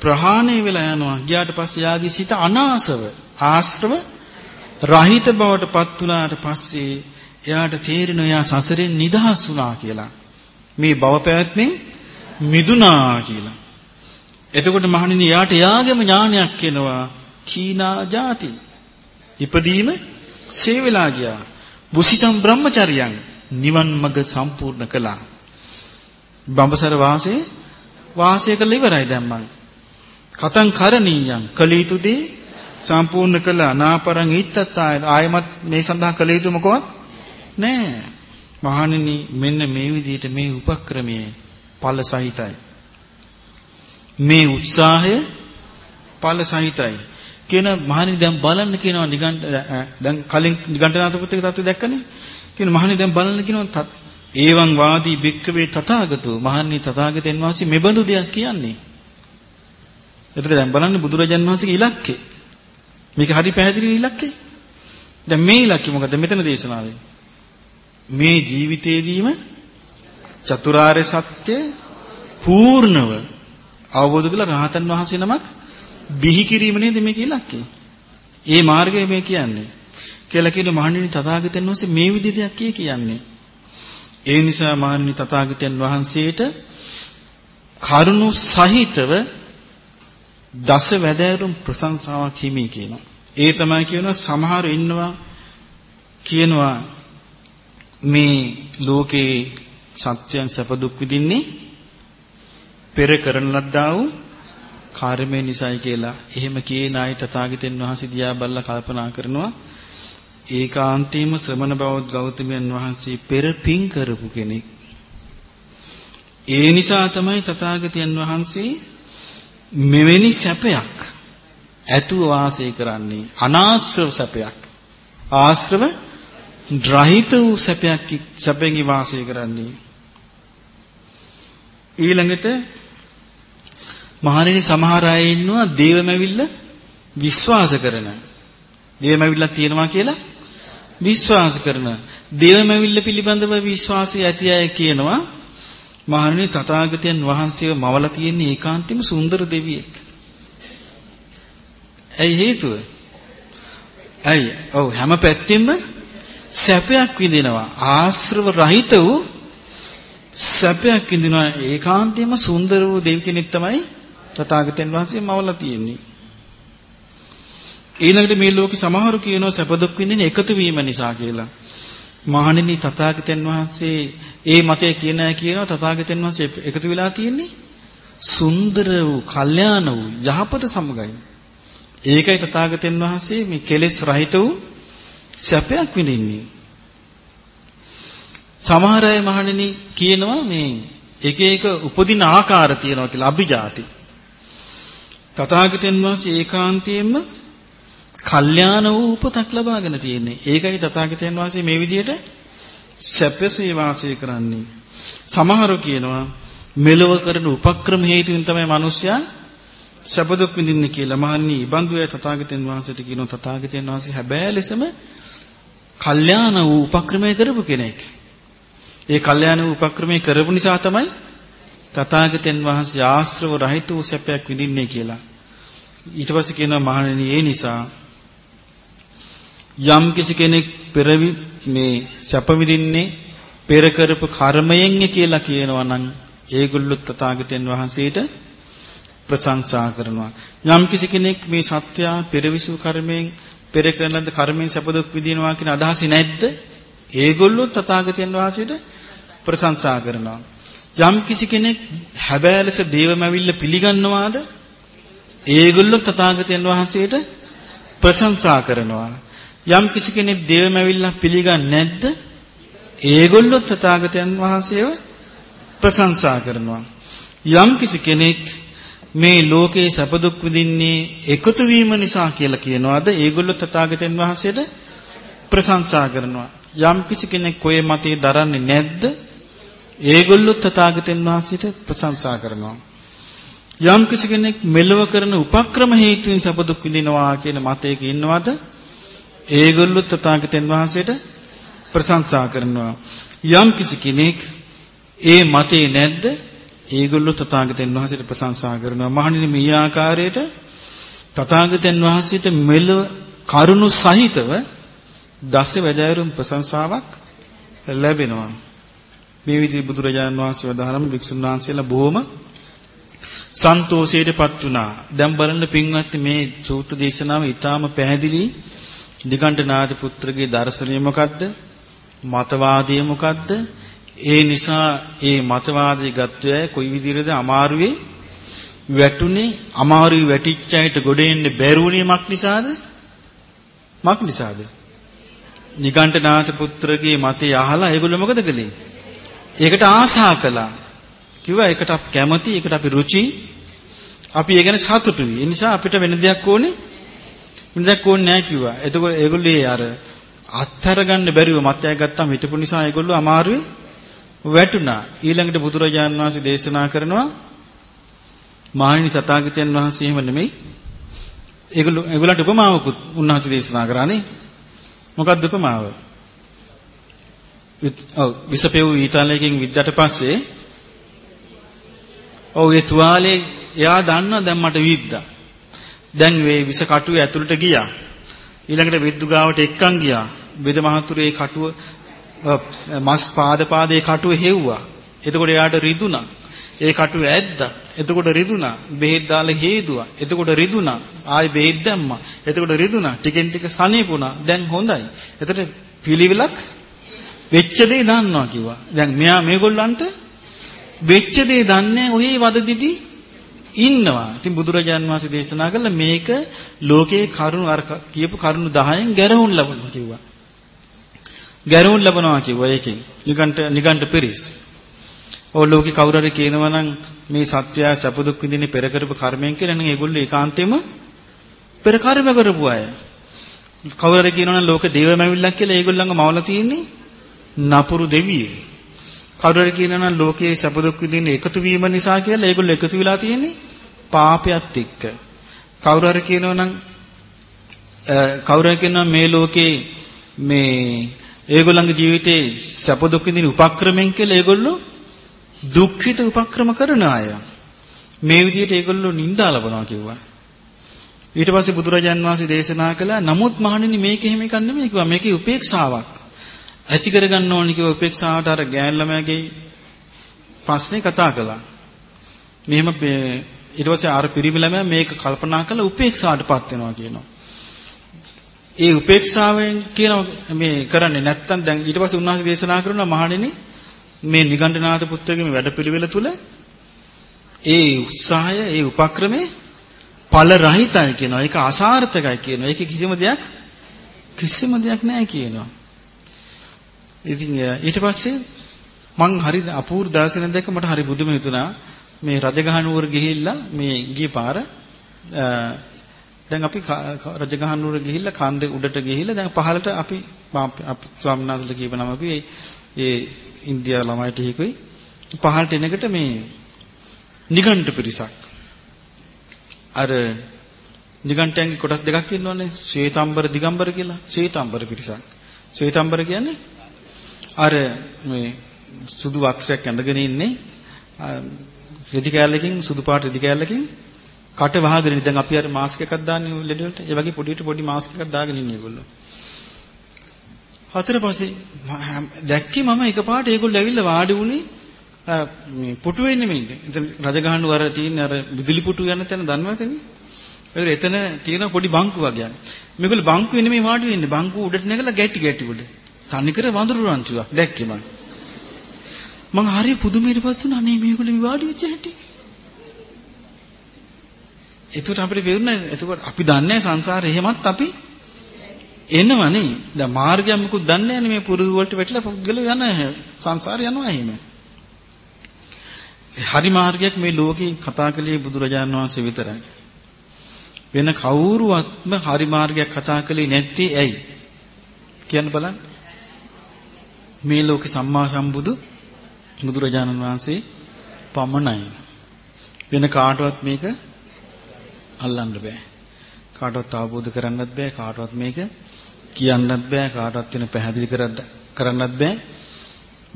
ප්‍රහාණය වෙලා යනවා. ගියාට පස්සේ යාගේ සිත අනාසව ආශ්‍රව රහිත බවට පත් වුණාට පස්සේ එයාට තේරෙනවා එයා සසරෙන් නිදහස් වුණා කියලා. මේ භව පැවැත්මෙන් මිදුනා කියලා. එතකොට මහණෙනි යාට යාගම ඥානයක් කියනවා කීනා ಜಾති. ඉපදීම සේ වෙලා ගියා. බුසිතම් බ්‍රහ්මචර්යයන් නිවන් මඟ සම්පූර්ණ කළා. බඹසර වාසයේ වාසය කළ ඉවරයි දැන් මං. කතං කරණීයං කළ යුතු දේ සම්පූර්ණ කළා. නාපරං ඊත්තත් ආයමත් මේ සඳහා කළ යුතු මොකවත් නෑ. මහණෙනි මෙන්න මේ විදිහට මේ උපක්‍රමයේ ඵල සහිතයි. මේ උත්සාහය ඵල සහිතයි. කියන මහණනි දැන් බලන්න කියනවා නිගණ්ඨ දැන් කලින් නිගණ්ඨනාත පුත්‍රගේ තත්ත්වය දැක්කනේ. කියන මහණනි දැන් බලන්න කියනවා ඒවං වාදී භික්කවේ තථාගතෝ මහණනි තථාගතයන් වහන්සේ මෙබඳු දෙයක් කියන්නේ. එතකොට දැන් බලන්න බුදුරජාන් වහන්සේගේ ඉලක්කය. මේක හරි පැහැදිලි ඉලක්කය. දැන් මේ ඉලක්කය මොකද මෙතන දේශනාවේ? මේ ජීවිතේදීම චතුරාර්ය සත්‍ය පූර්ණව අවබෝධ කළ රහතන් වහන්සේ නමක් බිහි කිරීම නේද මේක ඉලක්කය. ඒ මාර්ගය මේ කියන්නේ. කියලා කියන මහණෙනි තථාගතයන් වහන්සේ මේ විදිහ දෙයක් කියන්නේ. ඒ නිසා මහණෙනි තථාගතයන් වහන්සේට කරුණු සහිතව දස වැදෑරුම් ප්‍රශංසාවක් හිමි කියනවා. ඒ තමයි කියනවා සමහර ඉන්නවා කියනවා මේ ලෝකේ සත්‍යයන් සැප දුක් විඳින්නේ පෙර කරන ලද්දා වූ කර්මය නිසායි කියලා. එහෙම කියන අය තථාගතයන් වහන්සේ දිහා බලලා කල්පනා කරනවා ඒකාන්තීම ශ්‍රමණ බෞද්ධ ගෞතමයන් වහන්සේ පෙර පින් කරපු කෙනෙක්. ඒ නිසා තමයි තථාගතයන් වහන්සේ මෙවැනි සැපයක් ඇතුව වාසය කරන්නේ අනාශ්‍රව සැපයක්. ආශ්‍රව රහිත වූ සැපයක් සැපෙන් වාසය කරන්නේ. ඊළඟට මහණෙනි සමහර අය ඉන්නවා දේවමැවිල්ල විශ්වාස කරන. දේවමැවිල්ලක් තියෙනවා කියලා විශ්වාස කරන. දේවමැවිල්ල පිළිබඳව විශ්වාසය ඇති අය කියනවා මහණෙනි තථාගතයන් වහන්සේව මවලා තියෙන ඒකාන්තෙම සුන්දර දෙවියෙක්. ඇයි හේතුව? ඇයි? ඔව් හැම පැත්තෙම සැපයක් විඳිනවා. ආශ්‍රව රහිත වූ සැපයක් විඳිනවා. ඒකාන්තයෙන්ම සුන්දර වූ දෙවි කෙනෙක් තමයි තථාගතයන් වහන්සේ මවලා තියෙන්නේ. ඊළඟට මේ ලෝකේ සමහරු කියනවා සැප දුක් විඳින එකතු වීම නිසා කියලා. මහණෙනි තථාගතයන් වහන්සේ ඒ මතය කියන අය කියනවා තථාගතයන් වහන්සේ එකතු වෙලා තියෙන්නේ සුන්දර වූ, කල්යාණ වූ, යහපත සමගයි. ඒකයි තථාගතයන් වහන්සේ මේ කෙලෙස් රහිත වූ සැපයක් විඳින්නේ. සමහර අය මහණෙනි කියනවා මේ එක එක උපදින ආකාර තියෙනවා කියලා අභිජාති. තථාගතයන් වහන්සේ ඒකාන්තයෙන්ම කල්යාණ වූ උපතක් ලබාගෙන තියෙන්නේ. ඒකයි තථාගතයන් වහන්සේ මේ විදිහට සැපසේ වාසය කරන්නේ. සමහරව කියනවා මෙලව කරන උපක්‍රම හේතුවෙන් තමයි මිනිස්සයා සැප දුක් විඳින්නේ කියලා. මහන්නේ බඳු අය තථාගතයන් වහන්සේට කියනවා තථාගතයන් වහන්සේ හැබෑ ලෙසම කල්යාණ වූ උපක්‍රමය කරපු කෙනෙක්. ඒ කල්යාණ වූ උපක්‍රමය කරපු නිසා තමයි තථාගතයන් වහන්සේ ආශ්‍රව රහිත වූ සැපයක් විඳින්නේ කියලා. ඊට පස්සේ කියනවා මහණෙනි ඒ නිසා යම් කිසි කෙනෙක් පෙරවි මේ සැප විඳින්නේ පෙර කරපු කර්මයෙන් කියලා කියනවා නම් ඒගොල්ලොත් තථාගතයන් වහන්සේට ප්‍රශංසා කරනවා. යම් කිසි කෙනෙක් මේ සත්‍ය පෙරවිසු කර්මයෙන් පෙර කරන ලද කර්මයෙන් සැප දුක් විඳිනවා කියන අදහස නැද්ද? ඒගොල්ලොත් තථාගතයන් වහන්සේට ප්‍රශංසා කරනවා. යම් කිසි කෙනෙක් හැබෑලස දේවමැවිල්ල පිළිගන්නවාද? ඒගොල්ලොත් තථාගතයන් වහන්සේට ප්‍රශංසා කරනවා. යම් කිසි කෙනෙක් දේවමැවිල්ල පිළිගන්නේ නැද්ද? ඒගොල්ලොත් තථාගතයන් වහන්සේව ප්‍රශංසා කරනවා. යම් කිසි කෙනෙක් මේ ලෝකේ සැප දුක් විඳින්නේ එකතු වීම නිසා කියලා කියනවාද? ඒගොල්ලෝ තථාගතයන් වහන්සේට ප්‍රශංසා කරනවා. යම් කිසි කෙනෙක් කොයේ මතේ දරන්නේ නැද්ද? ඒගොල්ලෝ තථාගතයන් වහන්සේට ප්‍රශංසා කරනවා. යම් කිසි කෙනෙක් මෙලව කරන උපක්‍රම හේතුවෙන් සැප දුක් විඳිනවා කියන මතයක ඉන්නවද? ඒගොල්ලෝ තථාගතයන් වහන්සේට ප්‍රශංසා කරනවා යම් කිසි කෙනෙක් ඒ මතේ නැද්ද ඒගොල්ලෝ තථාගතයන් වහන්සේට ප්‍රශංසා කරනවා. මහණෙනි මේ ආකාරයට තථාගතයන් වහන්සේට මෙලව කරුණු සහිතව දස වැදෑරුම් ප්‍රශංසාවක් ලැබෙනවා. මේ විදිහට බුදුරජාණන් වහන්සේ වදාළම වික්ෂුන් වහන්සේලා බොහොම සන්තෝෂයටපත් වුණා. දැන් බලන්න පින්වත්නි මේ සූත්‍ර දේශනාව ඊටාම පැහැදිලි. දිගණ්ඨනාථ පුත්‍රගේ දර්ශනය මොකද්ද? මතවාදය මොකද්ද? ඒ නිසා ඒ මතවාදී ගත්වය කොයි විදිහටද අමාරුවේ වැටුනේ අමාරුවේ වැටිච්ච අයට ගොඩ එන්න බැරුණේ මක් නිසාද? මක් නිසාද? නිගණ්ඨනාථ පුත්‍රගේ මතය අහලා ඒගොල්ලෝ මොකද කළේ? ඒකට ආසා කළා. කිව්වා ඒකට අපි කැමති, ඒකට අපි රුචි. අපි ඒ ගැන සතුටුයි. ඒ නිසා අපිට වෙන දෙයක් ඕනේ. වෙන දෙයක් ඕනේ නැහැ කිව්වා. එතකොට ඒගොල්ලෝ අර අත්තර ගන්න බැරිව මතය ගත්තාම හිටපු නිසා ඒගොල්ලෝ අමාරුවේ වැටුණා. ඊළඟට බුදුරජාන් වහන්සේ දේශනා කරනවා මහණෙනි තථාගතයන් වහන්සේ එහෙම නෙමෙයි. ඒගොල්ලෝ ඒගොල්ලන්ට උපමාවකුත් උන්වහන්සේ දේශනා කරානේ. මොකක්ද උපමාව? ඔව් විසපෙව් ඊතාලයකින් විද්දට පස්සේ ඔව් ඒ තුවාලේ එයා දන්නා දැන් මට විද්දා. දැන් මේ විස කටුවේ ඇතුළට ගියා. ඊළඟට විද්දු ගාවට එක්කන් ගියා. වෙද මහතුරු ඒ කටුව මස් පාද පාදේ කටුව හෙව්වා. එතකොට එයාට රිදුනා. ඒ කටුව ඇද්දා. එතකොට රිදුනා. බෙහෙත් දාලා හේදුවා. එතකොට රිදුනා. ආයි බෙහෙත් දැම්මා. එතකොට රිදුනා. ටිකෙන් ටික සනීපුණා. දැන් හොඳයි. එතකොට පිළිවිලක් වෙච්ච දේ දන්නවා කිව්වා. දැන් මෙයා මේගොල්ලන්ට වෙච්ච දේ දන්නේ ඔහේ වදදිදී ඉන්නවා. ඉතින් බුදුරජාන් වහන්සේ දේශනා කළා මේක ලෝකේ කරුණු අර කියපු කරුණු 10න් ගැරහුම් ලබනවා කිව්වා. ගැරහුම් ලබනවා කිව්වා ඒකෙන්. නිගණ්ඨ නිගණ්ඨ පිරිස්. ඔය ලෝකේ කවුරු හරි කියනවා නම් මේ සත්‍යය සැප දුක් විඳින්නේ පෙර කරපු කර්මයෙන් කියලා නම් ඒගොල්ලෝ ඒකාන්තයෙන්ම පෙර කර්ම කරපු අය. කවුරු හරි කියනවා නම් ලෝක දේවමැවිල්ලක් කියලා ඒගොල්ලන්ග මවලා තියෙන්නේ නපුරු දෙවියෙක්. කවුරු හරි කියනවා නම් ලෝකයේ සැප දුක් විඳින්නේ එකතු වීම නිසා කියලා ඒගොල්ලෝ එකතු වෙලා තියෙන්නේ පාපයත් එක්ක. කවුරු හරි කියනවා නම් කවුරු හරි කියනවා මේ ලෝකේ මේ ඒගොල්ලන්ගේ ජීවිතේ සැප දුක් විඳින උපක්‍රමෙන් කියලා ඒගොල්ලෝ දුක්ඛිත උපක්‍රම කරන අය. මේ විදිහට ඒගොල්ලෝ නිඳා ලබනවා කිව්වා. ඊට පස්සේ බුදුරජාන් වහන්සේ දේශනා කළා නමුත් මහණෙනි මේක එහෙම එකක් නෙමෙයි කිව්වා මේකේ උපේක්ෂාවක්. ඇති කරගන්න ඕනි කිව්ව උපේක්ෂාවට අර ගෑන් ළමයාගේ ප්‍රශ්නේ කතා කළා. මෙහෙම ඊට පස්සේ අර පිරිමි ළමයා මේක කල්පනා කරලා උපේක්ෂාවටපත් වෙනවා කියනවා. ඒ උපේක්ෂාවෙන් කියන මේ කරන්නේ නැත්තම් දැන් ඊට පස්සේ උන්වහන්සේ දේශනා කරනවා මහණෙනි මේ නිගණ්ඨනාථ පුත්‍රගේ වැඩපිළිවෙල තුල ඒ උත්සාහය ඒ උපක්‍රමේ ඵල රහිතයි කියනවා. ඒක අසාර්ථකයි කියනවා. ඒක කිසිම දෙයක් කිසිම දෙයක් නැහැ කියනවා. ඉතින් ඊට පස්සේ මං හරි අපූර්ව දර්ශනයක් දැක්ක මට හරි බුදුම හිතුණා. මේ රජගහ නුවර ගිහිල්ලා මේ ගිය පාර දැන් අපි රජගහ නුවර ගිහිල්ලා කන්දේ උඩට ගිහිල්ලා දැන් පහළට අපි ස්වාමීන් වහන්සේලා කියප නමකුයි ඒ ඉන්දියා ළමයිට හිකුයි. පහළට එනකොට මේ නිගණ්ඨ පිරිසක්. අර නිගණ්ඨයන්ගේ කොටස් දෙකක් ඉන්නවනේ ශ්වේතාම්බර දිගම්බර කියලා. ශ්වේතාම්බර පිරිසක්. ශ්වේතාම්බර කියන්නේ අර මේ සුදු වස්ත්‍රයක් ඇඳගෙන ඉන්නේ. රෙදි කෑල්ලකින් සුදු පාට රෙදි කෑල්ලකින් කට වහගෙන දැන් අපි අර මාස්ක් එකක් දාන්නේ ලෙඩ වලට ඒ වගේ පොඩියට පොඩි මාස්ක් එකක් දාගෙන ඉන්නේ ඒගොල්ලෝ හතර පස්සේ දැක්කේ මම එකපාරට ඒගොල්ලෝ ඇවිල්ලා වාඩි වුණේ මේ පුටුවේ නෙමෙයි. එතන රජගහනු වර තියෙන අර විදුලි පුටු යන තැන දන්නවදනේ? ඒතර එතන තියෙන පොඩි බංකු වගේ. මේගොල්ලෝ බංකුවේ නෙමෙයි වාඩි වෙන්නේ. බංකුව උඩට නැගලා ගැටි ගැටි උඩ. තනිකර වඳුරු රංචුවක් දැක්කේ මම. මං හරිය පුදුමයටපත් වුණා නේ මේගොල්ලෝ මේ වාඩි වෙච්ච හැටි. එතකොට අපිට වෙරුණා එතකොට අපි දන්නේ සංසාරේ එහෙමත් අපි එනවනේ. දැන් මාර්ගයක් මොකුත් දන්නේ නැහැ මේ පුරුදු වලට වැටිලා පුද්ගල යන සංසාරේ යනවා එහෙම. හරි මාර්ගයක් මේ ලෝකේ කතා කළේ බුදුරජාණන් වහන්සේ විතරයි. වෙන කවුරුවත්ම හරි මාර්ගයක් කතා කළේ නැත්තේ ඇයි? කියන්න බලන්න. මේ ලෝකේ සම්මා සම්බුදු බුදුරජාණන් වහන්සේ පමණයි. වෙන කාටවත් මේක අල්ලන්න බෑ. කාටවත් අවබෝධ කරන්නත් බෑ. කාටවත් මේක කියන්නත් බෑ කාටවත් වෙන පැහැදිලි කරන්නත් බෑ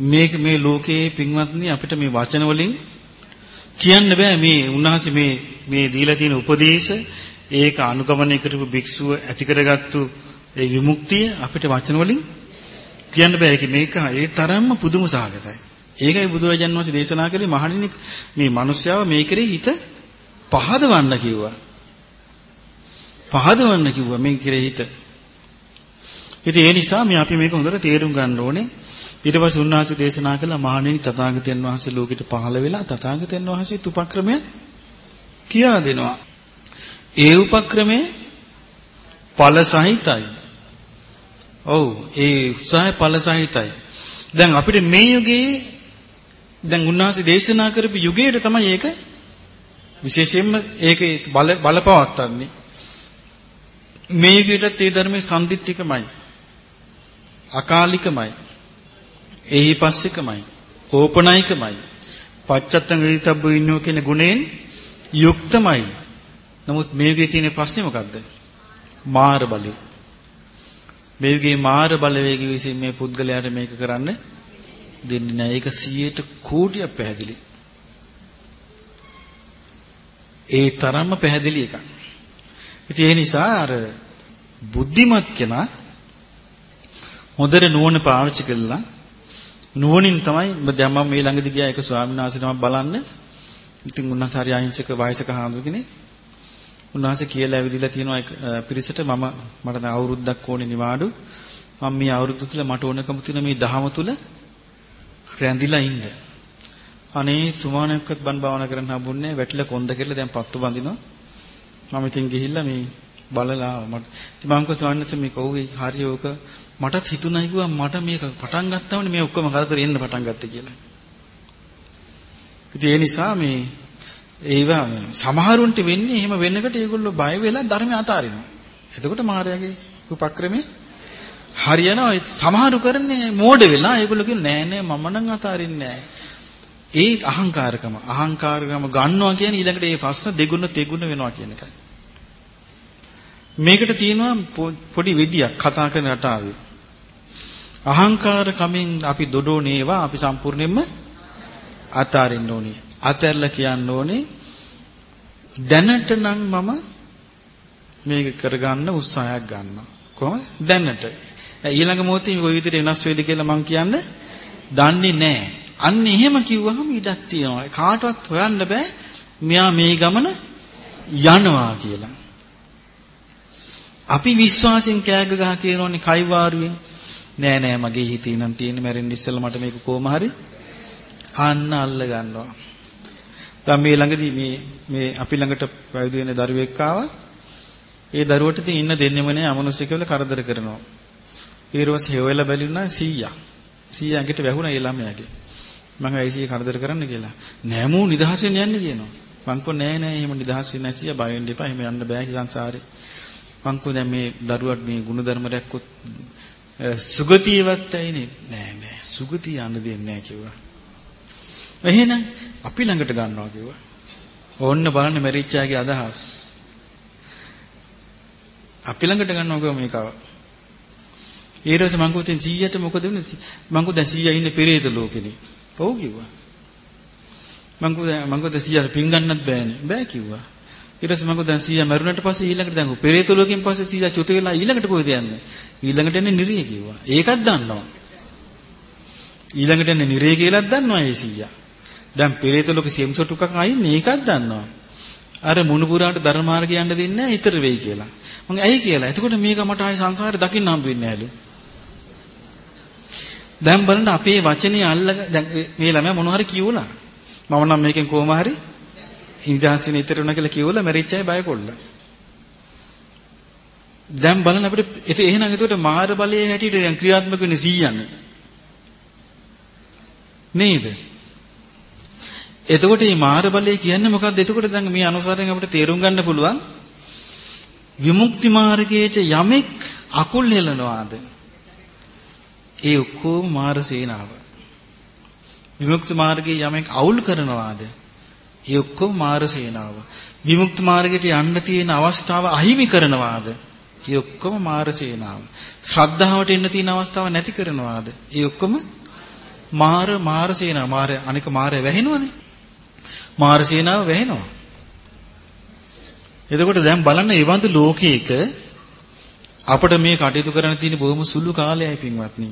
මේක මේ ලෝකයේ පින්වත්නි අපිට මේ වචන වලින් කියන්න බෑ මේ උන්වහන්සේ මේ මේ දීලා තියෙන උපදේශ ඒක අනුගමනය කරපු භික්ෂුව ඇති කරගත්තු ඒ විමුක්තිය අපිට වචන වලින් කියන්න බෑ ඒක මේක ඒ තරම්ම පුදුම සහගතයි ඒකයි බුදුරජාන් වහන්සේ දේශනා කළේ මහණෙනි මේ මිනිස්යාව මේ කෙරේ හිත පහදවන්න කිව්වා. පහදවන්න කිව්වා මේ කෙරෙහි හිත. ඉතින් ඒ නිසා මේ අපි මේක හොඳට තේරුම් ගන්න ඕනේ. ඊට පස්සේ උන්වහන්සේ දේශනා කළා මහණෙනි තථාගතයන් වහන්සේ ලෝකෙට පහළ වෙලා තථාගතයන් වහන්සේ උපක්‍රමය කියා දෙනවා. ඒ උපක්‍රමය ඵල සහිතයි. ඔව් ඒ උත්සාහය ඵල සහිතයි. දැන් අපිට මේ යුගයේ දැන් උන්වහන්සේ දේශනා කරපු යුගයේ තමයි ඒක විශේෂයෙන්ම ඒකේ බල බලපවත්තන්නේ. මේ යුගයටත් ඒ ධර්මයේ සම්දිත්තිකමයි. අකාලිකමයි. එහි පස්සිකමයි. ඕපනයිකමයි. පච්චත්තං විදිතබ්බ ඉන්නෝ කියන ගුණයෙන් යුක්තමයි. නමුත් මේ යුගයේ තියෙන ප්‍රශ්නේ මොකද්ද? මාර බලය. මේ යුගයේ මාර බලවේගය විසින් මේ පුද්ගලයාට මේක කරන්න දෙන්නේ නැහැ. ඒක 100ට කෝටියක් පැහැදිලි. ඒ තරම්ම පැහැදිලි එකක්. ඉතින් ඒ නිසා අර බුද්ධිමත් කෙනා හොඳට නුවණ පාවිච්චි කළා නුවණින් තමයි දැන් මම මේ ළඟදී ගියා එක ස්වාමීන් වහන්සේ තමයි බලන්න. ඉතින් උන්වහන්සේ හරි අහිංසක වයසක හාමුදුරනේ. උන්වහන්සේ කියලා ඇවිදලා තියෙනවා පිරිසට මම මට දැන් අවුරුද්දක් ඕනේ නිවාඩු. මම මේ අවුරුද්ද තුල මට ඕනකම තියෙන මේ දහම තුල රැඳිලා ඉන්න. අනේ සුමානයක්වත් බන් භාවනා කරන්න හම්බුන්නේ වැටිලා කොන්ද කියලා දැන් පත්තු බඳිනවා. මම ඉතින් ගිහිල්ලා මේ බලලා මට ඉතින් මම කිව්වා මේ කවුවේ හරියෝක මටත් හිතුණා කිව්වා මට මේක පටන් ගත්තාම මේ ඔක්කොම කරදර එන්න පටන් ගත්තේ කියලා. ඉතින් ඒ නිසා මේ ඒවා සමහරුන්ට වෙන්නේ එහෙම වෙන්නකට ඒගොල්ලෝ බය වෙලා ධර්මය අතාරිනවා. එතකොට මායාවේ උපක්‍රමේ හරියනවා සමහරු කරන්නේ මෝඩ වෙලා ඒගොල්ලෝ කියන්නේ නෑ නෑ මම නම් අතාරින්නේ නෑ. ඒ අහංකාරකම අහංකාරකම ගන්නවා කියන්නේ ඊළඟට මේ ප්‍රශ්න දෙගුණ තෙගුණ වෙනවා කියන එකයි. මේකට තියෙනවා පොඩි විදියක් කතා කරන රටාවේ. අහංකාර කමින් අපි දොඩෝනේවා අපි සම්පූර්ණයෙන්ම අතාරින්න ඕනේ. අතැරලා කියන්න ඕනේ දැනට නම් මම මේක කරගන්න උත්සාහයක් ගන්නවා. කොහොමද? දැනට. ඊළඟ මොහොතේ ওই විදිහට වෙනස් වෙයිද කියලා මම කියන්නේ දන්නේ නැහැ. අන්න එහෙම කිව්වහම ඉඩක් තියෙනවා. කාටවත් හොයන්න බෑ මෙයා මේ ගමන යනවා කියලා. අපි විශ්වාසයෙන් කෑග ගහ කියනෝනේ කයිවාරුවෙන් නෑ නෑ මගේ හිතේ නම් තියෙන මැරෙන්න ඉස්සෙල්ලා මට මේක කොහොම හරි අන්න අල්ල ගන්නවා. දැන් මේ ළඟදී මේ මේ අපි ළඟට පැවිදි වෙන දරුවෙක් ආවා. ඒ දරුවට ඉතින් ඉන්න දෙන්නෙම නෑ අමනුෂ්‍ය කියලා කරදර කරනවා. ඊරවස් හේවලා බැලුණා 100. 100 ඇඟට වැහුණා ඒ ළමයාගේ. මම ඇයි කරදර කරන්න කියලා. නෑ මූ නිදහසෙන් යන්න කියනවා. මං කෝ නෑ නෑ එහෙම නිදහස් වෙන්නේ නැසිය බය වෙන්න එපා. එහෙම යන්න බෑ සංසාරේ. මං කෝ දැන් මේ දරුවට මේ ಗುಣධර්ම රැක්කොත් සුගතියවත් ඇයිනේ නෑ නෑ සුගතිය යන්න දෙන්නේ නෑ කිව්වා. එහෙනම් අපි ළඟට ගන්නවා කිව්වා. ඕන්න බලන්න මෙරිච්චාගේ අදහස්. අපි ළඟට ගන්නවා කිව්වා මේකව. ඊට පස්සේ මං කිව්වා 100ට මොකද වෙන්නේ? මං කිව්වා දැන් 100 ඉන්නේ පෙරේත ලෝකෙදී. ඔව් කිව්වා. මං කිව්වා මං කිව්වා 100ට පින් ගන්නත් බෑනේ. බෑ කිව්වා. ඊට පස්සේ මම දැන් 100 මරුණට පස්සේ ඊළඟට දැන් පෙරේත ලෝකෙන් පස්සේ 100 චුත වෙලා ඊළඟට කොහෙද යන්නේ? ඊළඟට එන්නේ නිරිය කිව්වා. ඒකත් දන්නවා. ඊළඟට එන්නේ නිරිය කියලාත් දන්නවා ඒ 100. දැන් පෙරේත ලෝකෙ සෙම්සොටුකක් අයින්නේ ඒකත් දන්නවා. අර මුණුපුරාට ධර්ම මාර්ගය යන්න දෙන්නේ නැහැ ඊතර වෙයි කියලා. මම ඇයි කියලා. එතකොට මේක මට ආයි සංසාරේ දකින්න හම්බ වෙන්නේ නැහැලු. දැන් බලන්න අපේ වචනේ අල්ල දැන් මේ ළමයා මොනවා හරි කියුණා. මම නම් මේකෙන් කොහොම හරි නිදහස් වෙන ඉතර වෙන කියලා කියවලා මැරිච්ච අය බය කොල්ල. දැන් බලන්න අපිට ඒක එහෙනම් එතකොට මාර බලයේ හැටියට දැන් ක්‍රියාත්මක වෙන්නේ 100න්නේ. නේද? එතකොට මේ මාර බලය කියන්නේ මොකක්ද? එතකොට දැන් මේ අනුසාරයෙන් අපිට තේරුම් ගන්න පුළුවන් විමුක්ති මාර්ගයේට යමෙක් අකුල් හෙලනවාද? ඒ ඔක්කොම මාර සේනාව. විමුක්ති මාර්ගයේ යමෙක් අවුල් කරනවාද? ඒ ඔක්කොම මාර සේනාව. විමුක්ති මාර්ගයට යන්න තියෙන අවස්ථාව අහිමි කරනවාද? ඒ ඔක්කොම මාර සේනාව. ශ්‍රද්ධාවට එන්න තියෙන අවස්ථාව නැති කරනවාද? ඒ ඔක්කොම මාර මාර සේනාව. මාර අනික මාරය වැහෙනවනේ. මාර සේනාව වැහෙනවා. එතකොට දැන් බලන්න මේ වන්ද ලෝකයක අපිට මේ කටයුතු කරන්න තියෙන බොහොම සුළු කාලයයි පින්වත්නි.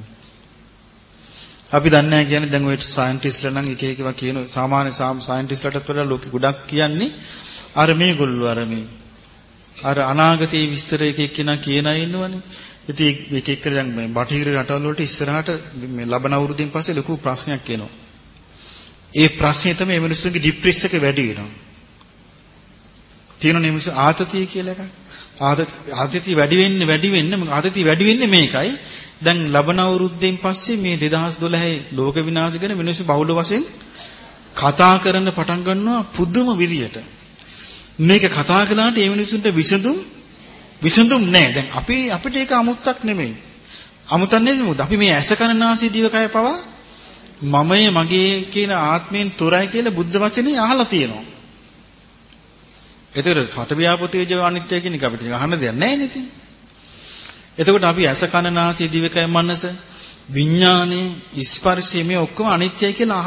අපි දන්නේ නැහැ කියන්නේ දැන් ඔය සයන්ටිස්ට්ලා නම් එක එක ඒවා කියන සාමාන්‍ය සයන්ටිස්ට්ලාටත් වඩා ලෝකෙ ගොඩක් කියන්නේ අර මේගොල්ලෝ අර මේ අර අනාගතයේ විස්තර එක එක්කෙනා කියන අය ඉන්නවනේ. ඉතින් එක එක දැන් මේ බටහිර රටවල් වලට ඉස්සරහට මේ ලබන අවුරුද්දෙන් පස්සේ ලොකු ප්‍රශ්නයක් එනවා. ඒ ප්‍රශ්නේ තමයි මේ මිනිස්සුන්ගේ ડિප්‍රෙස් එක වැඩි වෙනවා. තියෙනනේ මිනිස්සු ආතතිය කියලා එකක්. ආතතිය වැඩි වෙන්නේ වැඩි වෙන්නේ ආතතිය වැඩි වෙන්නේ මේකයි. දැන් ලබන අවුරුද්දෙන් පස්සේ මේ 2012 ලෝක විනාශ ගැන මිනිස්සු බහුල වශයෙන් කතා කරන්න පටන් ගන්නවා පුදුම විදියට. මේක කතා කළාට ඒ මිනිසුන්ට විසඳුම් විසඳුම් නැහැ. දැන් අපි අපිට ඒක අමුත්තක් නෙමෙයි. අමුතක් නෙමෙයි මොකද අපි මේ ඇස කන නාසය දිවකය පවා මමයේ මගේ කියන ආත්මයෙන් තොරයි කියලා බුද්ධ වචනේ අහලා තියෙනවා. ඒතර පටවියාපතේජ අනිත්‍ය කියන එක අපිට අහන්න දෙයක් නැහැ නේද? එතකොට අපි ඇස කන නාසය දිවකය මනස විඥානය ස්පර්ශය මේ ඔක්කොම අනිත්‍යයි කියලා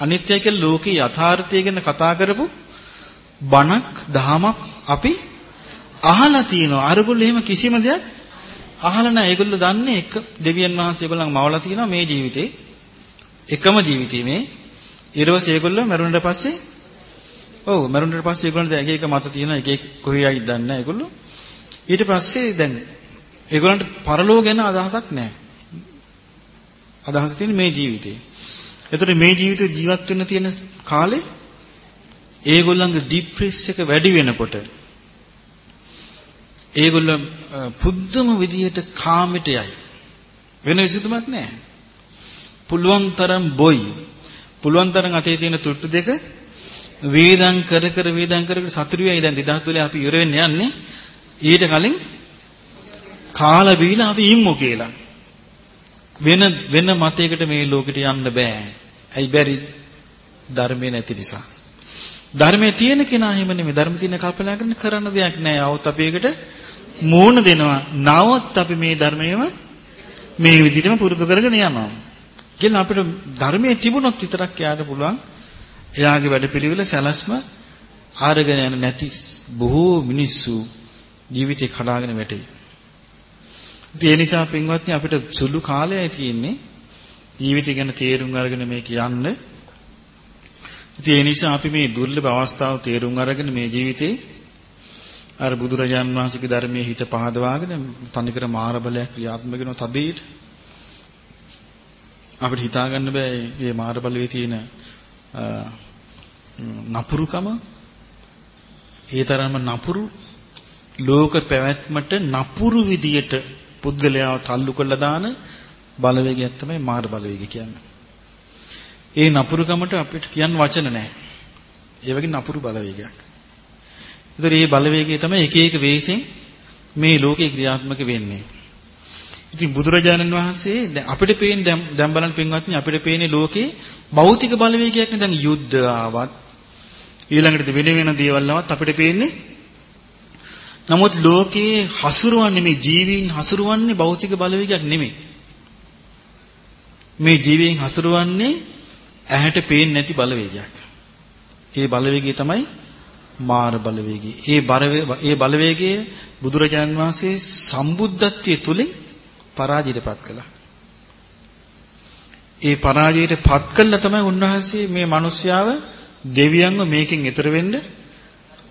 අනිත්‍යයි කියලා ලෝකේ යථාර්ථය ගැන කතා කරපු බණක් දහමක් අපි අහලා තියෙනවා. අරගොල්ලෝ එහෙම කිසිම දෙයක් අහලා නැහැ. ඒගොල්ලෝ දන්නේ එක දෙවියන් වහන්සේ ඒගොල්ලන් මවලා තියෙනවා මේ ජීවිතේ. එකම ජීවිතේ මේ. ඊට පස්සේ ඒගොල්ලෝ මරුණට පස්සේ ඔව් මරුණට පස්සේ ඒගොල්ලන්ට එක එක මත තියෙන එක එක කොහේයි දන්නේ නැහැ ඒගොල්ලෝ. ඊට පස්සේ දැන් ඒගොල්ලන්ට පරලෝක ගැන අදහසක් නැහැ. අදහස තියෙන්නේ මේ ජීවිතේ. එතකොට මේ ජීවිතේ ජීවත් වෙන්න තියෙන කාලේ ඒගොල්ලන්ගේ ડિප්‍රෙස් එක වැඩි වෙනකොට ඒගොල්ලෝ පුදුම විදියට කාමයට යයි. වෙන විසඳුමක් නැහැ. පුළුවන් තරම් බොයි. පුළුවන් තරම් අතේ තියෙන තුට්ටු දෙක වේදම් කර කර වේදම් කර කර සතුටු වෙයි දැන් 2012 අපි ඉවර වෙන්න යන්නේ. ඊට කලින් කාලා බීලා අපි ඉම්මු කියලා. වෙන වෙන මතයකට මේ ලෝකෙට යන්න බෑ. ඇයි බැරි? ධර්මේ නැති නිසා. ධර්මයේ තියෙන කෙනා හිම නෙමෙයි ධර්ම තියෙන කල්පනා කරන කරන්න දෙයක් නැහැ. આવොත් අපි ඒකට මූණ දෙනවා. නවත් අපි මේ ධර්මයේම මේ විදිහටම පුරුදු කරගෙන යනවා. කියලා අපිට ධර්මයේ තිබුණොත් විතරක් යාට පුළුවන් එයාගේ වැඩපිළිවෙල සැලැස්ම ආරගෙන යන නැති බොහෝ මිනිස්සු ජීවිතේ කඩාගෙන වැටේ. ඒ නිසා පින්වත්නි අපිට සුළු කාලයයි තියෙන්නේ. ජීවිතය ගැන තේරුම් අරගෙන මේක යන්න ඉතින් ඒ නිසා අපි මේ දුර්ලභ අවස්ථාව තේරුම් අරගෙන මේ ජීවිතේ අර බුදුරජාන් වහන්සේගේ ධර්මයේ හිත පහදවාගෙන තනිකර මාර බලයක් ක්‍රියාත්මක වෙන තදීට. අපිට හිතා ගන්න බෑ මේ මාර බලයේ තියෙන නපුරුකම. ඒ තරම්ම නපුරු. ලෝක පැවැත්මට නපුරු විදියට පුද්ගලයාව තල්ලු කරලා දාන බලවේගයක් තමයි මාර බලවේගය කියන්නේ. ඒ නපුරුකමට අපිට කියන්න වචන නැහැ. ඒ වගේ නපුරු බලවේගයක්. ඒතර මේ බලවේගය තමයි එක එක වේසෙන් මේ ලෝකේ ක්‍රියාත්මක වෙන්නේ. ඉතින් බුදුරජාණන් වහන්සේ දැන් අපිට පේන දැන් බලන්න පින්වත්නි අපිට පේන්නේ ලෝකේ භෞතික බලවේගයක් නේ දැන් යුද්ධ ආවත් ඊළඟට වෙන වෙන දේවල් ආවත් අපිට පේන්නේ නමුත් ලෝකේ හසුරුවන්නේ මේ ජීවීන් හසුරුවන්නේ භෞතික බලවේගයක් නෙමෙයි. මේ ජීවීන් හසුරුවන්නේ ඇහැට පේන්නේ නැති බලවේගයක්. ඒ බලවේගය තමයි මාර බලවේගය. ඒ ඒ බලවේගයේ බුදුරජාන් වහන්සේ සම්බුද්ධත්වයේ තුලින් පරාජයටපත් කළා. ඒ පරාජයටපත් කළා තමයි උන්වහන්සේ මේ මිනිස්යාව දෙවියන්ව මේකෙන් ඈතර වෙන්න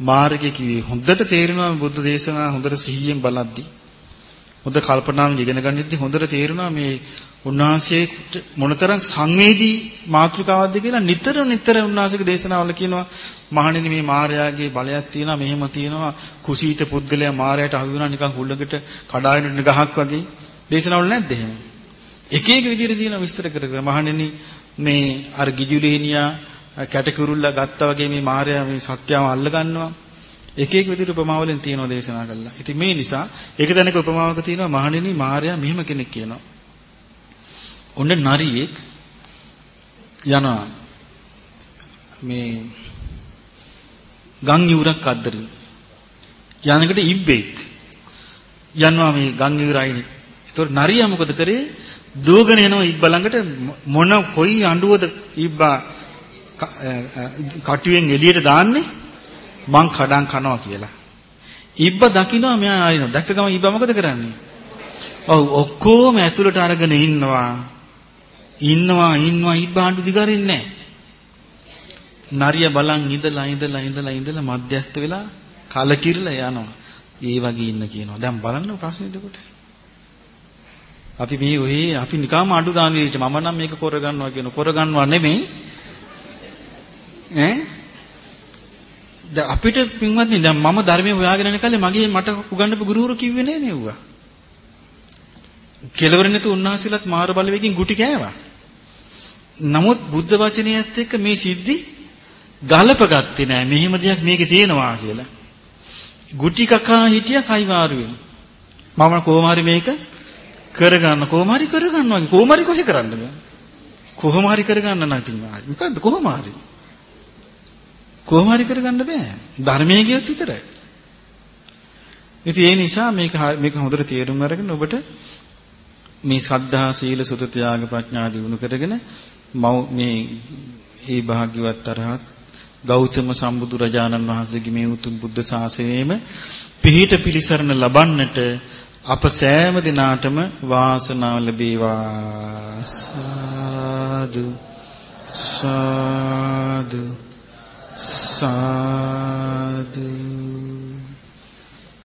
මාර්ගය කිව්වේ. හොඳට තේරෙනවා බුද්ධ දේශනා හොඳට සිහියෙන් බලද්දි. හොඳ කල්පනාවෙන් ඉගෙන ගන්නෙද්දි හොඳට තේරෙනවා මේ උන්වහන්සේ මොනතරම් සංවේදී මාතෘකාවක්ද කියලා නිතර නිතර උන්වහන්සේගේ දේශනාවල කියනවා මහණෙනි මේ මායාවේ බලයක් තියෙනවා මෙහෙම තියෙනවා කුසීත පුද්ගලයා මායාවට අහු වුණා නිකන් හුල්ලකට කඩාගෙන ඉන්න ගහක් වගේ දේශනාවල නැද්ද එහෙම එක එක විදිහට තියෙන විස්තර කර කර මහණෙනි මේ අර ගිජුලේනියා කැටකුරුල්ලා ගත්තා වගේ මේ මායාව මේ සත්‍යව අල්ල ගන්නවා එක එක විදිහට උපමාවලින් තියෙනවා දේශනා කළා. ඉතින් මේ නිසා ඒක දැනක උපමාවක තියෙනවා මහණෙනි මාර්යා මෙහෙම කෙනෙක් කියනවා. ඔන්න නරියෙක් යනවා මේ ගම් යුරක් අද්දරින් යනකට ඉබ්බෙක් යනවා මේ ගම් යුරයිනේ. ඒතකොට නරියා මොකද කරේ? දුවගෙන යනවා ඉබ්බා ළඟට මොන කොයි අඬුවද ඉබ්බා කටුවෙන් එළියට දාන්නේ මං කඩන් කනවා කියලා. ඉබ්බා දකින්නවා මෙයා ආයෙනවා. දැක්ක ගමන් ඉබ්බා මොකද කරන්නේ? ඔව් ඔක්කොම ඇතුළට අරගෙන ඉන්නවා. ඉන්නවා ඉන්නවා ඉබ්බා අඬු දිගරින්නේ නැහැ. නරිය බලන් ඉඳලා ඉඳලා ඉඳලා ඉඳලා මධ්‍යස්ත වෙලා කලකිරලා යනවා. ඒ වගේ ඉන්න කියනවා. දැන් බලන්න ප්‍රශ්නේ එතකොට. අපි මේ ඔහේ අපි නිකාම අඩු දාන විදිහට මම නම් මේක කරගන්නවා කියන කරගන්නවා නෙමෙයි. ඈ දැන් අපිට පින්වත්නි දැන් මම ධර්මයේ හොයාගෙන යන කාලේ මගේ මට උගන්වපු ගුරුවරු කිව්වේ නෑ නෙව්වා. කෙලවර නැතු උන්වහන්සේලාත් මාර බලවේගින් ගුටි කෑවා. නමුත් බුද්ධ වචනයත් එක්ක මේ සිද්ධි ගලපගත්තේ නෑ. මෙහෙම දෙයක් මේකේ තියෙනවා කියලා. ගුටි කකා හිටිය කයිවාරුවෙන්. මම කොහොම හරි මේක කරගන්න කොහොම හරි කරගන්නවා. කොහොම හරි කොහෙ කරන්නද? කොහොම හරි කරගන්න නැතිව. මොකද්ද කොහොම හරි? කොහොම හරි කරගන්න බෑ. ධර්මයේ ගියොත් විතරයි. ඉතින් ඒ නිසා මේක මේක හොඳට තේරුම් අරගෙන ඔබට මේ සද්ධා සීල සුත ත්‍යාග ප්‍රඥා දිනු කරගෙන මේ ඒ භාග්‍යවත් අරහත් ගෞතම සම්බුදු රජාණන් වහන්සේගේ මේ උතුම් බුද්ධ ශාසනයෙම පිහිට පිලිසරණ ලබන්නට අප සෑම දිනාටම වාසනාව ලැබේවා සාදු සාදු සාදු.